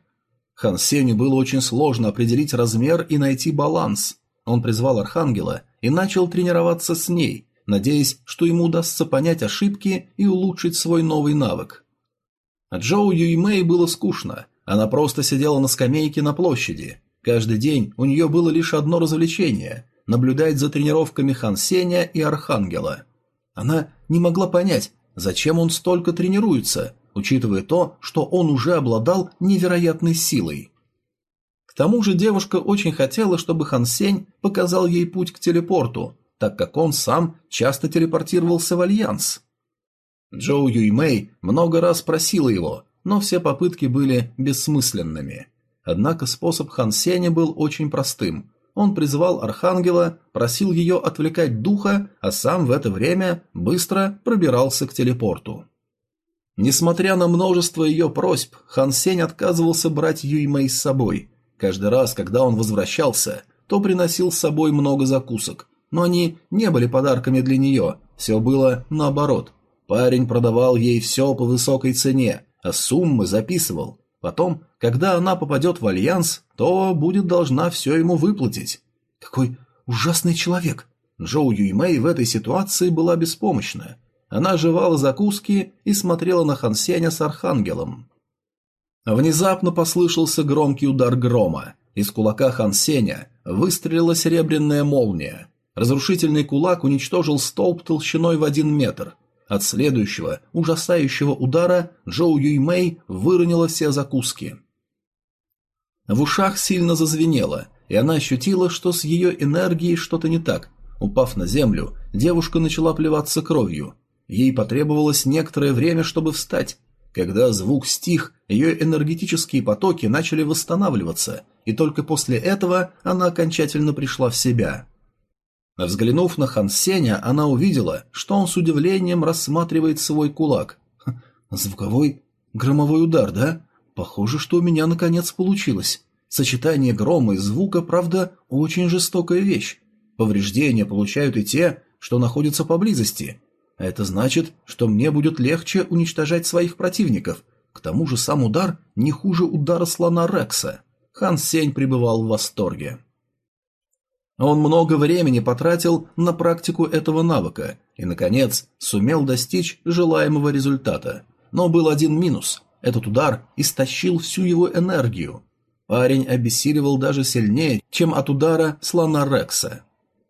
Хан Сеню было очень сложно определить размер и найти баланс. Он призвал Архангела и начал тренироваться с ней, надеясь, что ему удастся понять ошибки и улучшить свой новый навык. Джоу Юймэй было скучно. Она просто сидела на скамейке на площади. Каждый день у нее было лишь одно развлечение – наблюдать за тренировками Хан Сеня и Архангела. Она не могла понять, зачем он столько тренируется, учитывая то, что он уже обладал невероятной силой. К тому же девушка очень хотела, чтобы Хан Сень показал ей путь к телепорту, так как он сам часто телепортировался в Альянс. Джоу Юймэй много раз просила его, но все попытки были бессмысленными. Однако способ Хан Сеня был очень простым. Он призывал Архангела, просил ее отвлекать духа, а сам в это время быстро пробирался к телепорту. Несмотря на множество ее просьб, Хан Сень отказывался брать Юймэй с собой. Каждый раз, когда он возвращался, то приносил с собой много закусок, но они не были подарками для нее, все было наоборот. Парень продавал ей все по высокой цене, а суммы записывал. Потом, когда она попадет в альянс, то будет должна все ему выплатить. Какой ужасный человек. Джоу Юймэй в этой ситуации была беспомощна. Она жевала закуски и смотрела на Хансеня с Архангелом. Внезапно послышался громкий удар грома. Из кулака Хансеня выстрелила серебряная молния. Разрушительный кулак уничтожил столб толщиной в один метр. От следующего, ужасающего удара Джоу Юймэй выронила все закуски. В ушах сильно зазвенело, и она ощутила, что с ее энергией что-то не так. Упав на землю, девушка начала плеваться кровью. Ей потребовалось некоторое время, чтобы встать. Когда звук стих, ее энергетические потоки начали восстанавливаться, и только после этого она окончательно пришла в себя. Взглянув на Хан Сеня, она увидела, что он с удивлением рассматривает свой кулак. Звуковой громовой удар, да? Похоже, что у меня наконец получилось. Сочетание грома и звука, правда, очень жестокая вещь. Повреждения получают и те, что находятся поблизости. А это значит, что мне будет легче уничтожать своих противников. К тому же сам удар не хуже удара слона Рекса. Хан Сень пребывал в восторге. Он много времени потратил на практику этого навыка и, наконец, сумел достичь желаемого результата. Но был один минус – этот удар истощил всю его энергию. Парень обессиливал даже сильнее, чем от удара слона Рекса.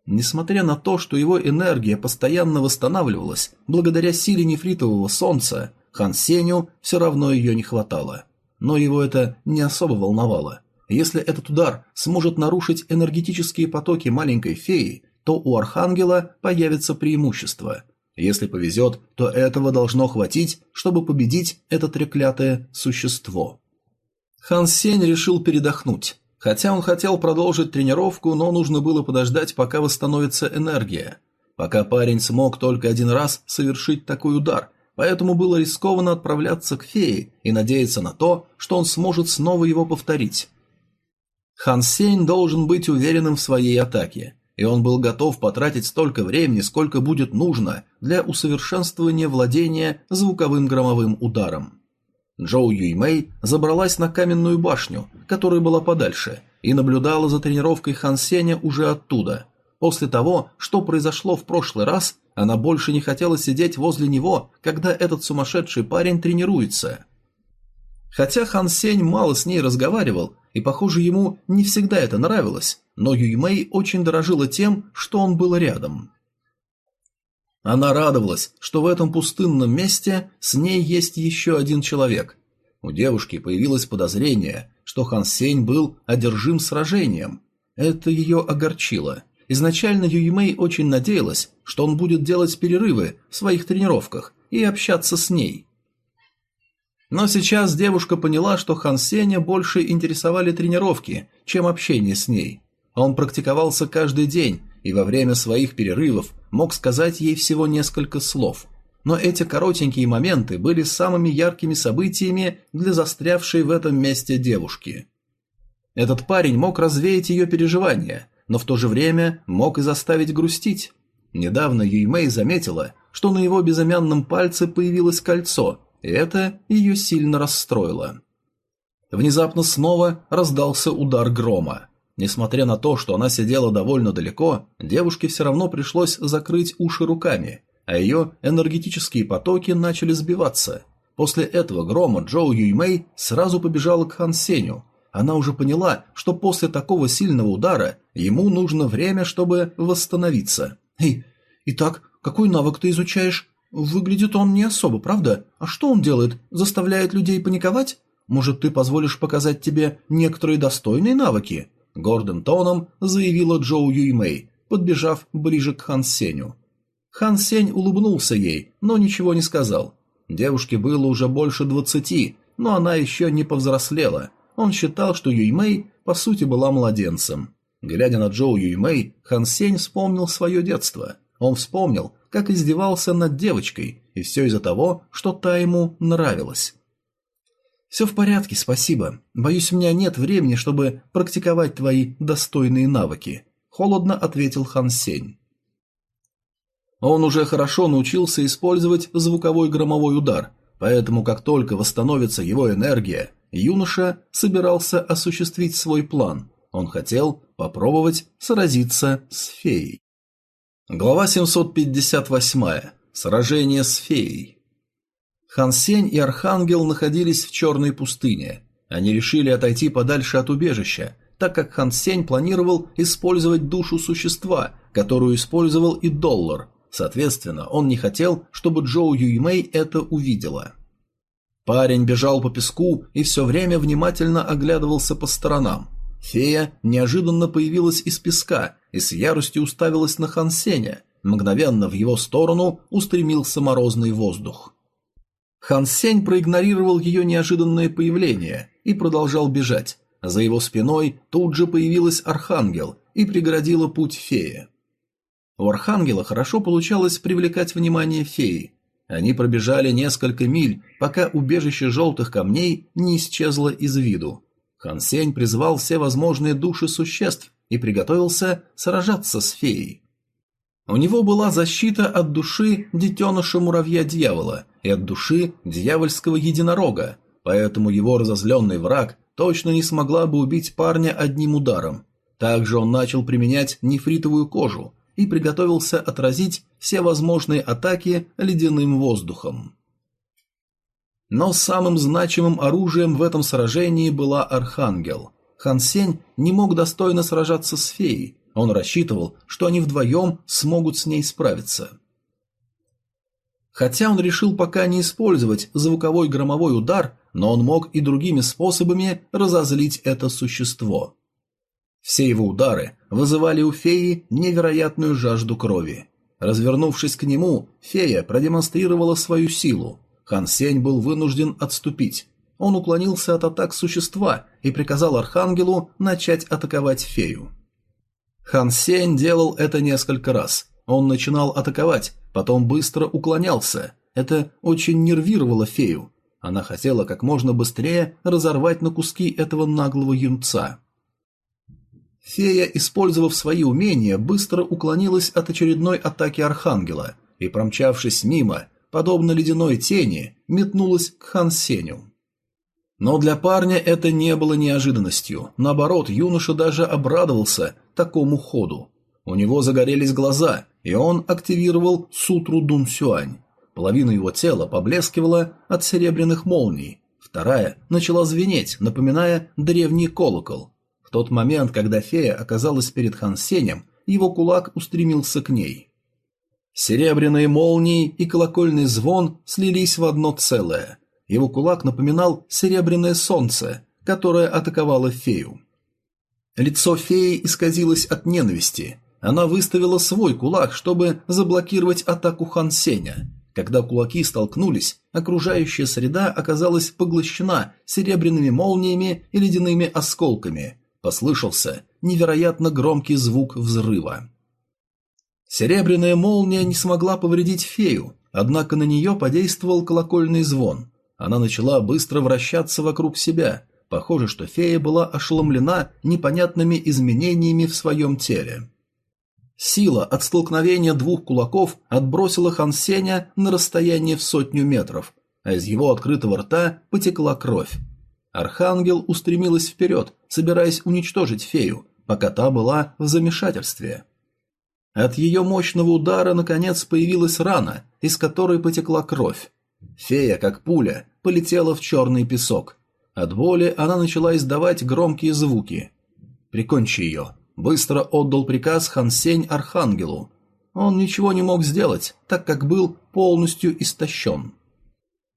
Несмотря на то, что его энергия постоянно восстанавливалась благодаря силе нефритового солнца, Хан Сеню все равно ее не хватало. Но его это не особо волновало. Если этот удар сможет нарушить энергетические потоки маленькой феи, то у Архангела появится преимущество. Если повезет, то этого должно хватить, чтобы победить это треклятое существо. Хан Сень решил передохнуть. Хотя он хотел продолжить тренировку, но нужно было подождать, пока восстановится энергия. Пока парень смог только один раз совершить такой удар, поэтому было рискованно отправляться к фее и надеяться на то, что он сможет снова его повторить. Хан Сень должен быть уверенным в своей атаке, и он был готов потратить столько времени, сколько будет нужно для усовершенствования владения звуковым громовым ударом. Джоу Юймэй забралась на каменную башню, которая была подальше, и наблюдала за тренировкой Хан Сеня уже оттуда. После того, что произошло в прошлый раз, она больше не хотела сидеть возле него, когда этот сумасшедший парень тренируется. Хотя Хан Сень мало с ней разговаривал, и, похоже, ему не всегда это нравилось, но Юй Мэй очень дорожила тем, что он был рядом. Она радовалась, что в этом пустынном месте с ней есть еще один человек. У девушки появилось подозрение, что Хан Сень был одержим сражением. Это ее огорчило. Изначально Юй Мэй очень надеялась, что он будет делать перерывы в своих тренировках и общаться с ней. Но сейчас девушка поняла, что Хан Сеня больше интересовали тренировки, чем общение с ней. Он практиковался каждый день и во время своих перерывов мог сказать ей всего несколько слов. Но эти коротенькие моменты были самыми яркими событиями для застрявшей в этом месте девушки. Этот парень мог развеять ее переживания, но в то же время мог и заставить грустить. Недавно Юймэй заметила, что на его безымянном пальце появилось кольцо, это ее сильно расстроило. Внезапно снова раздался удар грома. Несмотря на то, что она сидела довольно далеко, девушке все равно пришлось закрыть уши руками, а ее энергетические потоки начали сбиваться. После этого грома Джоу Юймэй сразу побежала к Хан Сеню. Она уже поняла, что после такого сильного удара ему нужно время, чтобы восстановиться. «Эй, итак, какой навык ты изучаешь?» «Выглядит он не особо, правда? А что он делает? Заставляет людей паниковать? Может, ты позволишь показать тебе некоторые достойные навыки?» Гордым тоном заявила Джоу Юймэй, подбежав ближе к Хан Сеню. Хан Сень улыбнулся ей, но ничего не сказал. Девушке было уже больше двадцати, но она еще не повзрослела. Он считал, что Юймэй по сути была младенцем. Глядя на Джоу Юймэй, Хан Сень вспомнил свое детство. Он вспомнил, как издевался над девочкой, и все из-за того, что та ему нравилась. «Все в порядке, спасибо. Боюсь, у меня нет времени, чтобы практиковать твои достойные навыки», – холодно ответил Хан Сень. Он уже хорошо научился использовать звуковой громовой удар, поэтому как только восстановится его энергия, юноша собирался осуществить свой план. Он хотел попробовать сразиться с феей. Глава 758. Сражение с феей. Хан Сень и Архангел находились в черной пустыне. Они решили отойти подальше от убежища, так как Хан Сень планировал использовать душу существа, которую использовал и Доллар. Соответственно, он не хотел, чтобы Джоу Юймэй это увидела. Парень бежал по песку и все время внимательно оглядывался по сторонам. Фея неожиданно появилась из песка и с яростью уставилась на Хан Сеня. Мгновенно в его сторону устремился морозный воздух. Хан Сень проигнорировал ее неожиданное появление и продолжал бежать. За его спиной тут же появилась Архангел и преградила путь фее. У Архангела хорошо получалось привлекать внимание феи. Они пробежали несколько миль, пока убежище желтых камней не исчезло из виду. Хан Сень призвал все возможные души существ и приготовился сражаться с феей. У него была защита от души детеныша муравья-дьявола и от души дьявольского единорога, поэтому его разозленный враг точно не смогла бы убить парня одним ударом. Также он начал применять нефритовую кожу и приготовился отразить все возможные атаки ледяным воздухом. Но самым значимым оружием в этом сражении была Архангел. Хан Сень не мог достойно сражаться с феей, он рассчитывал, что они вдвоем смогут с ней справиться. Хотя он решил пока не использовать звуковой громовой удар, но он мог и другими способами разозлить это существо. Все его удары вызывали у феи невероятную жажду крови. Развернувшись к нему, фея продемонстрировала свою силу. Хан Сень был вынужден отступить. Он уклонился от атак существа и приказал Архангелу начать атаковать фею. Хан Сень делал это несколько раз. Он начинал атаковать, потом быстро уклонялся. Это очень нервировало фею. Она хотела как можно быстрее разорвать на куски этого наглого юнца. Фея, использовав свои умения, быстро уклонилась от очередной атаки Архангела и, промчавшись мимо, подобно ледяной тени, метнулась к Хан Сеню. Но для парня это не было неожиданностью. Наоборот, юноша даже обрадовался такому ходу. У него загорелись глаза, и он активировал сутру Дун Сюань. Половина его тела поблескивала от серебряных молний, вторая начала звенеть, напоминая древний колокол. В тот момент, когда фея оказалась перед Хан Сенем, его кулак устремился к ней. Серебряные молнии и колокольный звон слились в одно целое. Его кулак напоминал серебряное солнце, которое атаковало фею. Лицо феи исказилось от ненависти. Она выставила свой кулак, чтобы заблокировать атаку Хан Сеня. Когда кулаки столкнулись, окружающая среда оказалась поглощена серебряными молниями и ледяными осколками. Послышался невероятно громкий звук взрыва. Серебряная молния не смогла повредить фею, однако на нее подействовал колокольный звон. Она начала быстро вращаться вокруг себя. Похоже, что фея была ошеломлена непонятными изменениями в своем теле. Сила от столкновения двух кулаков отбросила Хан Сеня на расстояние в сотню метров, а из его открытого рта потекла кровь. Архангел устремилась вперед, собираясь уничтожить фею, пока та была в замешательстве. От ее мощного удара, наконец, появилась рана, из которой потекла кровь. Фея, как пуля, полетела в черный песок. От боли она начала издавать громкие звуки. «Прикончи ее», – быстро отдал приказ Хан Сень Архангелу. Он ничего не мог сделать, так как был полностью истощен.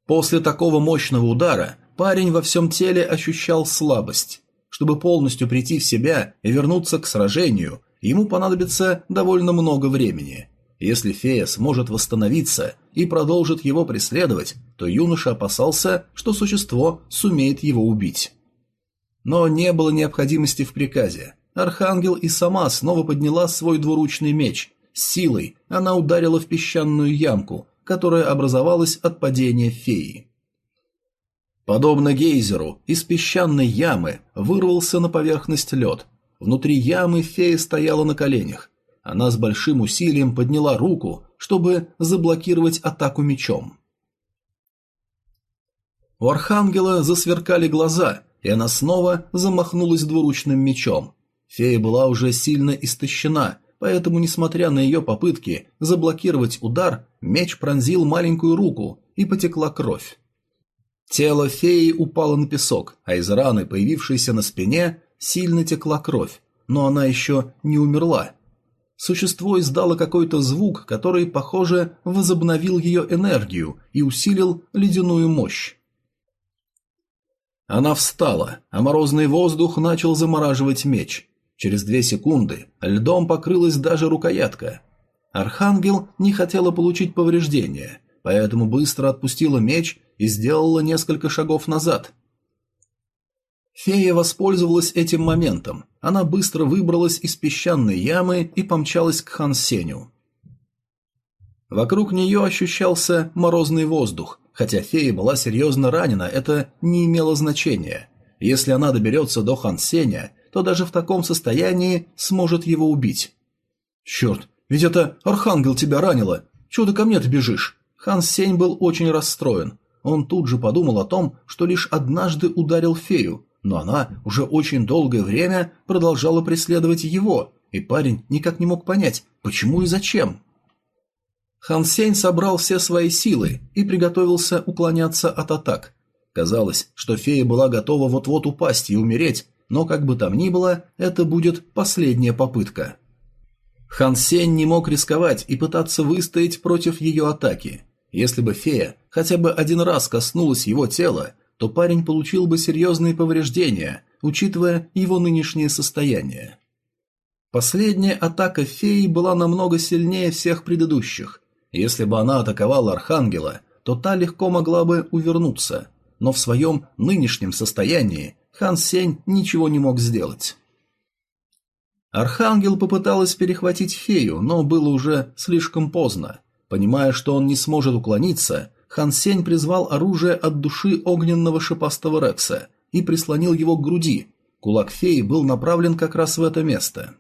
После такого мощного удара парень во всем теле ощущал слабость. Чтобы полностью прийти в себя и вернуться к сражению, ему понадобится довольно много времени. Если фея сможет восстановиться и продолжит его преследовать, то юноша опасался, что существо сумеет его убить. Но не было необходимости в приказе. Архангел и сама снова подняла свой двуручный меч. Силой она ударила в песчаную ямку, которая образовалась от падения феи. Подобно гейзеру, из песчаной ямы вырвался на поверхность лед, Внутри ямы фея стояла на коленях. Она с большим усилием подняла руку, чтобы заблокировать атаку мечом. У архангела засверкали глаза, и она снова замахнулась двуручным мечом. Фея была уже сильно истощена, поэтому, несмотря на ее попытки заблокировать удар, меч пронзил маленькую руку и потекла кровь. Тело феи упало на песок, а из раны, появившейся на спине, сильно текла кровь, но она еще не умерла. Существо издало какой-то звук, который, похоже, возобновил ее энергию и усилил ледяную мощь. Она встала, а морозный воздух начал замораживать меч. Через две секунды льдом покрылась даже рукоятка. Архангел не хотела получить повреждения, поэтому быстро отпустила меч и сделала несколько шагов назад – Фея воспользовалась этим моментом. Она быстро выбралась из песчаной ямы и помчалась к Хан Сеню. Вокруг нее ощущался морозный воздух. Хотя фея была серьезно ранена, это не имело значения. Если она доберется до Хан Сеня, то даже в таком состоянии сможет его убить. «Черт, ведь это Архангел тебя ранило! Чего ты ко мне ты бежишь?» Хан Сень был очень расстроен. Он тут же подумал о том, что лишь однажды ударил фею, но она уже очень долгое время продолжала преследовать его, и парень никак не мог понять, почему и зачем. Хан Сень собрал все свои силы и приготовился уклоняться от атак. Казалось, что фея была готова вот-вот упасть и умереть, но как бы там ни было, это будет последняя попытка. Хан Сень не мог рисковать и пытаться выстоять против ее атаки. Если бы фея хотя бы один раз коснулась его тела, то парень получил бы серьезные повреждения, учитывая его нынешнее состояние. Последняя атака феи была намного сильнее всех предыдущих. Если бы она атаковала Архангела, то та легко могла бы увернуться, но в своем нынешнем состоянии Хан Сень ничего не мог сделать. Архангел попыталась перехватить фею, но было уже слишком поздно. Понимая, что он не сможет уклониться, Хан Сень призвал оружие от души огненного шипастого Рекса и прислонил его к груди. Кулак феи был направлен как раз в это место.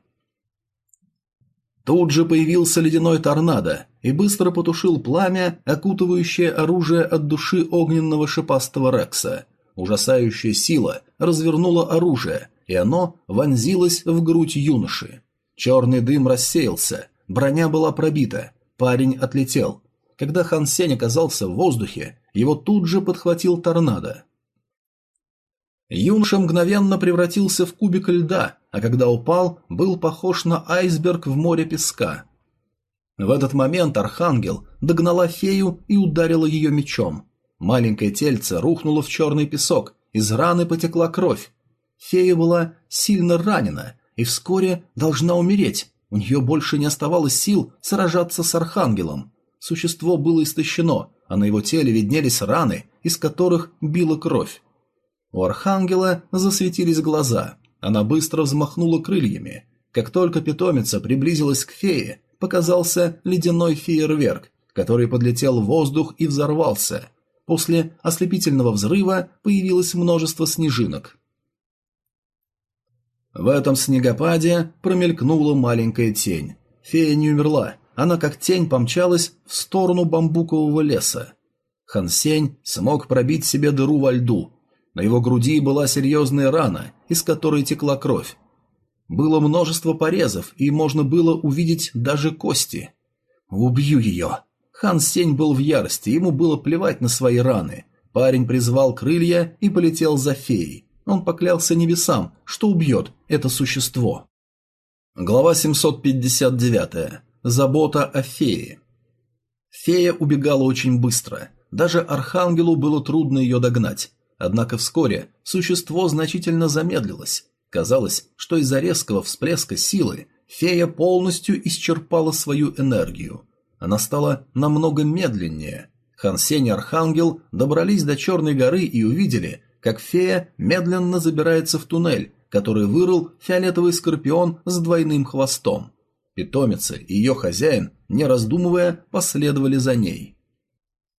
Тут же появился ледяной торнадо и быстро потушил пламя, окутывающее оружие от души огненного шипастого Рекса. Ужасающая сила развернула оружие, и оно вонзилось в грудь юноши. Черный дым рассеялся, броня была пробита, парень отлетел. Когда Хан Сень оказался в воздухе, его тут же подхватил торнадо. Юноша мгновенно превратился в кубик льда, а когда упал, был похож на айсберг в море песка. В этот момент Архангел догнала фею и ударила ее мечом. Маленькое тельце рухнуло в черный песок, из раны потекла кровь. Фея была сильно ранена и вскоре должна умереть. У нее больше не оставалось сил сражаться с Архангелом. Существо было истощено, а на его теле виднелись раны, из которых била кровь. У Архангела засветились глаза. Она быстро взмахнула крыльями. Как только питомица приблизилась к фее, показался ледяной фейерверк, который подлетел в воздух и взорвался. После ослепительного взрыва появилось множество снежинок. В этом снегопаде промелькнула маленькая тень. Фея не умерла, она как тень помчалась в сторону бамбукового леса. Хансень смог пробить себе дыру во льду, на его груди была серьезная рана, из которой текла кровь. Было множество порезов, и можно было увидеть даже кости. «Убью ее!» Хан Сень был в ярости, ему было плевать на свои раны. Парень призвал крылья и полетел за феей. Он поклялся небесам, что убьет это существо. Глава 759. Забота о фее. Фея убегала очень быстро. Даже Архангелу было трудно ее догнать. Однако вскоре существо значительно замедлилось. Казалось, что из-за резкого всплеска силы фея полностью исчерпала свою энергию. Она стала намного медленнее. Хансень и Архангел добрались до Черной горы и увидели, как фея медленно забирается в туннель, который вырыл фиолетовый скорпион с двойным хвостом. Питомица и ее хозяин, не раздумывая, последовали за ней.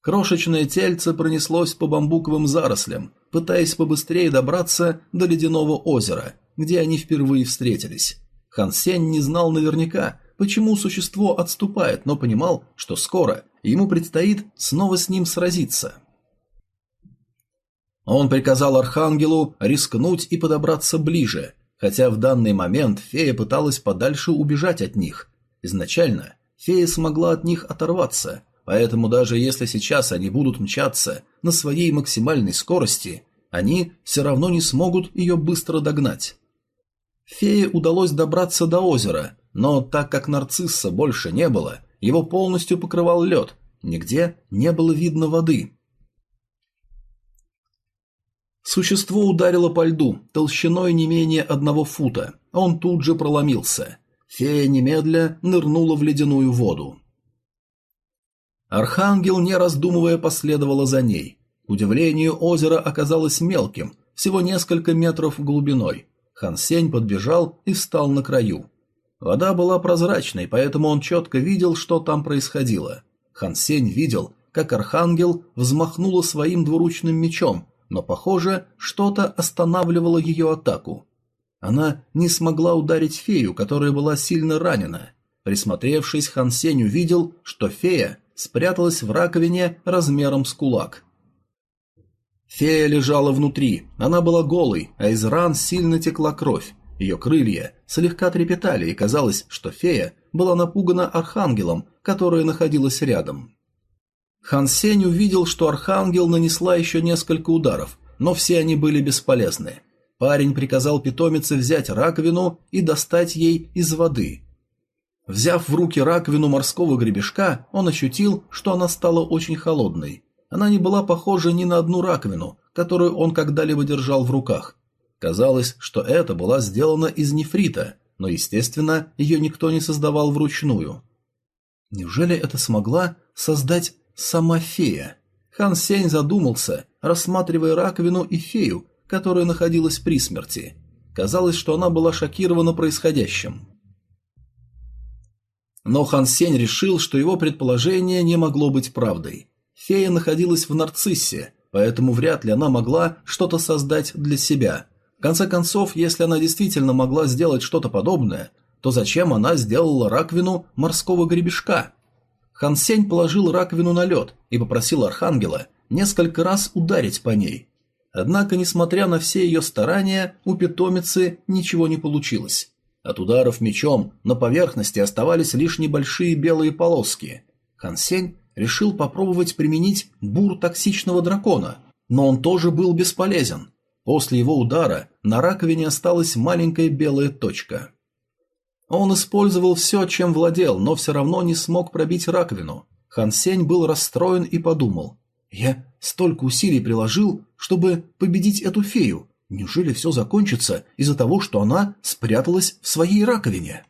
Крошечное тельце пронеслось по бамбуковым зарослям, пытаясь побыстрее добраться до ледяного озера, где они впервые встретились. Хан Сень не знал наверняка, почему существо отступает, но понимал, что скоро ему предстоит снова с ним сразиться. Он приказал Архангелу рискнуть и подобраться ближе, хотя в данный момент фея пыталась подальше убежать от них. Изначально фея смогла от них оторваться, Поэтому даже если сейчас они будут мчаться на своей максимальной скорости, они все равно не смогут ее быстро догнать. Фее удалось добраться до озера, но так как нарцисса больше не было, его полностью покрывал лед, нигде не было видно воды. Существо ударило по льду, толщиной не менее одного фута, он тут же проломился. Фея немедля нырнула в ледяную воду. Архангел, не раздумывая, последовала за ней. К удивлению, озеро оказалось мелким, всего несколько метров глубиной. Хан Сень подбежал и встал на краю. Вода была прозрачной, поэтому он четко видел, что там происходило. Хан Сень видел, как Архангел взмахнула своим двуручным мечом, но, похоже, что-то останавливало ее атаку. Она не смогла ударить фею, которая была сильно ранена. Присмотревшись, Хан Сень увидел, что фея спряталась в раковине размером с кулак. Фея лежала внутри, она была голой, а из ран сильно текла кровь. Ее крылья слегка трепетали, и казалось, что фея была напугана архангелом, которая находилась рядом. Хан Сень увидел, что архангел нанесла еще несколько ударов, но все они были бесполезны. Парень приказал питомице взять раковину и достать ей из воды. Взяв в руки раковину морского гребешка, он ощутил, что она стала очень холодной. Она не была похожа ни на одну раковину, которую он когда-либо держал в руках. Казалось, что это была сделана из нефрита, но, естественно, ее никто не создавал вручную. Неужели это смогла создать сама фея? Хан Сень задумался, рассматривая раковину и фею, которая находилась при смерти. Казалось, что она была шокирована происходящим. Но Хан Сень решил, что его предположение не могло быть правдой. Фея находилась в нарциссе, поэтому вряд ли она могла что-то создать для себя. В конце концов, если она действительно могла сделать что-то подобное, то зачем она сделала раковину морского гребешка? Хан Сень положил раковину на лед и попросил Архангела несколько раз ударить по ней. Однако, несмотря на все ее старания, у питомицы ничего не получилось. От ударов мечом на поверхности оставались лишь небольшие белые полоски. Хан Сень решил попробовать применить бур токсичного дракона, но он тоже был бесполезен. После его удара на раковине осталась маленькая белая точка. Он использовал все, чем владел, но все равно не смог пробить раковину. Хан Сень был расстроен и подумал. «Я столько усилий приложил, чтобы победить эту фею. Неужели все закончится из-за того, что она спряталась в своей раковине?»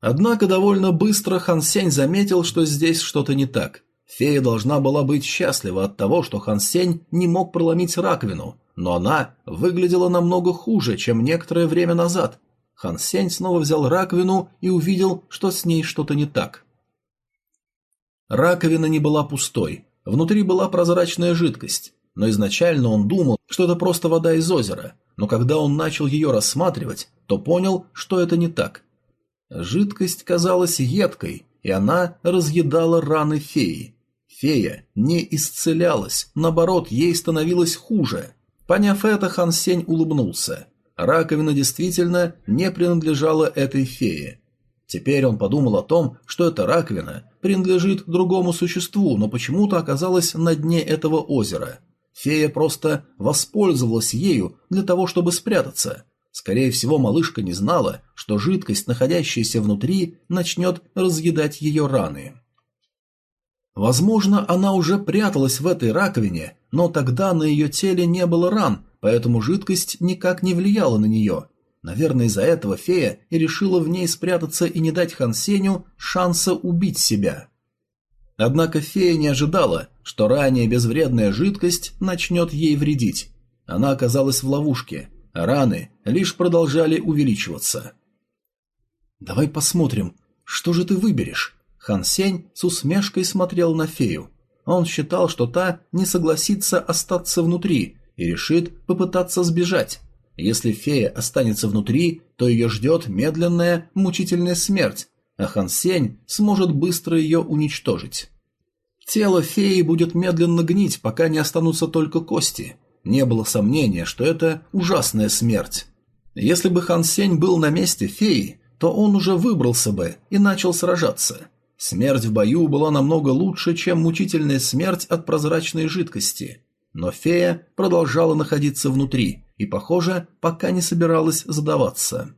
Однако довольно быстро Хан Сень заметил, что здесь что-то не так. Фея должна была быть счастлива от того, что Хан Сень не мог проломить раковину, но она выглядела намного хуже, чем некоторое время назад. Хан Сень снова взял раковину и увидел, что с ней что-то не так. Раковина не была пустой, внутри была прозрачная жидкость, но изначально он думал, что это просто вода из озера, но когда он начал ее рассматривать, то понял, что это не так. Жидкость казалась едкой, и она разъедала раны феи. Фея не исцелялась, наоборот, ей становилось хуже. Поняв это, Хан Сень улыбнулся. Раковина действительно не принадлежала этой фее. Теперь он подумал о том, что эта раковина принадлежит другому существу, но почему-то оказалась на дне этого озера. Фея просто воспользовалась ею для того, чтобы спрятаться. Скорее всего, малышка не знала, что жидкость, находящаяся внутри, начнет разъедать ее раны. Возможно, она уже пряталась в этой раковине, но тогда на ее теле не было ран, поэтому жидкость никак не влияла на нее. Наверное, из-за этого фея и решила в ней спрятаться и не дать Хан Сеню шанса убить себя. Однако фея не ожидала, что ранее безвредная жидкость начнет ей вредить. Она оказалась в ловушке, а раны лишь продолжали увеличиваться. «Давай посмотрим, что же ты выберешь?» Хан Сень с усмешкой смотрел на фею. Он считал, что та не согласится остаться внутри и решит попытаться сбежать. Если фея останется внутри, то ее ждет медленная, мучительная смерть, а Хан Сень сможет быстро ее уничтожить. Тело феи будет медленно гнить, пока не останутся только кости. Не было сомнения, что это ужасная смерть. Если бы Хан Сень был на месте феи, то он уже выбрался бы и начал сражаться. Смерть в бою была намного лучше, чем мучительная смерть от прозрачной жидкости. Но фея продолжала находиться внутри и, похоже, пока не собиралась сдаваться.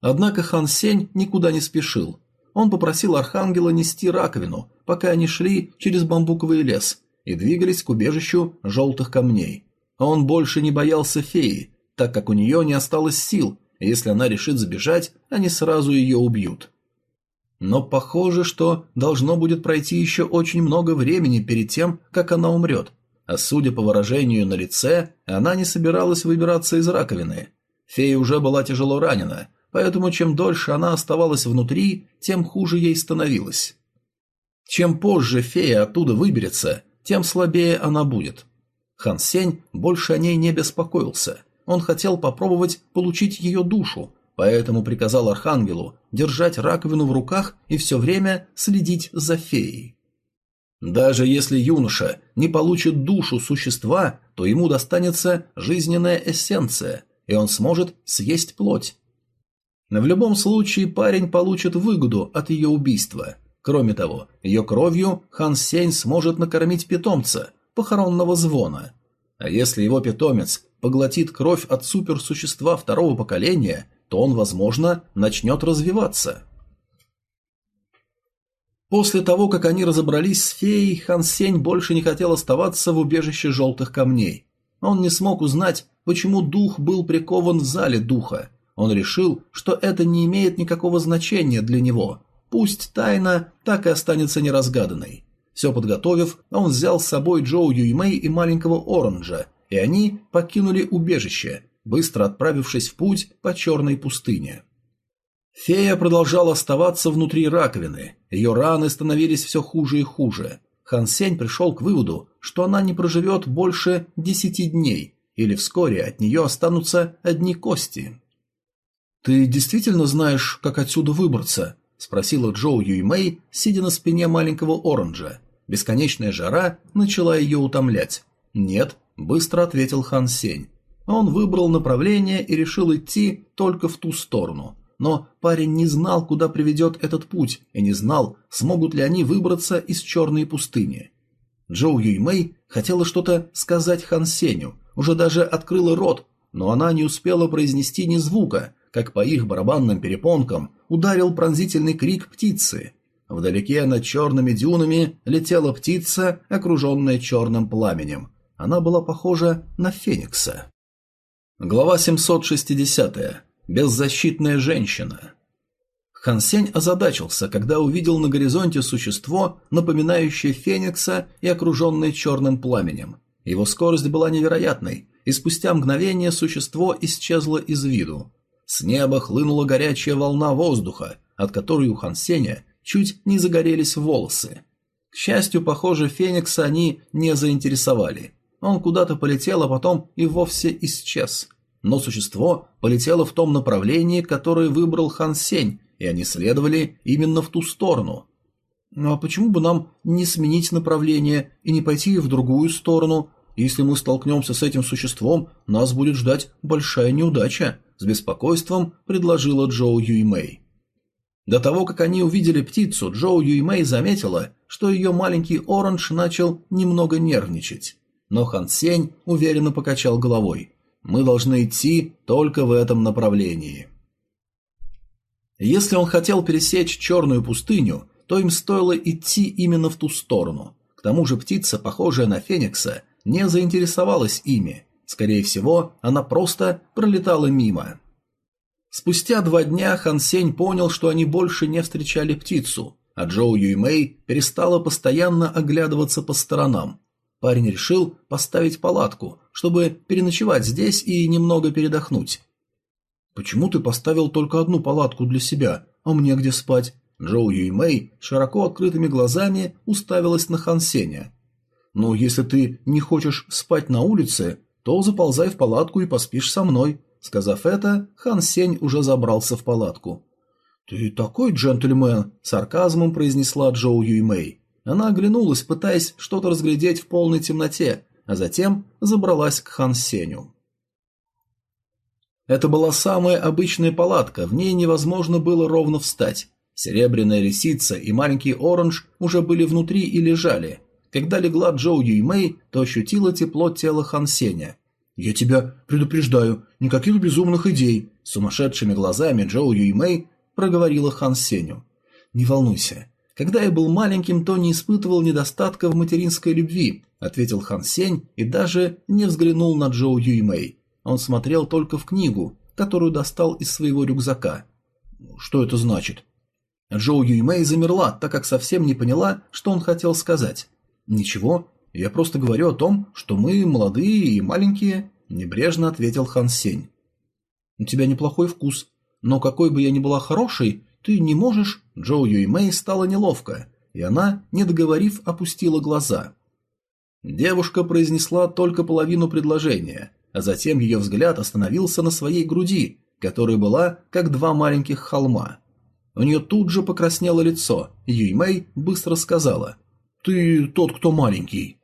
Однако Хан Сень никуда не спешил. Он попросил Архангела нести раковину, пока они шли через бамбуковый лес и двигались к убежищу желтых камней. Он больше не боялся феи, так как у нее не осталось сил, и если она решит сбежать, они сразу ее убьют. Но похоже, что должно будет пройти еще очень много времени перед тем, как она умрет. А судя по выражению на лице, она не собиралась выбираться из раковины. Фея уже была тяжело ранена, поэтому чем дольше она оставалась внутри, тем хуже ей становилось. Чем позже фея оттуда выберется, тем слабее она будет. Хан Сень больше о ней не беспокоился. Он хотел попробовать получить ее душу, поэтому приказал Архангелу держать раковину в руках и все время следить за феей. Даже если юноша не получит душу существа, то ему достанется жизненная эссенция, и он сможет съесть плоть. В любом случае парень получит выгоду от ее убийства. Кроме того, ее кровью Хан Сень сможет накормить питомца, похоронного звона. А если его питомец поглотит кровь от суперсущества второго поколения, то он, возможно, начнет развиваться. После того, как они разобрались с феей, Хан Сень больше не хотел оставаться в убежище желтых камней. Он не смог узнать, почему дух был прикован в зале духа. Он решил, что это не имеет никакого значения для него. Пусть тайна так и останется неразгаданной. Все подготовив, он взял с собой Джоу Юймэй и маленького Оранжа, и они покинули убежище, быстро отправившись в путь по черной пустыне. Фея продолжала оставаться внутри раковины, ее раны становились все хуже и хуже. Хан Сень пришел к выводу, что она не проживет больше десяти дней, или вскоре от нее останутся одни кости. «Ты действительно знаешь, как отсюда выбраться?» – спросила Джоу Юймэй, сидя на спине маленького оранжа. Бесконечная жара начала ее утомлять. «Нет», – быстро ответил Хан Сень. Он выбрал направление и решил идти только в ту сторону. Но парень не знал, куда приведет этот путь, и не знал, смогут ли они выбраться из черной пустыни. Джоу Юймэй хотела что-то сказать Хан Сеню, уже даже открыла рот, но она не успела произнести ни звука, как по их барабанным перепонкам ударил пронзительный крик птицы. Вдалеке над черными дюнами летела птица, окруженная черным пламенем. Она была похожа на феникса. Глава 760. Беззащитная женщина. Хан Сень озадачился, когда увидел на горизонте существо, напоминающее феникса и окруженное черным пламенем. Его скорость была невероятной, и спустя мгновение существо исчезло из виду. С неба хлынула горячая волна воздуха, от которой у Хан Сеня чуть не загорелись волосы. К счастью, похоже, Феникса они не заинтересовали. Он куда-то полетел, а потом и вовсе исчез. Но существо полетело в том направлении, которое выбрал Хан Сень, и они следовали именно в ту сторону. Ну а почему бы нам не сменить направление и не пойти в другую сторону? Если мы столкнемся с этим существом, нас будет ждать большая неудача, с беспокойством предложила Джоу Юймэй. До того, как они увидели птицу, Джоу Юймэй заметила, что ее маленький оранж начал немного нервничать. Но Хан Сень уверенно покачал головой. «Мы должны идти только в этом направлении». Если он хотел пересечь черную пустыню, то им стоило идти именно в ту сторону. К тому же птица, похожая на феникса, не заинтересовалась ими. Скорее всего, она просто пролетала мимо. Спустя два дня Хан Сень понял, что они больше не встречали птицу, а Джоу Юймэй перестала постоянно оглядываться по сторонам. Парень решил поставить палатку, чтобы переночевать здесь и немного передохнуть. «Почему ты поставил только одну палатку для себя, а мне где спать?» Джоу Юймэй широко открытыми глазами уставилась на Хан Сеня. «Ну, если ты не хочешь спать на улице, то заползай в палатку и поспишь со мной. Сказав это, Хан Сень уже забрался в палатку. «Ты такой джентльмен!» – сарказмом произнесла Джоу Юймэй. Она оглянулась, пытаясь что-то разглядеть в полной темноте, а затем забралась к Хан Сеню. Это была самая обычная палатка, в ней невозможно было ровно встать. Серебряная лисица и маленький оранж уже были внутри и лежали. Когда легла Джоу Юймэй, то ощутила тепло тела Хан Сеня. «Я тебя предупреждаю, никаких безумных идей», – сумасшедшими глазами Джоу Юймэй проговорила Хан Сеню. «Не волнуйся. Когда я был маленьким, то не испытывал недостатка в материнской любви», – ответил Хан Сень и даже не взглянул на Джоу Юймэй. Он смотрел только в книгу, которую достал из своего рюкзака. «Что это значит?» Джоу Юймэй замерла, так как совсем не поняла, что он хотел сказать. «Ничего, я просто говорю о том, что мы молодые и маленькие, небрежно ответил Хан Сень. У тебя неплохой вкус, но какой бы я ни была хорошей, ты не можешь. Джоу Юймэй стало неловко, и она, не договорив, опустила глаза. Девушка произнесла только половину предложения, а затем ее взгляд остановился на своей груди, которая была как два маленьких холма. У нее тут же покраснело лицо, и Юймэй быстро сказала: "Ты тот, кто маленький".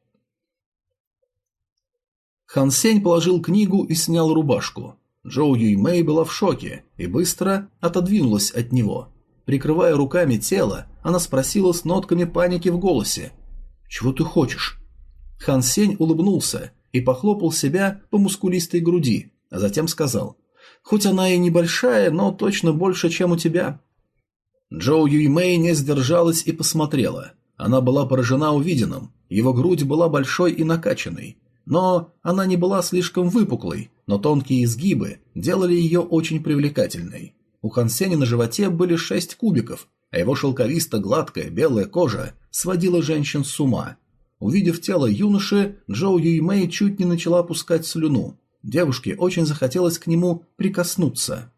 Хан Сень положил книгу и снял рубашку. Джоу Юй Мэй была в шоке и быстро отодвинулась от него. Прикрывая руками тело, она спросила с нотками паники в голосе. «Чего ты хочешь?» Хан Сень улыбнулся и похлопал себя по мускулистой груди, а затем сказал. «Хоть она и небольшая, но точно больше, чем у тебя». Джоу Юй Мэй не сдержалась и посмотрела. Она была поражена увиденным. Его грудь была большой и накачанной. Но она не была слишком выпуклой, но тонкие изгибы делали ее очень привлекательной. У Хансеня на животе были шесть кубиков, а его шелковисто-гладкая белая кожа сводила женщин с ума. Увидев тело юноши, Джоу Юймэй чуть не начала пускать слюну. Девушке очень захотелось к нему прикоснуться.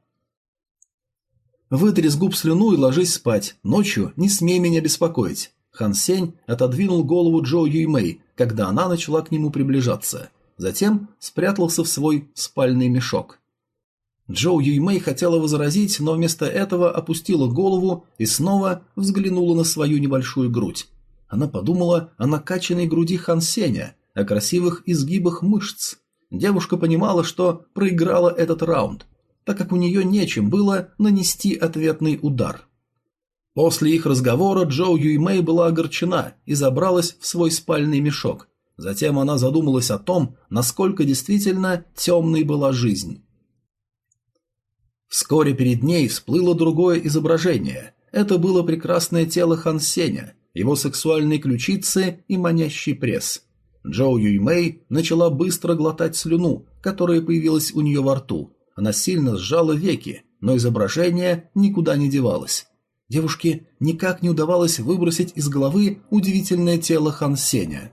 «Вытри с губ слюну и ложись спать. Ночью не смей меня беспокоить. Хан Сень отодвинул голову Джо Юймэй, когда она начала к нему приближаться. Затем спрятался в свой спальный мешок. Джоу Юймэй хотела возразить, но вместо этого опустила голову и снова взглянула на свою небольшую грудь. Она подумала о накачанной груди Хан Сеня, о красивых изгибах мышц. Девушка понимала, что проиграла этот раунд, так как у нее нечем было нанести ответный удар. После их разговора Джоу Юймэй была огорчена и забралась в свой спальный мешок. Затем она задумалась о том, насколько действительно темной была жизнь. Вскоре перед ней всплыло другое изображение. Это было прекрасное тело Хан Сеня, его сексуальные ключицы и манящий пресс. Джоу Юймэй начала быстро глотать слюну, которая появилась у нее во рту. Она сильно сжала веки, но изображение никуда не девалось. Девушке никак не удавалось выбросить из головы удивительное тело Хан Сеня.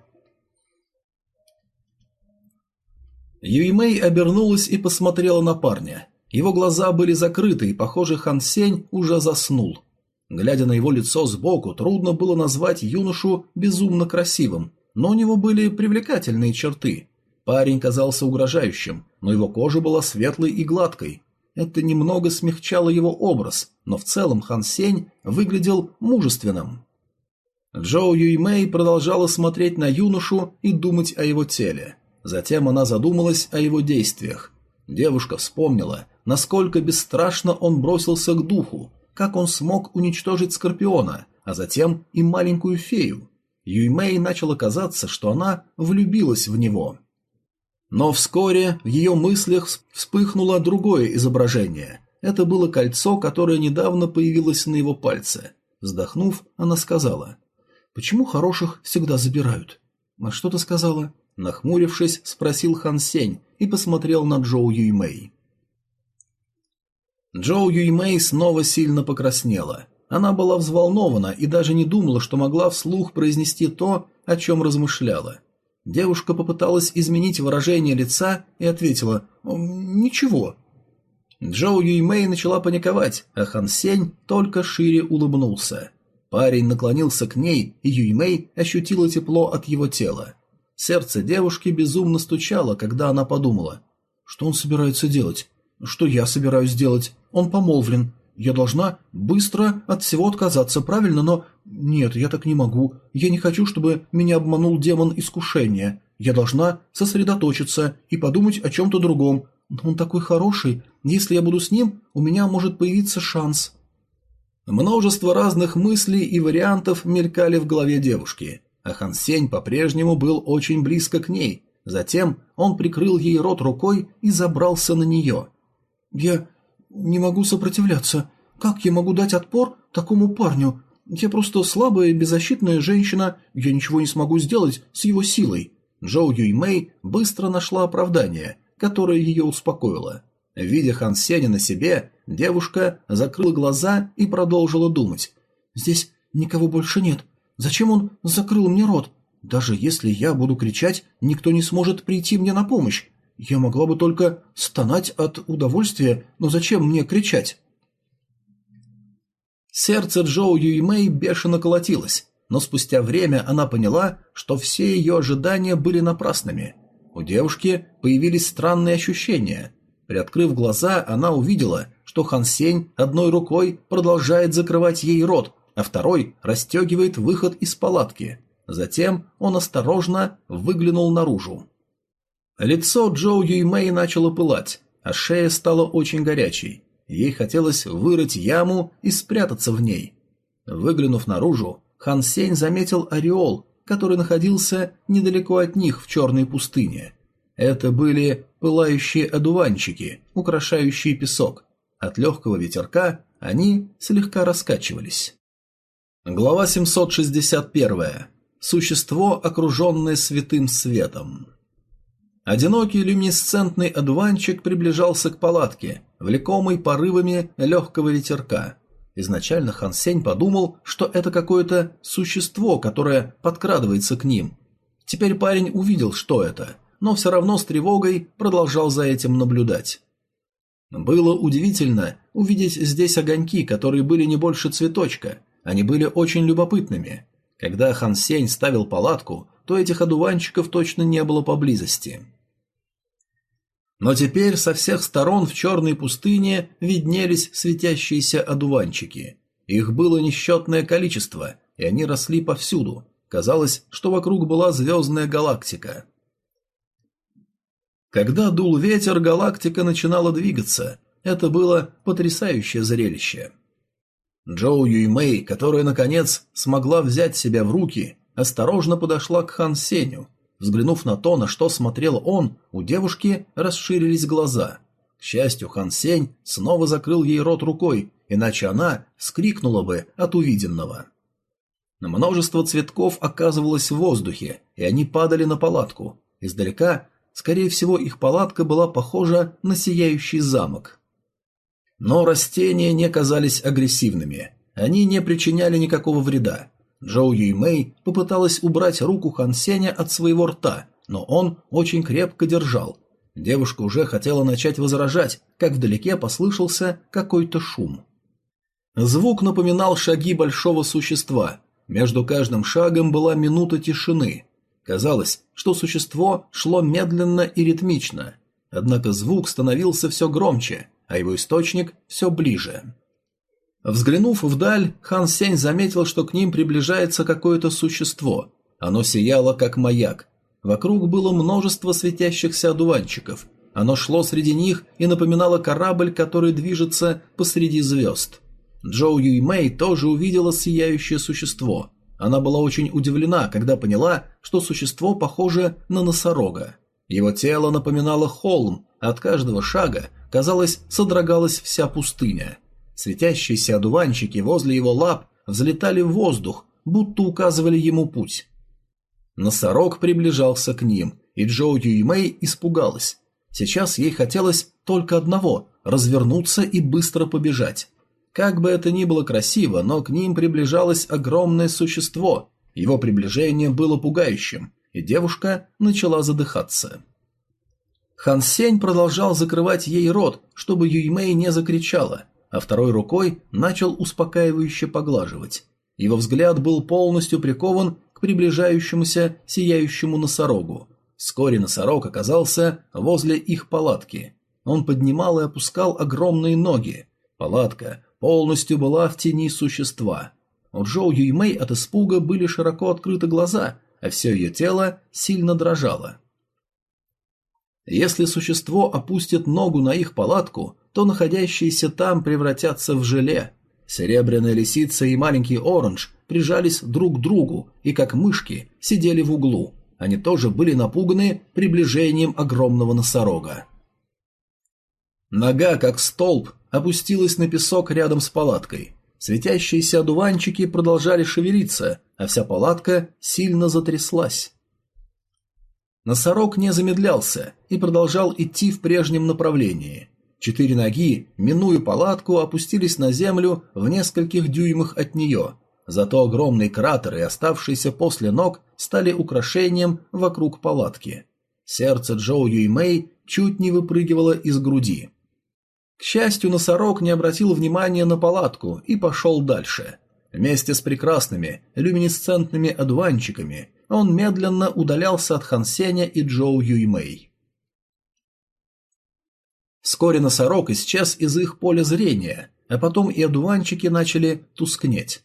Юймэй обернулась и посмотрела на парня. Его глаза были закрыты, и, похоже, Хан Сень уже заснул. Глядя на его лицо сбоку, трудно было назвать юношу безумно красивым, но у него были привлекательные черты. Парень казался угрожающим, но его кожа была светлой и гладкой. Это немного смягчало его образ, но в целом Хан Сень выглядел мужественным. Джоу Юймэй продолжала смотреть на юношу и думать о его теле. Затем она задумалась о его действиях. Девушка вспомнила, насколько бесстрашно он бросился к духу, как он смог уничтожить Скорпиона, а затем и маленькую фею. Юймэй начало казаться, что она влюбилась в него. Но вскоре в ее мыслях вспыхнуло другое изображение. Это было кольцо, которое недавно появилось на его пальце. Вздохнув, она сказала, «Почему хороших всегда забирают?» «А что ты сказала?» Нахмурившись, спросил Хан Сень и посмотрел на Джоу Юймэй. Джоу Юймэй снова сильно покраснела. Она была взволнована и даже не думала, что могла вслух произнести то, о чем размышляла. Девушка попыталась изменить выражение лица и ответила «Ничего». Джоу Юймэй начала паниковать, а Хан Сень только шире улыбнулся. Парень наклонился к ней, и Юймэй ощутила тепло от его тела. Сердце девушки безумно стучало, когда она подумала. Что он собирается делать? Что я собираюсь делать? Он помолвлен. Я должна быстро от всего отказаться, правильно? Но нет, я так не могу. Я не хочу, чтобы меня обманул демон искушения. Я должна сосредоточиться и подумать о чем-то другом. Он такой хороший. Если я буду с ним, у меня может появиться шанс. Множество разных мыслей и вариантов мелькали в голове девушки а Хан по-прежнему был очень близко к ней. Затем он прикрыл ей рот рукой и забрался на нее. «Я не могу сопротивляться. Как я могу дать отпор такому парню? Я просто слабая беззащитная женщина, я ничего не смогу сделать с его силой». Джоу Юймэй быстро нашла оправдание, которое ее успокоило. Видя Хан Сеня на себе, девушка закрыла глаза и продолжила думать. «Здесь никого больше нет. Зачем он закрыл мне рот? Даже если я буду кричать, никто не сможет прийти мне на помощь. Я могла бы только стонать от удовольствия, но зачем мне кричать? Сердце Джоу Юймэй бешено колотилось, но спустя время она поняла, что все ее ожидания были напрасными. У девушки появились странные ощущения. Приоткрыв глаза, она увидела, что Хан Сень одной рукой продолжает закрывать ей рот, а второй расстегивает выход из палатки. Затем он осторожно выглянул наружу. Лицо Джоу Юймэй начало пылать, а шея стала очень горячей. Ей хотелось вырыть яму и спрятаться в ней. Выглянув наружу, Хан Сень заметил ореол, который находился недалеко от них в черной пустыне. Это были пылающие одуванчики, украшающие песок. От легкого ветерка они слегка раскачивались. Глава 761. Существо, окруженное святым светом. Одинокий люминесцентный одуванчик приближался к палатке, влекомый порывами легкого ветерка. Изначально Хан Сень подумал, что это какое-то существо, которое подкрадывается к ним. Теперь парень увидел, что это, но все равно с тревогой продолжал за этим наблюдать. Было удивительно увидеть здесь огоньки, которые были не больше цветочка – они были очень любопытными. Когда Хан Сень ставил палатку, то этих одуванчиков точно не было поблизости. Но теперь со всех сторон в черной пустыне виднелись светящиеся одуванчики. Их было несчетное количество, и они росли повсюду. Казалось, что вокруг была звездная галактика. Когда дул ветер, галактика начинала двигаться. Это было потрясающее зрелище. Джоу Юймэй, которая, наконец, смогла взять себя в руки, осторожно подошла к Хан Сеню. Взглянув на то, на что смотрел он, у девушки расширились глаза. К счастью, Хан Сень снова закрыл ей рот рукой, иначе она скрикнула бы от увиденного. Множество цветков оказывалось в воздухе, и они падали на палатку. Издалека, скорее всего, их палатка была похожа на сияющий замок. Но растения не казались агрессивными. Они не причиняли никакого вреда. Джоу Юймэй попыталась убрать руку Хан Сеня от своего рта, но он очень крепко держал. Девушка уже хотела начать возражать, как вдалеке послышался какой-то шум. Звук напоминал шаги большого существа. Между каждым шагом была минута тишины. Казалось, что существо шло медленно и ритмично. Однако звук становился все громче, а его источник все ближе. Взглянув вдаль, Хан Сень заметил, что к ним приближается какое-то существо. Оно сияло, как маяк. Вокруг было множество светящихся одуванчиков. Оно шло среди них и напоминало корабль, который движется посреди звезд. Джоу Юй Мэй тоже увидела сияющее существо. Она была очень удивлена, когда поняла, что существо похоже на носорога. Его тело напоминало холм, а от каждого шага Казалось, содрогалась вся пустыня. Светящиеся одуванчики возле его лап взлетали в воздух, будто указывали ему путь. Носорог приближался к ним, и Джоу Юймэй испугалась. Сейчас ей хотелось только одного – развернуться и быстро побежать. Как бы это ни было красиво, но к ним приближалось огромное существо. Его приближение было пугающим, и девушка начала задыхаться. Хан Сень продолжал закрывать ей рот, чтобы Юймэй не закричала, а второй рукой начал успокаивающе поглаживать. Его взгляд был полностью прикован к приближающемуся сияющему носорогу. Вскоре носорог оказался возле их палатки. Он поднимал и опускал огромные ноги. Палатка полностью была в тени существа. У Джоу Юймэй от испуга были широко открыты глаза, а все ее тело сильно дрожало. Если существо опустит ногу на их палатку, то находящиеся там превратятся в желе. Серебряная лисица и маленький оранж прижались друг к другу и, как мышки, сидели в углу. Они тоже были напуганы приближением огромного носорога. Нога, как столб, опустилась на песок рядом с палаткой. Светящиеся одуванчики продолжали шевелиться, а вся палатка сильно затряслась. Носорог не замедлялся и продолжал идти в прежнем направлении. Четыре ноги, минуя палатку, опустились на землю в нескольких дюймах от нее. Зато огромные кратеры, оставшиеся после ног, стали украшением вокруг палатки. Сердце Джоу Юймэй чуть не выпрыгивало из груди. К счастью, носорог не обратил внимания на палатку и пошел дальше. Вместе с прекрасными люминесцентными одуванчиками он медленно удалялся от Хан Сеня и Джоу Юймэй. Вскоре носорог исчез из их поля зрения, а потом и одуванчики начали тускнеть.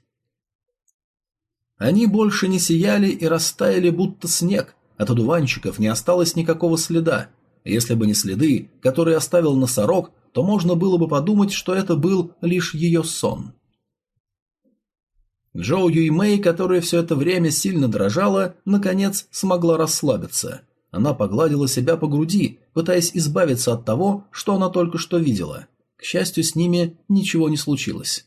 Они больше не сияли и растаяли, будто снег, от одуванчиков не осталось никакого следа. Если бы не следы, которые оставил носорог, то можно было бы подумать, что это был лишь ее сон. Джоу Юймэй, которая все это время сильно дрожала, наконец смогла расслабиться. Она погладила себя по груди, пытаясь избавиться от того, что она только что видела. К счастью, с ними ничего не случилось.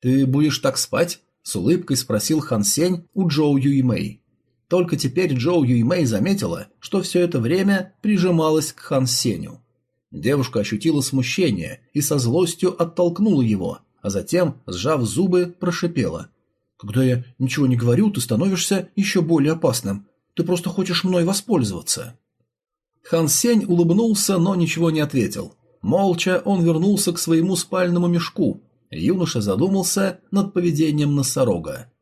«Ты будешь так спать?» – с улыбкой спросил Хан Сень у Джоу Юймэй. Только теперь Джоу Юймэй заметила, что все это время прижималась к Хан Сеню. Девушка ощутила смущение и со злостью оттолкнула его, а затем, сжав зубы, прошипела. «Когда я ничего не говорю, ты становишься еще более опасным. Ты просто хочешь мной воспользоваться». Хан Сень улыбнулся, но ничего не ответил. Молча он вернулся к своему спальному мешку. Юноша задумался над поведением носорога.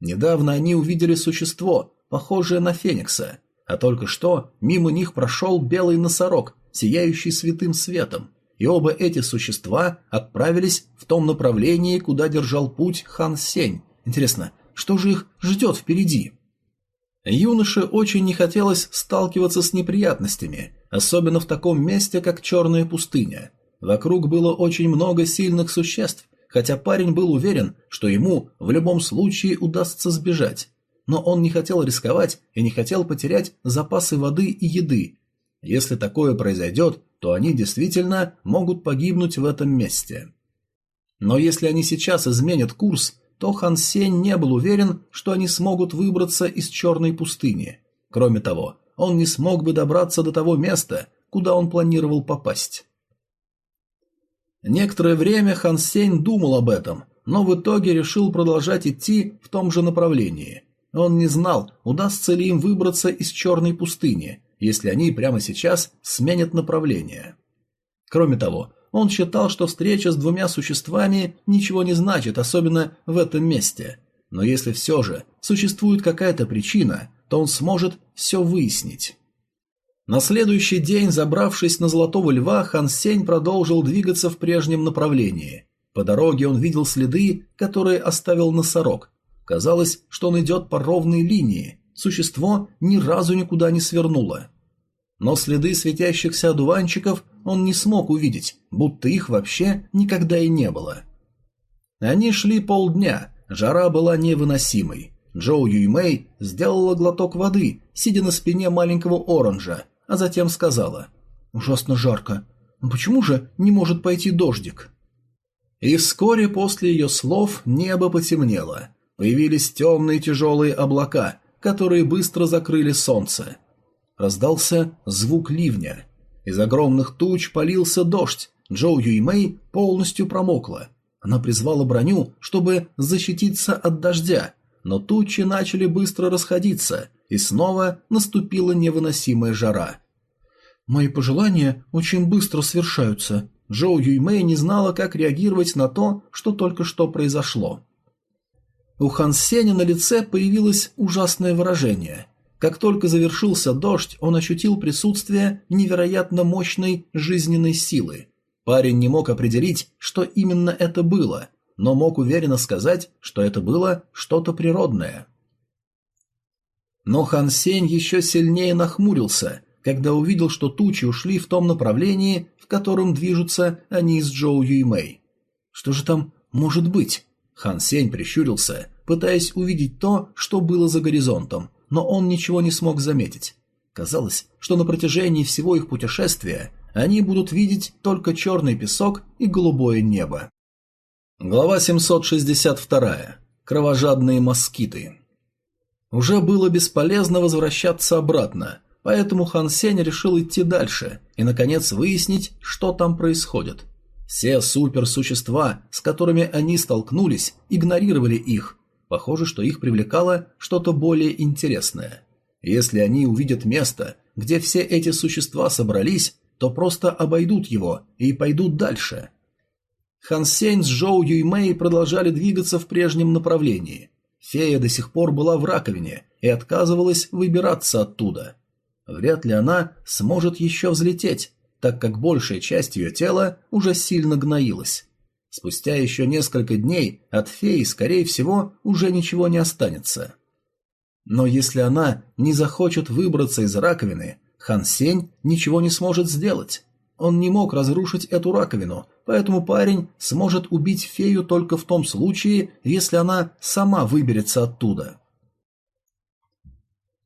Недавно они увидели существо, похожее на феникса, а только что мимо них прошел белый носорог, сияющий святым светом, и оба эти существа отправились в том направлении, куда держал путь Хан Сень. Интересно, что же их ждет впереди? Юноше очень не хотелось сталкиваться с неприятностями, особенно в таком месте, как Черная пустыня. Вокруг было очень много сильных существ, хотя парень был уверен, что ему в любом случае удастся сбежать. Но он не хотел рисковать и не хотел потерять запасы воды и еды. Если такое произойдет, то они действительно могут погибнуть в этом месте. Но если они сейчас изменят курс, то Хан Сень не был уверен, что они смогут выбраться из черной пустыни. Кроме того, он не смог бы добраться до того места, куда он планировал попасть. Некоторое время Хан Сень думал об этом, но в итоге решил продолжать идти в том же направлении. Он не знал, удастся ли им выбраться из черной пустыни, если они прямо сейчас сменят направление. Кроме того, он считал, что встреча с двумя существами ничего не значит, особенно в этом месте. Но если все же существует какая-то причина, то он сможет все выяснить. На следующий день, забравшись на Золотого Льва, Хан Сень продолжил двигаться в прежнем направлении. По дороге он видел следы, которые оставил носорог. Казалось, что он идет по ровной линии. Существо ни разу никуда не свернуло. Но следы светящихся одуванчиков он не смог увидеть, будто их вообще никогда и не было. Они шли полдня, жара была невыносимой. Джоу Юймэй сделала глоток воды, сидя на спине маленького оранжа, а затем сказала «Ужасно жарко. Почему же не может пойти дождик?» И вскоре после ее слов небо потемнело. Появились темные тяжелые облака, которые быстро закрыли солнце. Раздался звук ливня. Из огромных туч полился дождь. Джоу Юймэй полностью промокла. Она призвала броню, чтобы защититься от дождя, но тучи начали быстро расходиться, и снова наступила невыносимая жара. Мои пожелания очень быстро свершаются. Джоу Юймэй не знала, как реагировать на то, что только что произошло. У Хан Сеня на лице появилось ужасное выражение. Как только завершился дождь, он ощутил присутствие невероятно мощной жизненной силы. Парень не мог определить, что именно это было, но мог уверенно сказать, что это было что-то природное. Но Хан Сень еще сильнее нахмурился, когда увидел, что тучи ушли в том направлении, в котором движутся они с Джоу Юймэй. Что же там может быть? Хан Сень прищурился, пытаясь увидеть то, что было за горизонтом, но он ничего не смог заметить. Казалось, что на протяжении всего их путешествия они будут видеть только черный песок и голубое небо. Глава 762. Кровожадные москиты. Уже было бесполезно возвращаться обратно, поэтому Хан Сень решил идти дальше и, наконец, выяснить, что там происходит. Все суперсущества, с которыми они столкнулись, игнорировали их. Похоже, что их привлекало что-то более интересное. Если они увидят место, где все эти существа собрались, то просто обойдут его и пойдут дальше – Хан Сень с Жоу Юймэй продолжали двигаться в прежнем направлении. Фея до сих пор была в раковине и отказывалась выбираться оттуда. Вряд ли она сможет еще взлететь, так как большая часть ее тела уже сильно гноилась. Спустя еще несколько дней от феи, скорее всего, уже ничего не останется. Но если она не захочет выбраться из раковины, Хан Сень ничего не сможет сделать. Он не мог разрушить эту раковину, поэтому парень сможет убить фею только в том случае, если она сама выберется оттуда.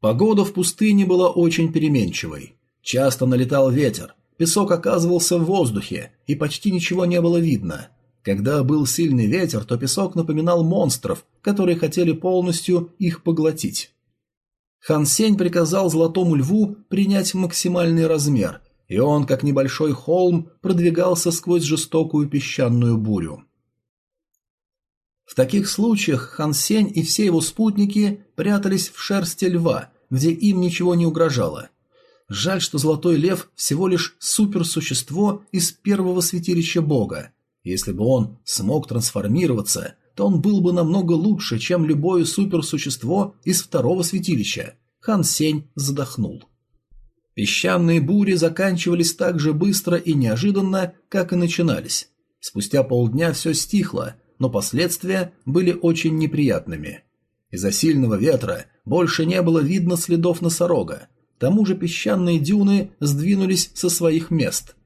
Погода в пустыне была очень переменчивой. Часто налетал ветер, песок оказывался в воздухе, и почти ничего не было видно. Когда был сильный ветер, то песок напоминал монстров, которые хотели полностью их поглотить. Хан Сень приказал Золотому Льву принять максимальный размер и он, как небольшой холм, продвигался сквозь жестокую песчаную бурю. В таких случаях Хан Сень и все его спутники прятались в шерсти льва, где им ничего не угрожало. Жаль, что Золотой Лев всего лишь суперсущество из первого святилища Бога. Если бы он смог трансформироваться, то он был бы намного лучше, чем любое суперсущество из второго святилища. Хан Сень задохнул. Песчаные бури заканчивались так же быстро и неожиданно, как и начинались. Спустя полдня все стихло, но последствия были очень неприятными. Из-за сильного ветра больше не было видно следов носорога. К тому же песчаные дюны сдвинулись со своих мест.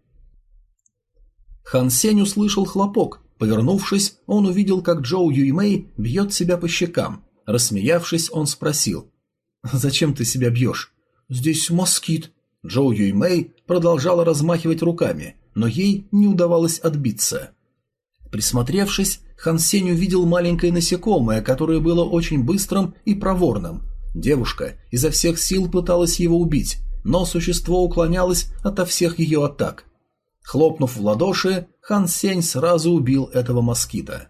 Хан Сень услышал хлопок. Повернувшись, он увидел, как Джоу Юймэй бьет себя по щекам. Рассмеявшись, он спросил. «Зачем ты себя бьешь?» «Здесь москит». Джоу Юймэй продолжала размахивать руками, но ей не удавалось отбиться. Присмотревшись, Хан Сень увидел маленькое насекомое, которое было очень быстрым и проворным. Девушка изо всех сил пыталась его убить, но существо уклонялось ото всех ее атак. Хлопнув в ладоши, Хан Сень сразу убил этого москита.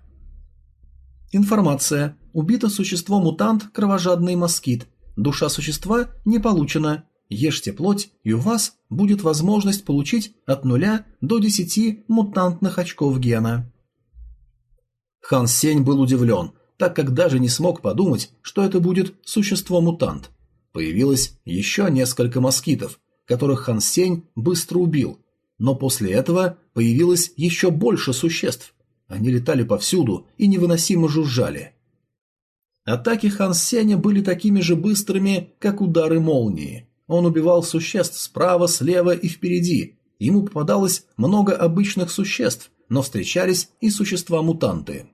Информация. Убито существо-мутант, кровожадный москит. Душа существа не получена. Ешьте плоть, и у вас будет возможность получить от нуля до 10 мутантных очков гена. Хан Сень был удивлен, так как даже не смог подумать, что это будет существо-мутант. Появилось еще несколько москитов, которых Хан Сень быстро убил, но после этого появилось еще больше существ. Они летали повсюду и невыносимо жужжали. Атаки Хан Сеня были такими же быстрыми, как удары молнии. Он убивал существ справа, слева и впереди. Ему попадалось много обычных существ, но встречались и существа-мутанты.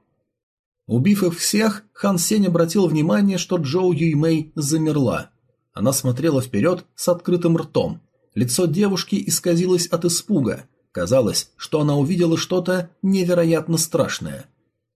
Убив их всех, Хан Сень обратил внимание, что Джоу Юймэй замерла. Она смотрела вперед с открытым ртом. Лицо девушки исказилось от испуга. Казалось, что она увидела что-то невероятно страшное.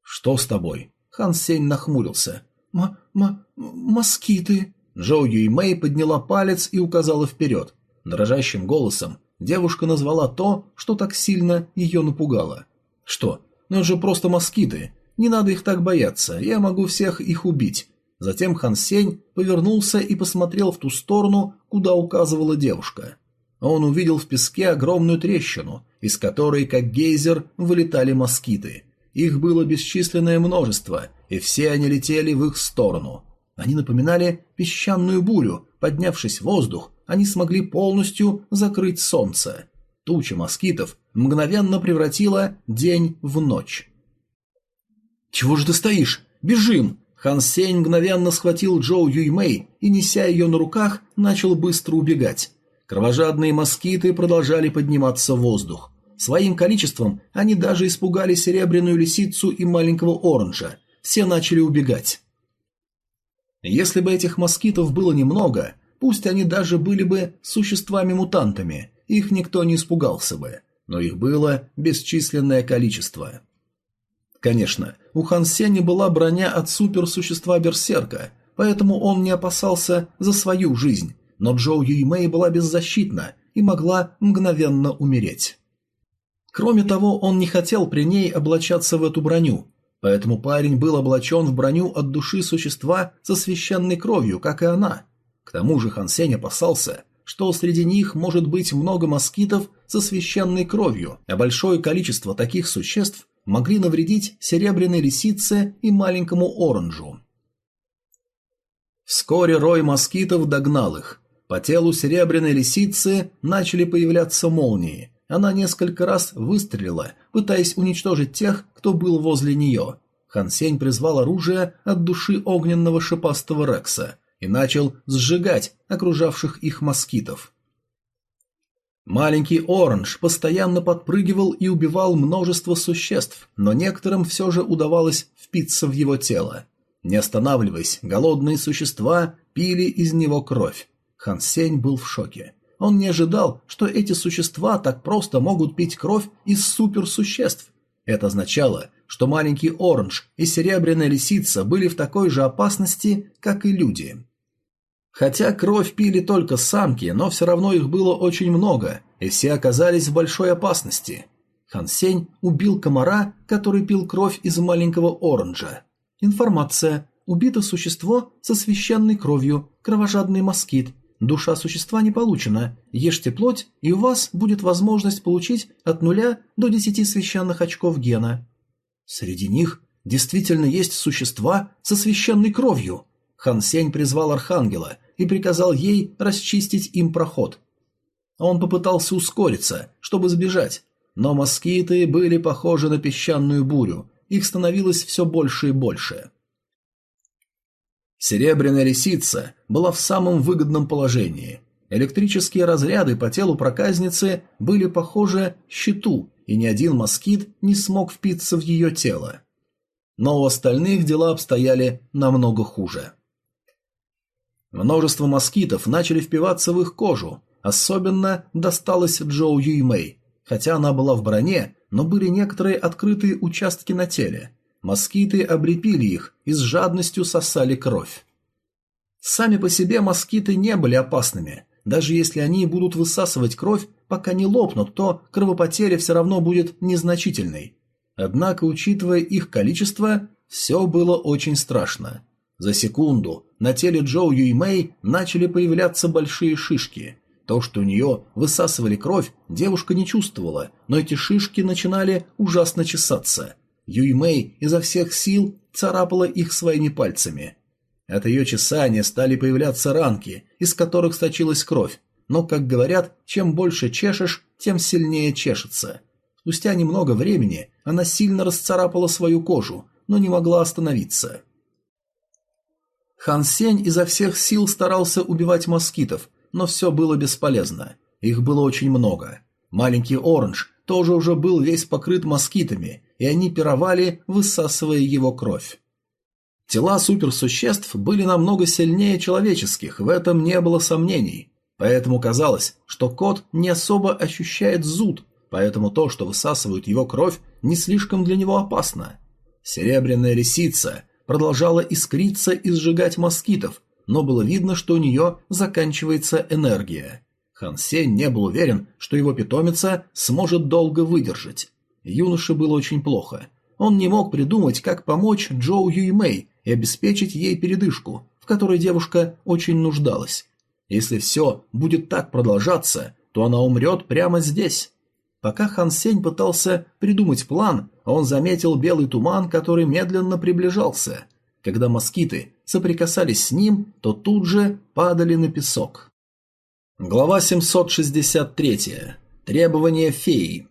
«Что с тобой?» Хан Сень нахмурился. «М-м... москиты...» Джоу Юймэй подняла палец и указала вперед. Дрожащим голосом девушка назвала то, что так сильно ее напугало. «Что? Ну это же просто москиты. Не надо их так бояться, я могу всех их убить. Затем Хан Сень повернулся и посмотрел в ту сторону, куда указывала девушка. Он увидел в песке огромную трещину, из которой, как гейзер, вылетали москиты. Их было бесчисленное множество, и все они летели в их сторону. Они напоминали песчаную бурю, поднявшись в воздух, они смогли полностью закрыть солнце. Туча москитов мгновенно превратила день в ночь. «Чего же ты стоишь? Бежим!» Хан Сень мгновенно схватил Джоу Юймэй и, неся ее на руках, начал быстро убегать. Кровожадные москиты продолжали подниматься в воздух. Своим количеством они даже испугали серебряную лисицу и маленького оранжа. Все начали убегать. Если бы этих москитов было немного, пусть они даже были бы существами-мутантами, их никто не испугался бы, но их было бесчисленное количество. Конечно, у Хан Сеня была броня от суперсущества-берсерка, поэтому он не опасался за свою жизнь, но Джоу Юймэй была беззащитна и могла мгновенно умереть. Кроме того, он не хотел при ней облачаться в эту броню, поэтому парень был облачен в броню от души существа со священной кровью, как и она. К тому же Хан Сень опасался, что среди них может быть много москитов со священной кровью, а большое количество таких существ могли навредить серебряной лисице и маленькому оранжу. Вскоре рой москитов догнал их. По телу серебряной лисицы начали появляться молнии. Она несколько раз выстрелила, пытаясь уничтожить тех, кто был возле нее. Хансень призвал оружие от души огненного шипастого Рекса и начал сжигать окружавших их москитов. Маленький Оранж постоянно подпрыгивал и убивал множество существ, но некоторым все же удавалось впиться в его тело. Не останавливаясь, голодные существа пили из него кровь. Хан Сень был в шоке. Он не ожидал, что эти существа так просто могут пить кровь из суперсуществ. Это означало, что маленький Оранж и серебряная лисица были в такой же опасности, как и люди. Хотя кровь пили только самки, но все равно их было очень много, и все оказались в большой опасности. Хан Сень убил комара, который пил кровь из маленького оранжа. Информация. Убито существо со священной кровью, кровожадный москит. Душа существа не получена. Ешьте плоть, и у вас будет возможность получить от нуля до десяти священных очков гена. Среди них действительно есть существа со священной кровью. Хан Сень призвал архангела и приказал ей расчистить им проход. Он попытался ускориться, чтобы сбежать, но москиты были похожи на песчаную бурю, их становилось все больше и больше. Серебряная лисица была в самом выгодном положении. Электрические разряды по телу проказницы были похожи щиту, и ни один москит не смог впиться в ее тело. Но у остальных дела обстояли намного хуже. Множество москитов начали впиваться в их кожу, особенно досталось Джоу Юймэй. Хотя она была в броне, но были некоторые открытые участки на теле. Москиты облепили их и с жадностью сосали кровь. Сами по себе москиты не были опасными. Даже если они будут высасывать кровь, пока не лопнут, то кровопотеря все равно будет незначительной. Однако, учитывая их количество, все было очень страшно. За секунду на теле Джоу Юймэй начали появляться большие шишки. То, что у нее высасывали кровь, девушка не чувствовала, но эти шишки начинали ужасно чесаться. Юймэй изо всех сил царапала их своими пальцами. От ее чесания стали появляться ранки, из которых сочилась кровь, но, как говорят, чем больше чешешь, тем сильнее чешется. Спустя немного времени она сильно расцарапала свою кожу, но не могла остановиться. Хан Сень изо всех сил старался убивать москитов, но все было бесполезно. Их было очень много. Маленький Оранж тоже уже был весь покрыт москитами, и они пировали, высасывая его кровь. Тела суперсуществ были намного сильнее человеческих, в этом не было сомнений. Поэтому казалось, что кот не особо ощущает зуд, поэтому то, что высасывают его кровь, не слишком для него опасно. Серебряная лисица продолжала искриться и сжигать москитов, но было видно, что у нее заканчивается энергия. Хан Сень не был уверен, что его питомица сможет долго выдержать. Юноше было очень плохо. Он не мог придумать, как помочь Джоу Юймэй и обеспечить ей передышку, в которой девушка очень нуждалась. Если все будет так продолжаться, то она умрет прямо здесь. Пока Хан Сень пытался придумать план, он заметил белый туман, который медленно приближался. Когда москиты соприкасались с ним, то тут же падали на песок. Глава 763. Требования феи.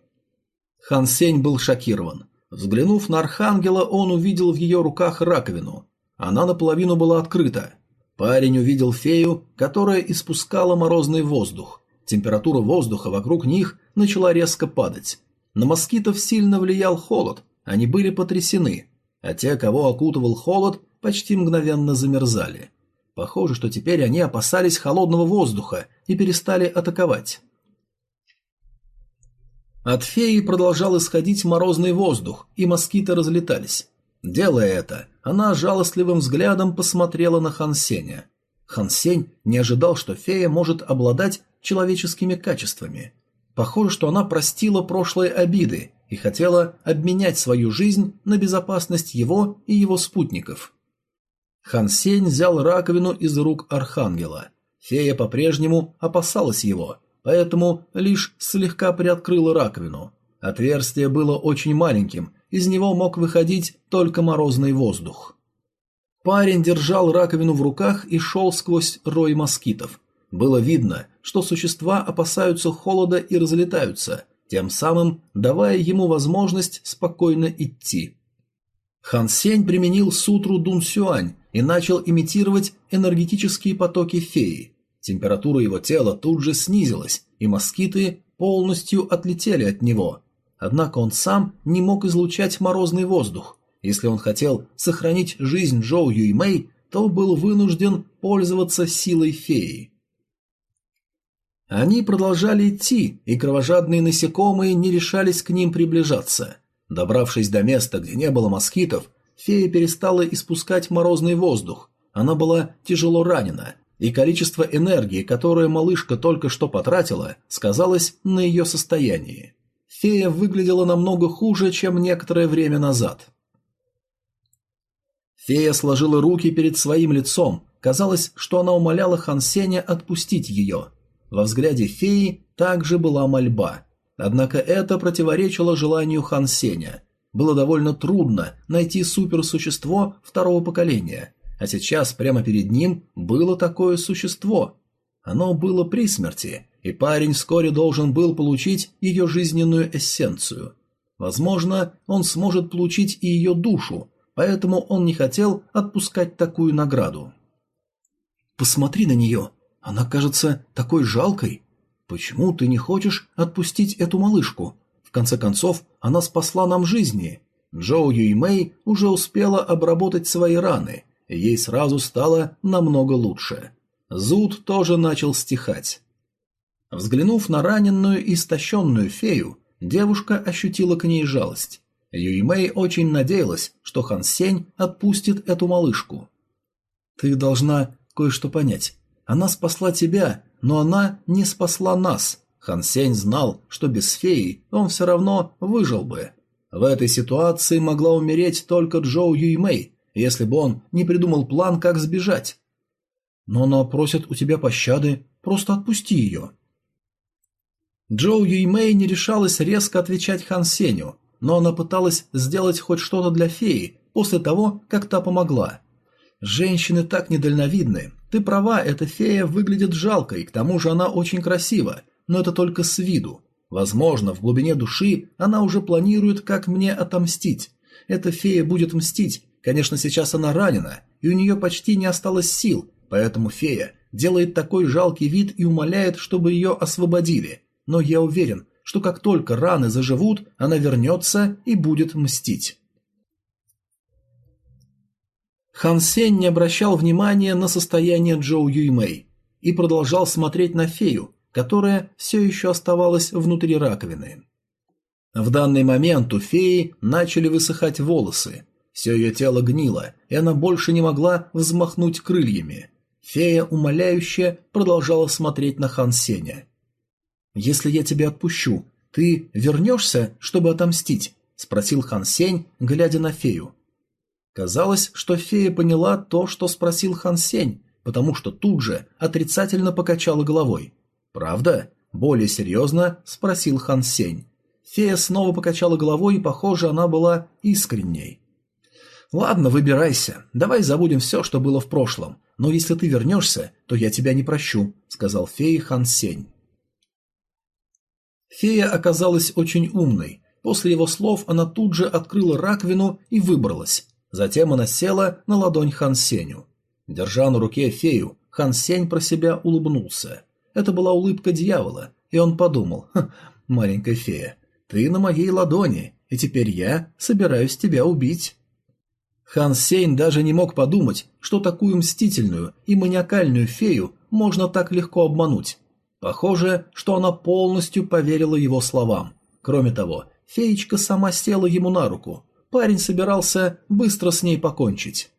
Хан Сень был шокирован. Взглянув на архангела, он увидел в ее руках раковину. Она наполовину была открыта. Парень увидел фею, которая испускала морозный воздух. Температура воздуха вокруг них начала резко падать. На москитов сильно влиял холод, они были потрясены, а те, кого окутывал холод, почти мгновенно замерзали. Похоже, что теперь они опасались холодного воздуха и перестали атаковать. От феи продолжал исходить морозный воздух, и москиты разлетались. Делая это, она жалостливым взглядом посмотрела на Хансеня. Хансень не ожидал, что фея может обладать человеческими качествами. Похоже, что она простила прошлые обиды и хотела обменять свою жизнь на безопасность его и его спутников. Хан Сень взял раковину из рук архангела. Фея по-прежнему опасалась его, поэтому лишь слегка приоткрыла раковину. Отверстие было очень маленьким, из него мог выходить только морозный воздух. Парень держал раковину в руках и шел сквозь рой москитов. Было видно, что существа опасаются холода и разлетаются, тем самым давая ему возможность спокойно идти. Хан Сень применил сутру Дун Сюань и начал имитировать энергетические потоки феи. Температура его тела тут же снизилась, и москиты полностью отлетели от него. Однако он сам не мог излучать морозный воздух. Если он хотел сохранить жизнь Джоу Юймэй, то был вынужден пользоваться силой феи. Они продолжали идти, и кровожадные насекомые не решались к ним приближаться. Добравшись до места, где не было москитов, фея перестала испускать морозный воздух. Она была тяжело ранена, и количество энергии, которое малышка только что потратила, сказалось на ее состоянии. Фея выглядела намного хуже, чем некоторое время назад. Фея сложила руки перед своим лицом, казалось, что она умоляла Хан Сеня отпустить ее – во взгляде феи также была мольба. Однако это противоречило желанию Хан Сеня. Было довольно трудно найти суперсущество второго поколения, а сейчас прямо перед ним было такое существо. Оно было при смерти, и парень вскоре должен был получить ее жизненную эссенцию. Возможно, он сможет получить и ее душу, поэтому он не хотел отпускать такую награду. Посмотри на нее. Она кажется такой жалкой. Почему ты не хочешь отпустить эту малышку? В конце концов, она спасла нам жизни. Джоу Юй Мэй уже успела обработать свои раны, ей сразу стало намного лучше. Зуд тоже начал стихать. Взглянув на раненную и истощенную фею, девушка ощутила к ней жалость. Юй Мэй очень надеялась, что Хан Сень отпустит эту малышку. «Ты должна кое-что понять. Она спасла тебя, но она не спасла нас. Хан Сень знал, что без феи он все равно выжил бы. В этой ситуации могла умереть только Джоу Юймэй, если бы он не придумал план, как сбежать. Но она просит у тебя пощады, просто отпусти ее. Джоу Юймэй не решалась резко отвечать Хан Сеню, но она пыталась сделать хоть что-то для феи после того, как та помогла. Женщины так недальновидны. Ты права, эта фея выглядит жалкой, к тому же она очень красива, но это только с виду. Возможно, в глубине души она уже планирует, как мне отомстить. Эта фея будет мстить. Конечно, сейчас она ранена, и у нее почти не осталось сил, поэтому фея делает такой жалкий вид и умоляет, чтобы ее освободили. Но я уверен, что как только раны заживут, она вернется и будет мстить. Хан Сень не обращал внимания на состояние Джоу Юймэй и продолжал смотреть на фею, которая все еще оставалась внутри раковины. В данный момент у феи начали высыхать волосы. Все ее тело гнило, и она больше не могла взмахнуть крыльями. Фея умоляюще продолжала смотреть на Хан Сеня. «Если я тебя отпущу, ты вернешься, чтобы отомстить?» – спросил Хан Сень, глядя на фею. Казалось, что фея поняла то, что спросил Хан Сень, потому что тут же отрицательно покачала головой. «Правда?» – более серьезно спросил Хан Сень. Фея снова покачала головой, и, похоже, она была искренней. «Ладно, выбирайся. Давай забудем все, что было в прошлом. Но если ты вернешься, то я тебя не прощу», — сказал фея Хан Сень. Фея оказалась очень умной. После его слов она тут же открыла раковину и выбралась. Затем она села на ладонь Хан Сеню. Держа на руке фею, Хан Сень про себя улыбнулся. Это была улыбка дьявола, и он подумал, «Маленькая фея, ты на моей ладони, и теперь я собираюсь тебя убить». Хан Сейн даже не мог подумать, что такую мстительную и маниакальную фею можно так легко обмануть. Похоже, что она полностью поверила его словам. Кроме того, феечка сама села ему на руку. Парень собирался быстро с ней покончить.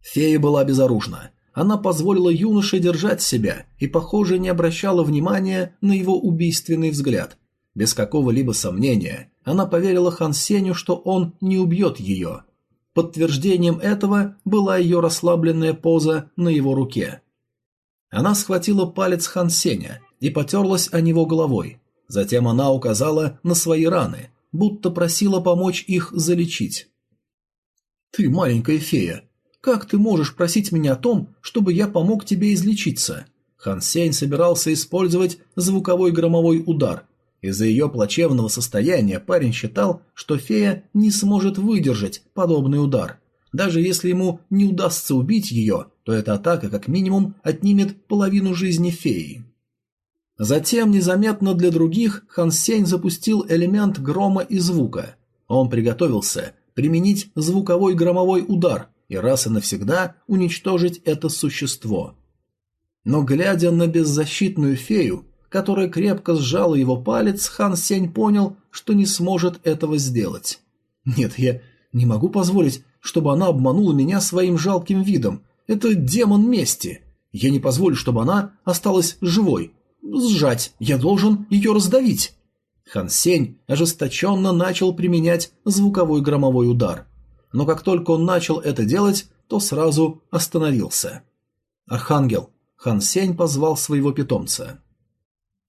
Фея была безоружна. Она позволила юноше держать себя и, похоже, не обращала внимания на его убийственный взгляд. Без какого-либо сомнения, она поверила Хан Сеню, что он не убьет ее. Подтверждением этого была ее расслабленная поза на его руке. Она схватила палец Хан Сеня и потерлась о него головой. Затем она указала на свои раны, будто просила помочь их залечить. «Ты маленькая фея, как ты можешь просить меня о том, чтобы я помог тебе излечиться? Хан Сень собирался использовать звуковой громовой удар. Из-за ее плачевного состояния парень считал, что фея не сможет выдержать подобный удар. Даже если ему не удастся убить ее, то эта атака как минимум отнимет половину жизни феи. Затем, незаметно для других, Хан Сень запустил элемент грома и звука. Он приготовился применить звуковой громовой удар, и раз и навсегда уничтожить это существо. Но глядя на беззащитную фею, которая крепко сжала его палец, Хан Сень понял, что не сможет этого сделать. «Нет, я не могу позволить, чтобы она обманула меня своим жалким видом. Это демон мести. Я не позволю, чтобы она осталась живой. Сжать, я должен ее раздавить». Хан Сень ожесточенно начал применять звуковой громовой удар но как только он начал это делать, то сразу остановился. «Архангел!» – Хан Сень позвал своего питомца.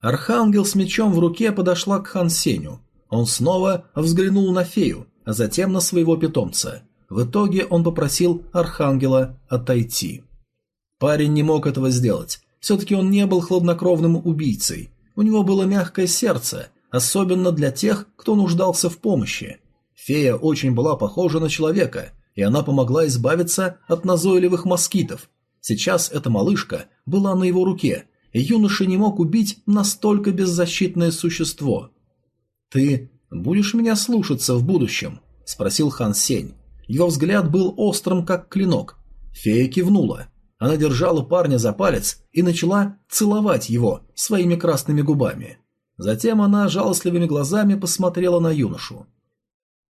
Архангел с мечом в руке подошла к Хан Сеню. Он снова взглянул на фею, а затем на своего питомца. В итоге он попросил Архангела отойти. Парень не мог этого сделать. Все-таки он не был хладнокровным убийцей. У него было мягкое сердце, особенно для тех, кто нуждался в помощи. Фея очень была похожа на человека, и она помогла избавиться от назойливых москитов. Сейчас эта малышка была на его руке, юноша не мог убить настолько беззащитное существо. «Ты будешь меня слушаться в будущем?» – спросил Хан Сень. Его взгляд был острым, как клинок. Фея кивнула. Она держала парня за палец и начала целовать его своими красными губами. Затем она жалостливыми глазами посмотрела на юношу.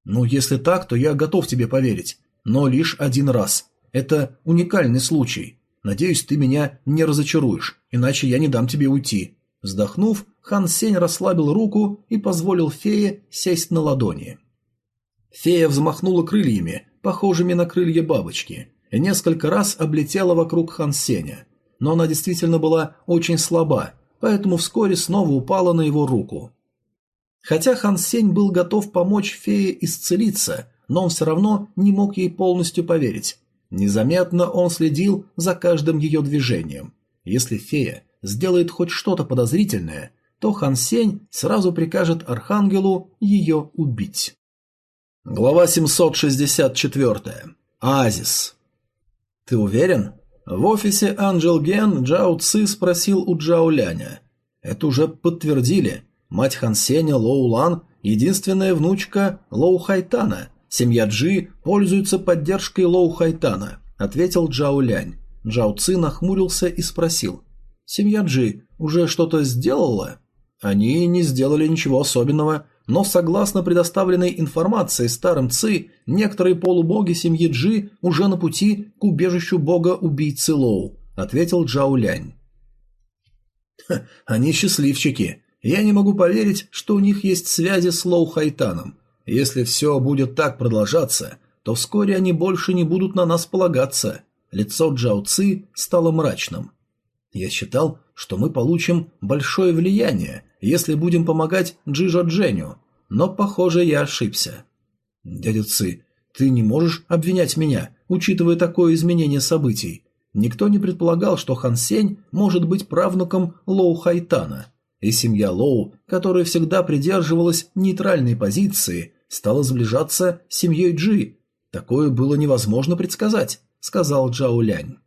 «Ну, если так, то я готов тебе поверить, но лишь один раз. Это уникальный случай. Надеюсь, ты меня не разочаруешь, иначе я не дам тебе уйти». Вздохнув, Хан Сень расслабил руку и позволил фее сесть на ладони. Фея взмахнула крыльями, похожими на крылья бабочки, и несколько раз облетела вокруг Хан Сеня. Но она действительно была очень слаба, поэтому вскоре снова упала на его руку. Хотя Хан Сень был готов помочь фее исцелиться, но он все равно не мог ей полностью поверить. Незаметно он следил за каждым ее движением. Если фея сделает хоть что-то подозрительное, то Хан Сень сразу прикажет Архангелу ее убить. Глава 764. Оазис. «Ты уверен?» В офисе Анджел Ген Джао Ци спросил у Джао Ляня. «Это уже подтвердили. Мать Хан Сеня Лоу Лан – единственная внучка Лоу Хайтана, Семья Джи пользуется поддержкой Лоу Хайтана, ответил Джао Лянь. Джао Ци нахмурился и спросил. Семья Джи уже что-то сделала? Они не сделали ничего особенного, но согласно предоставленной информации старым Ци, некоторые полубоги семьи Джи уже на пути к убежищу бога-убийцы Лоу, ответил Джао Лянь. Они счастливчики. Я не могу поверить, что у них есть связи с Лоу Хайтаном. Если все будет так продолжаться, то вскоре они больше не будут на нас полагаться. Лицо Джао Ци стало мрачным. Я считал, что мы получим большое влияние, если будем помогать Джижо Дженю, но, похоже, я ошибся. Дядя Ци, ты не можешь обвинять меня, учитывая такое изменение событий. Никто не предполагал, что Хан Сень может быть правнуком Лоу Хайтана, и семья Лоу, которая всегда придерживалась нейтральной позиции, стала сближаться с семьей Джи. Такое было невозможно предсказать, сказал Джао Лянь.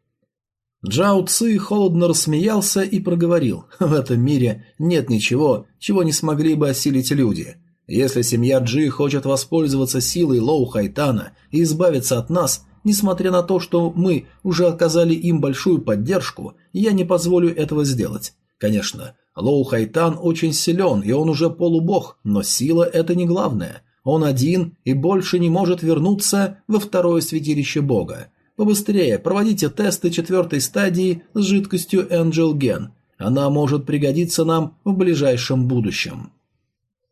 Джао Ци холодно рассмеялся и проговорил: "В этом мире нет ничего, чего не смогли бы осилить люди. Если семья Джи хочет воспользоваться силой Лоу Хайтана и избавиться от нас, несмотря на то, что мы уже оказали им большую поддержку, я не позволю этого сделать. Конечно, Лоу Хайтан очень силен, и он уже полубог, но сила это не главное. Он один и больше не может вернуться во второе святилище бога. Побыстрее проводите тесты четвертой стадии с жидкостью Angel Gen. Она может пригодиться нам в ближайшем будущем.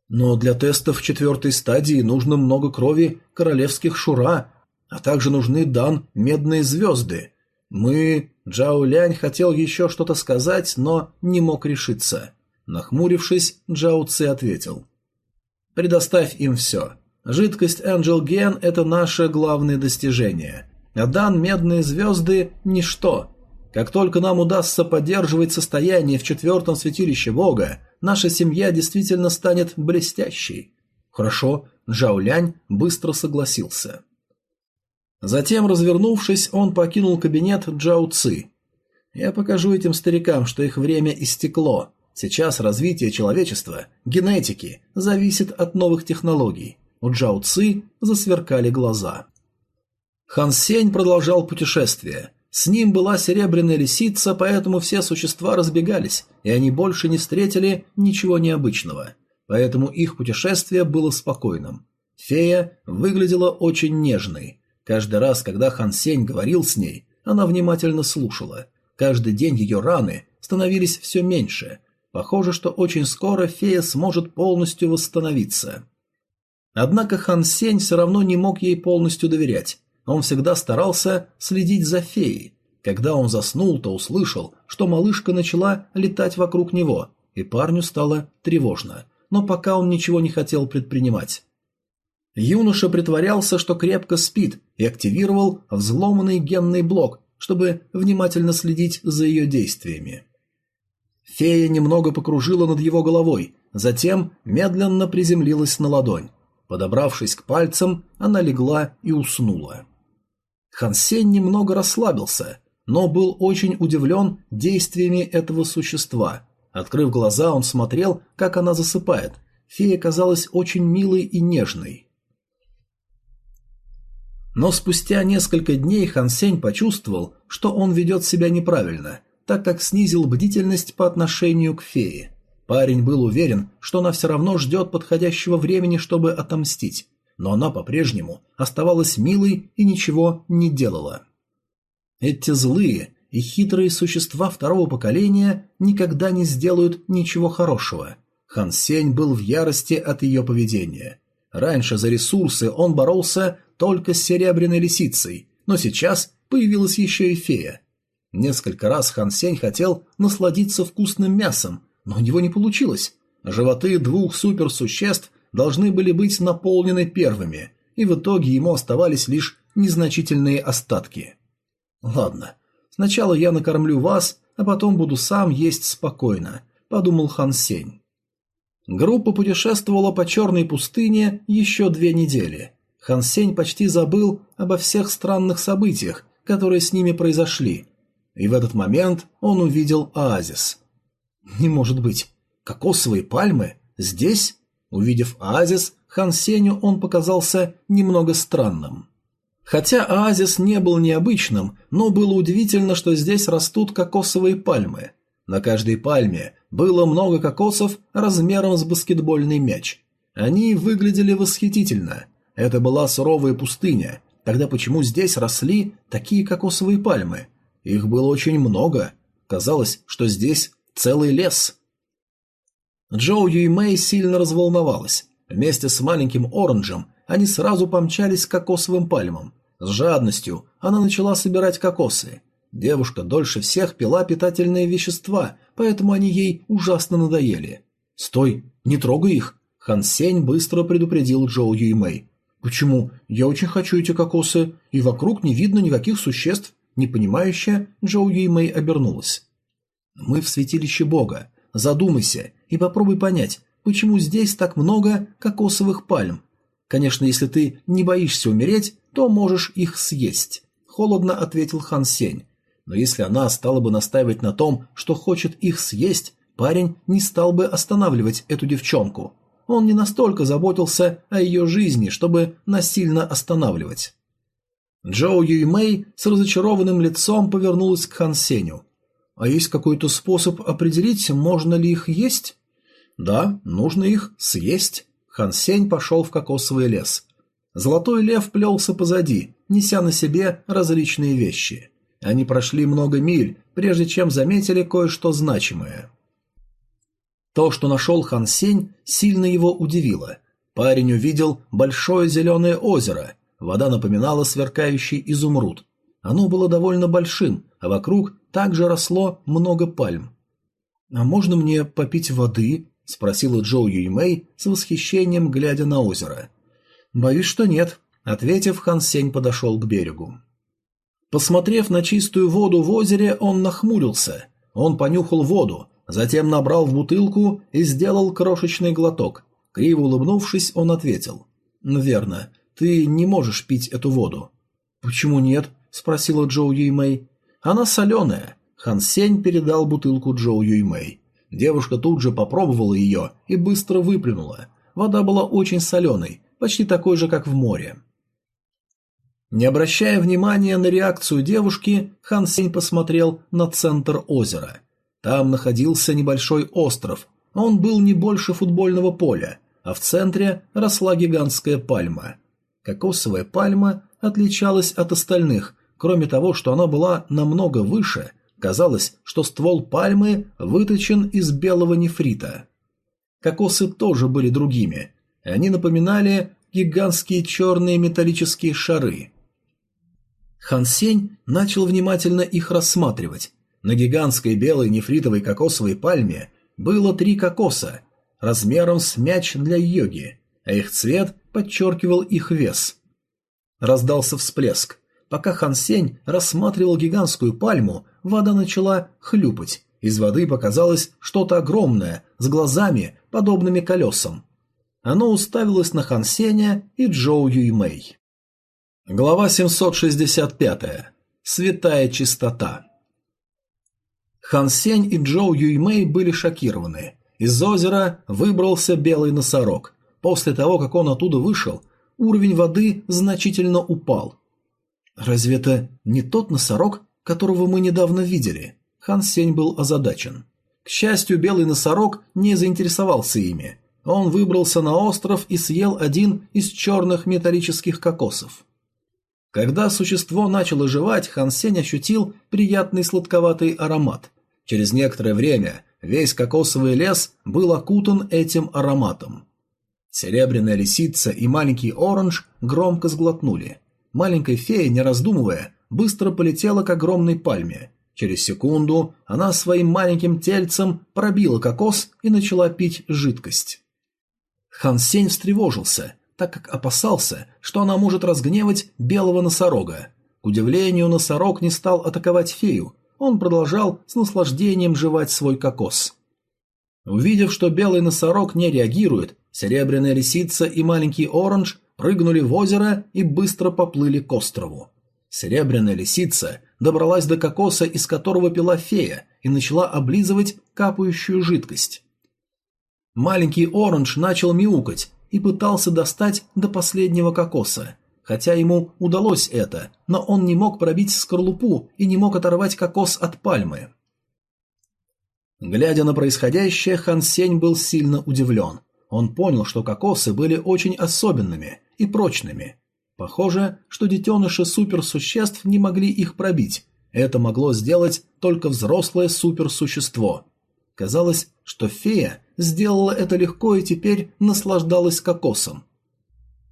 Но для тестов четвертой стадии нужно много крови королевских шура, а также нужны дан медные звезды. Мы... Джао Лянь хотел еще что-то сказать, но не мог решиться. Нахмурившись, Джао Ци ответил. Предоставь им все. Жидкость Angel Gen – это наше главное достижение. А дан медные звезды – ничто. Как только нам удастся поддерживать состояние в четвертом святилище Бога, наша семья действительно станет блестящей. Хорошо, Джао Лянь быстро согласился. Затем, развернувшись, он покинул кабинет Джао Ци. «Я покажу этим старикам, что их время истекло. Сейчас развитие человечества, генетики, зависит от новых технологий. У Джао Ци засверкали глаза. Хан Сень продолжал путешествие. С ним была серебряная лисица, поэтому все существа разбегались, и они больше не встретили ничего необычного. Поэтому их путешествие было спокойным. Фея выглядела очень нежной. Каждый раз, когда Хан Сень говорил с ней, она внимательно слушала. Каждый день ее раны становились все меньше, Похоже, что очень скоро фея сможет полностью восстановиться. Однако Хан Сень все равно не мог ей полностью доверять. Он всегда старался следить за феей. Когда он заснул, то услышал, что малышка начала летать вокруг него, и парню стало тревожно, но пока он ничего не хотел предпринимать. Юноша притворялся, что крепко спит, и активировал взломанный генный блок, чтобы внимательно следить за ее действиями. Фея немного покружила над его головой, затем медленно приземлилась на ладонь. Подобравшись к пальцам, она легла и уснула. Хансен немного расслабился. но был очень удивлен действиями этого существа. Открыв глаза, он смотрел, как она засыпает. Фея казалась очень милой и нежной. Но спустя несколько дней Хан Сень почувствовал, что он ведет себя неправильно, так как снизил бдительность по отношению к фее. Парень был уверен, что она все равно ждет подходящего времени, чтобы отомстить, но она по-прежнему оставалась милой и ничего не делала. Эти злые и хитрые существа второго поколения никогда не сделают ничего хорошего. Хан Сень был в ярости от ее поведения. Раньше за ресурсы он боролся только с серебряной лисицей, но сейчас появилась еще и фея. Несколько раз Хан Сень хотел насладиться вкусным мясом, но у него не получилось. Животы двух суперсуществ должны были быть наполнены первыми, и в итоге ему оставались лишь незначительные остатки. «Ладно, сначала я накормлю вас, а потом буду сам есть спокойно», – подумал Хан Сень. Группа путешествовала по черной пустыне еще две недели. Хан Сень почти забыл обо всех странных событиях, которые с ними произошли. И в этот момент он увидел оазис. Не может быть. Кокосовые пальмы? Здесь? Увидев оазис, Хан Сенью он показался немного странным. Хотя оазис не был необычным, но было удивительно, что здесь растут кокосовые пальмы. На каждой пальме было много кокосов размером с баскетбольный мяч. Они выглядели восхитительно. Это была суровая пустыня. Тогда почему здесь росли такие кокосовые пальмы? Их было очень много. Казалось, что здесь целый лес. Джоу Юймэй сильно разволновалась. Вместе с маленьким оранжем они сразу помчались к кокосовым пальмам. С жадностью она начала собирать кокосы. Девушка дольше всех пила питательные вещества, поэтому они ей ужасно надоели. «Стой, не трогай их!» Хан Сень быстро предупредил Джоу Юймэй. «Почему? Я очень хочу эти кокосы, и вокруг не видно никаких существ». Непонимающая, Джоу Юймэй обернулась. «Мы в святилище Бога. Задумайся и попробуй понять, почему здесь так много кокосовых пальм. Конечно, если ты не боишься умереть, то можешь их съесть», – холодно ответил Хан Сень. Но если она стала бы настаивать на том, что хочет их съесть, парень не стал бы останавливать эту девчонку. Он не настолько заботился о ее жизни, чтобы насильно останавливать. Джоу Юймэй с разочарованным лицом повернулась к Хан Сеню. «А есть какой-то способ определить, можно ли их есть?» «Да, нужно их съесть». Хан Сень пошел в кокосовый лес. Золотой лев плелся позади, неся на себе различные вещи. Они прошли много миль, прежде чем заметили кое-что значимое. То, что нашел Хан Сень, сильно его удивило. Парень увидел большое зеленое озеро. Вода напоминала сверкающий изумруд. Оно было довольно большим, а вокруг также росло много пальм. «А можно мне попить воды?» – спросила Джоу Юймэй с восхищением, глядя на озеро. «Боюсь, что нет», – ответив, Хан Сень подошел к берегу. Посмотрев на чистую воду в озере, он нахмурился. Он понюхал воду, затем набрал в бутылку и сделал крошечный глоток. Криво улыбнувшись, он ответил. «Верно, ты не можешь пить эту воду». «Почему нет?» – спросила Джоу Юймэй. «Она соленая». Хан Сень передал бутылку Джоу Юймэй. Девушка тут же попробовала ее и быстро выплюнула. Вода была очень соленой, почти такой же, как в море. Не обращая внимания на реакцию девушки, Хан Сень посмотрел на центр озера. Там находился небольшой остров. Он был не больше футбольного поля, а в центре росла гигантская пальма. Кокосовая пальма отличалась от остальных, кроме того, что она была намного выше, казалось, что ствол пальмы выточен из белого нефрита. Кокосы тоже были другими. Они напоминали гигантские черные металлические шары. Хан Сень начал внимательно их рассматривать. На гигантской белой нефритовой кокосовой пальме было три кокоса, размером с мяч для йоги, а их цвет подчеркивал их вес. Раздался всплеск. Пока Хан Сень рассматривал гигантскую пальму, вода начала хлюпать. Из воды показалось что-то огромное, с глазами, подобными колесам. Оно уставилось на Хан Сеня и Джоу Юймэй. Глава 765. Святая чистота. Хан Сень и Джоу Юймэй были шокированы. Из озера выбрался белый носорог. После того, как он оттуда вышел, уровень воды значительно упал. Разве это не тот носорог, которого мы недавно видели? Хан Сень был озадачен. К счастью, белый носорог не заинтересовался ими. Он выбрался на остров и съел один из черных металлических кокосов. Когда существо начало жевать, Хан Сень ощутил приятный сладковатый аромат. Через некоторое время весь кокосовый лес был окутан этим ароматом. Серебряная лисица и маленький оранж громко сглотнули. Маленькая фея, не раздумывая, быстро полетела к огромной пальме. Через секунду она своим маленьким тельцем пробила кокос и начала пить жидкость. Хан Сень встревожился, так как опасался, что она может разгневать белого носорога. К удивлению, носорог не стал атаковать фею, он продолжал с наслаждением жевать свой кокос. Увидев, что белый носорог не реагирует, серебряная лисица и маленький оранж прыгнули в озеро и быстро поплыли к острову. Серебряная лисица добралась до кокоса, из которого пила фея, и начала облизывать капающую жидкость. Маленький оранж начал мяукать и пытался достать до последнего кокоса. Хотя ему удалось это, но он не мог пробить скорлупу и не мог оторвать кокос от пальмы. Глядя на происходящее, Хан Сень был сильно удивлен. Он понял, что кокосы были очень особенными и прочными. Похоже, что детеныши суперсуществ не могли их пробить. Это могло сделать только взрослое суперсущество. Казалось, что фея сделала это легко и теперь наслаждалась кокосом.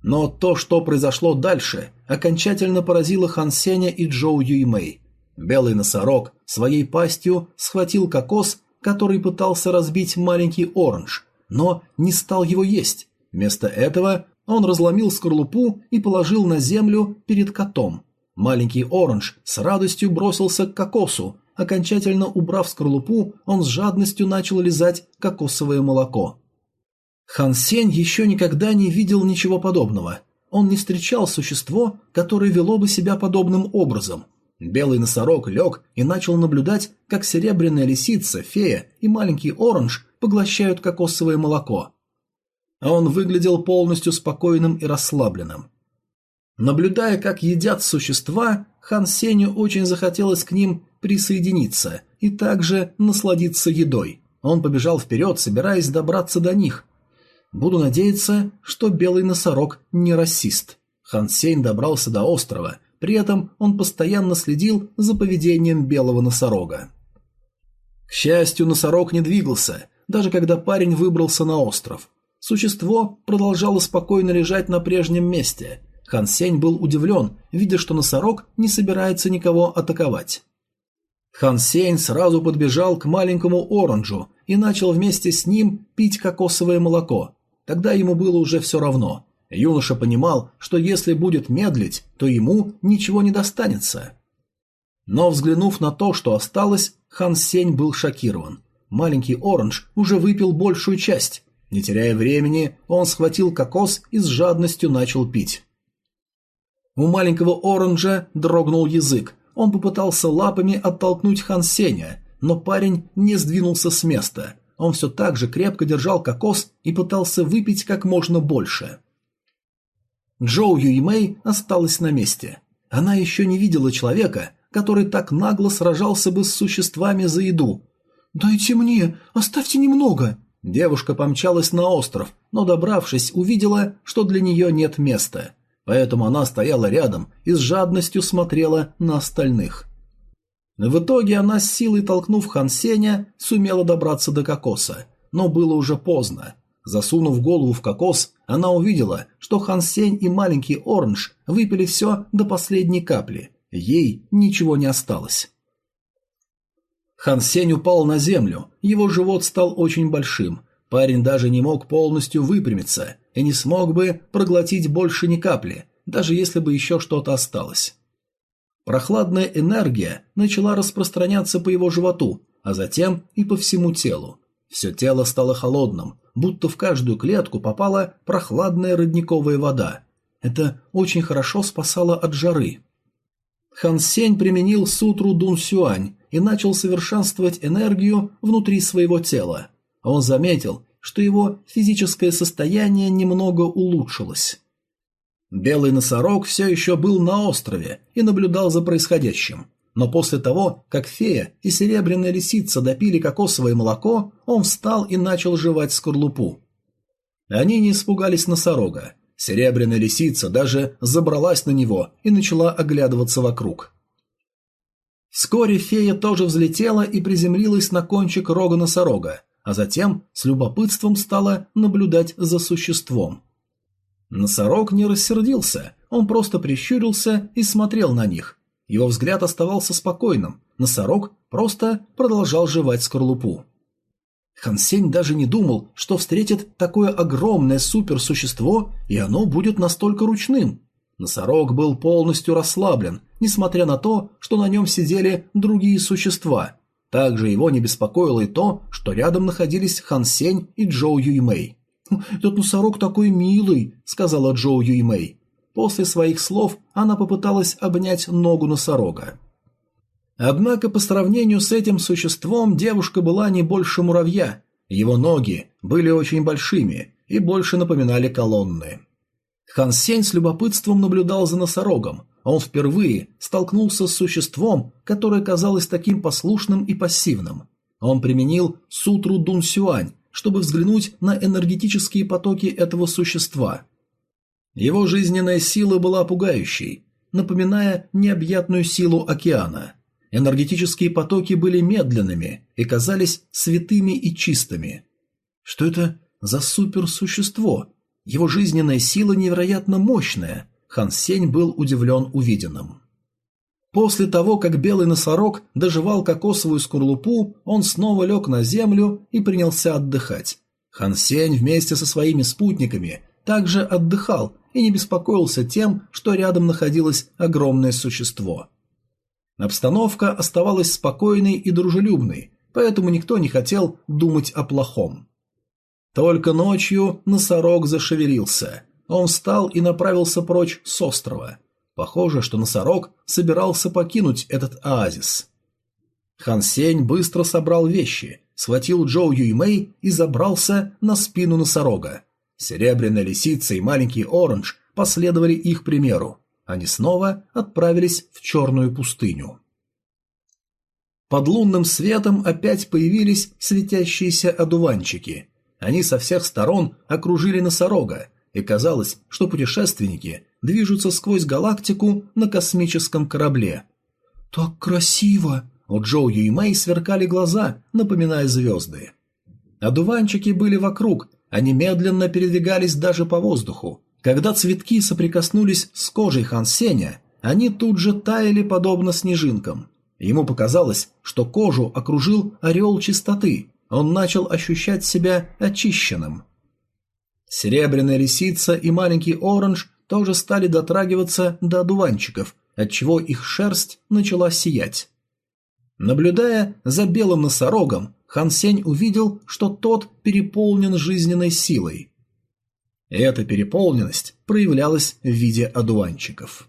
Но то, что произошло дальше, окончательно поразило Хан Сеня и Джоу Юймэй. Белый носорог своей пастью схватил кокос который пытался разбить маленький оранж, но не стал его есть. Вместо этого он разломил скорлупу и положил на землю перед котом. Маленький оранж с радостью бросился к кокосу. Окончательно убрав скорлупу, он с жадностью начал лизать кокосовое молоко. Хан Сень еще никогда не видел ничего подобного. Он не встречал существо, которое вело бы себя подобным образом – Белый носорог лег и начал наблюдать, как серебряная лисица, фея и маленький оранж поглощают кокосовое молоко. А он выглядел полностью спокойным и расслабленным. Наблюдая, как едят существа, Хан Сеню очень захотелось к ним присоединиться и также насладиться едой. Он побежал вперед, собираясь добраться до них. Буду надеяться, что белый носорог не расист. Хан Сень добрался до острова при этом он постоянно следил за поведением белого носорога. К счастью, носорог не двигался, даже когда парень выбрался на остров. Существо продолжало спокойно лежать на прежнем месте. Хан Сень был удивлен, видя, что носорог не собирается никого атаковать. Хан Сень сразу подбежал к маленькому оранжу и начал вместе с ним пить кокосовое молоко. Тогда ему было уже все равно. Юноша понимал, что если будет медлить, то ему ничего не достанется. Но взглянув на то, что осталось, Хан Сень был шокирован. Маленький оранж уже выпил большую часть. Не теряя времени, он схватил кокос и с жадностью начал пить. У маленького оранжа дрогнул язык. Он попытался лапами оттолкнуть Хан Сеня, но парень не сдвинулся с места. Он все так же крепко держал кокос и пытался выпить как можно больше. Джоу Юймэй осталась на месте. Она еще не видела человека, который так нагло сражался бы с существами за еду. «Дайте мне, оставьте немного!» Девушка помчалась на остров, но, добравшись, увидела, что для нее нет места. Поэтому она стояла рядом и с жадностью смотрела на остальных. В итоге она с силой толкнув Хан Сеня, сумела добраться до кокоса, но было уже поздно. Засунув голову в кокос, она увидела, что Хан Сень и маленький Оранж выпили все до последней капли. Ей ничего не осталось. Хан Сень упал на землю, его живот стал очень большим. Парень даже не мог полностью выпрямиться и не смог бы проглотить больше ни капли, даже если бы еще что-то осталось. Прохладная энергия начала распространяться по его животу, а затем и по всему телу. Все тело стало холодным, будто в каждую клетку попала прохладная родниковая вода. Это очень хорошо спасало от жары. Хан Сень применил сутру Дун Сюань и начал совершенствовать энергию внутри своего тела. Он заметил, что его физическое состояние немного улучшилось. Белый носорог все еще был на острове и наблюдал за происходящим. Но после того, как фея и серебряная лисица допили кокосовое молоко, он встал и начал жевать скорлупу. Они не испугались носорога. Серебряная лисица даже забралась на него и начала оглядываться вокруг. Вскоре фея тоже взлетела и приземлилась на кончик рога носорога, а затем с любопытством стала наблюдать за существом. Носорог не рассердился, он просто прищурился и смотрел на них. Его взгляд оставался спокойным, носорог просто продолжал жевать скорлупу. Хансень даже не думал, что встретит такое огромное суперсущество, и оно будет настолько ручным. Носорог был полностью расслаблен, несмотря на то, что на нем сидели другие существа. Также его не беспокоило и то, что рядом находились Хан Сень и Джоу Юймэй. «Этот носорог такой милый», — сказала Джоу Юймэй. После своих слов она попыталась обнять ногу носорога. Однако по сравнению с этим существом девушка была не больше муравья. Его ноги были очень большими и больше напоминали колонны. Хан Сень с любопытством наблюдал за носорогом. Он впервые столкнулся с существом, которое казалось таким послушным и пассивным. Он применил сутру Дун Сюань, чтобы взглянуть на энергетические потоки этого существа. Его жизненная сила была пугающей, напоминая необъятную силу океана. Энергетические потоки были медленными и казались святыми и чистыми. Что это за суперсущество? Его жизненная сила невероятно мощная. Хан Сень был удивлен увиденным. После того, как белый носорог доживал кокосовую скорлупу, он снова лег на землю и принялся отдыхать. Хан Сень вместе со своими спутниками также отдыхал и не беспокоился тем, что рядом находилось огромное существо. Обстановка оставалась спокойной и дружелюбной, поэтому никто не хотел думать о плохом. Только ночью носорог зашевелился. Он встал и направился прочь с острова. Похоже, что носорог собирался покинуть этот оазис. Хан Сень быстро собрал вещи, схватил Джоу Юймэй и забрался на спину носорога. Серебряная лисица и маленький оранж последовали их примеру. Они снова отправились в черную пустыню. Под лунным светом опять появились светящиеся одуванчики. Они со всех сторон окружили носорога, и казалось, что путешественники движутся сквозь галактику на космическом корабле. «Так красиво!» У Джоу Юймэй сверкали глаза, напоминая звезды. Одуванчики были вокруг, они медленно передвигались даже по воздуху. Когда цветки соприкоснулись с кожей Хан Сеня, они тут же таяли подобно снежинкам. Ему показалось, что кожу окружил орел чистоты, он начал ощущать себя очищенным. Серебряная лисица и маленький оранж тоже стали дотрагиваться до одуванчиков, отчего их шерсть начала сиять. Наблюдая за белым носорогом, Хан Сень увидел, что тот переполнен жизненной силой. Эта переполненность проявлялась в виде одуванчиков.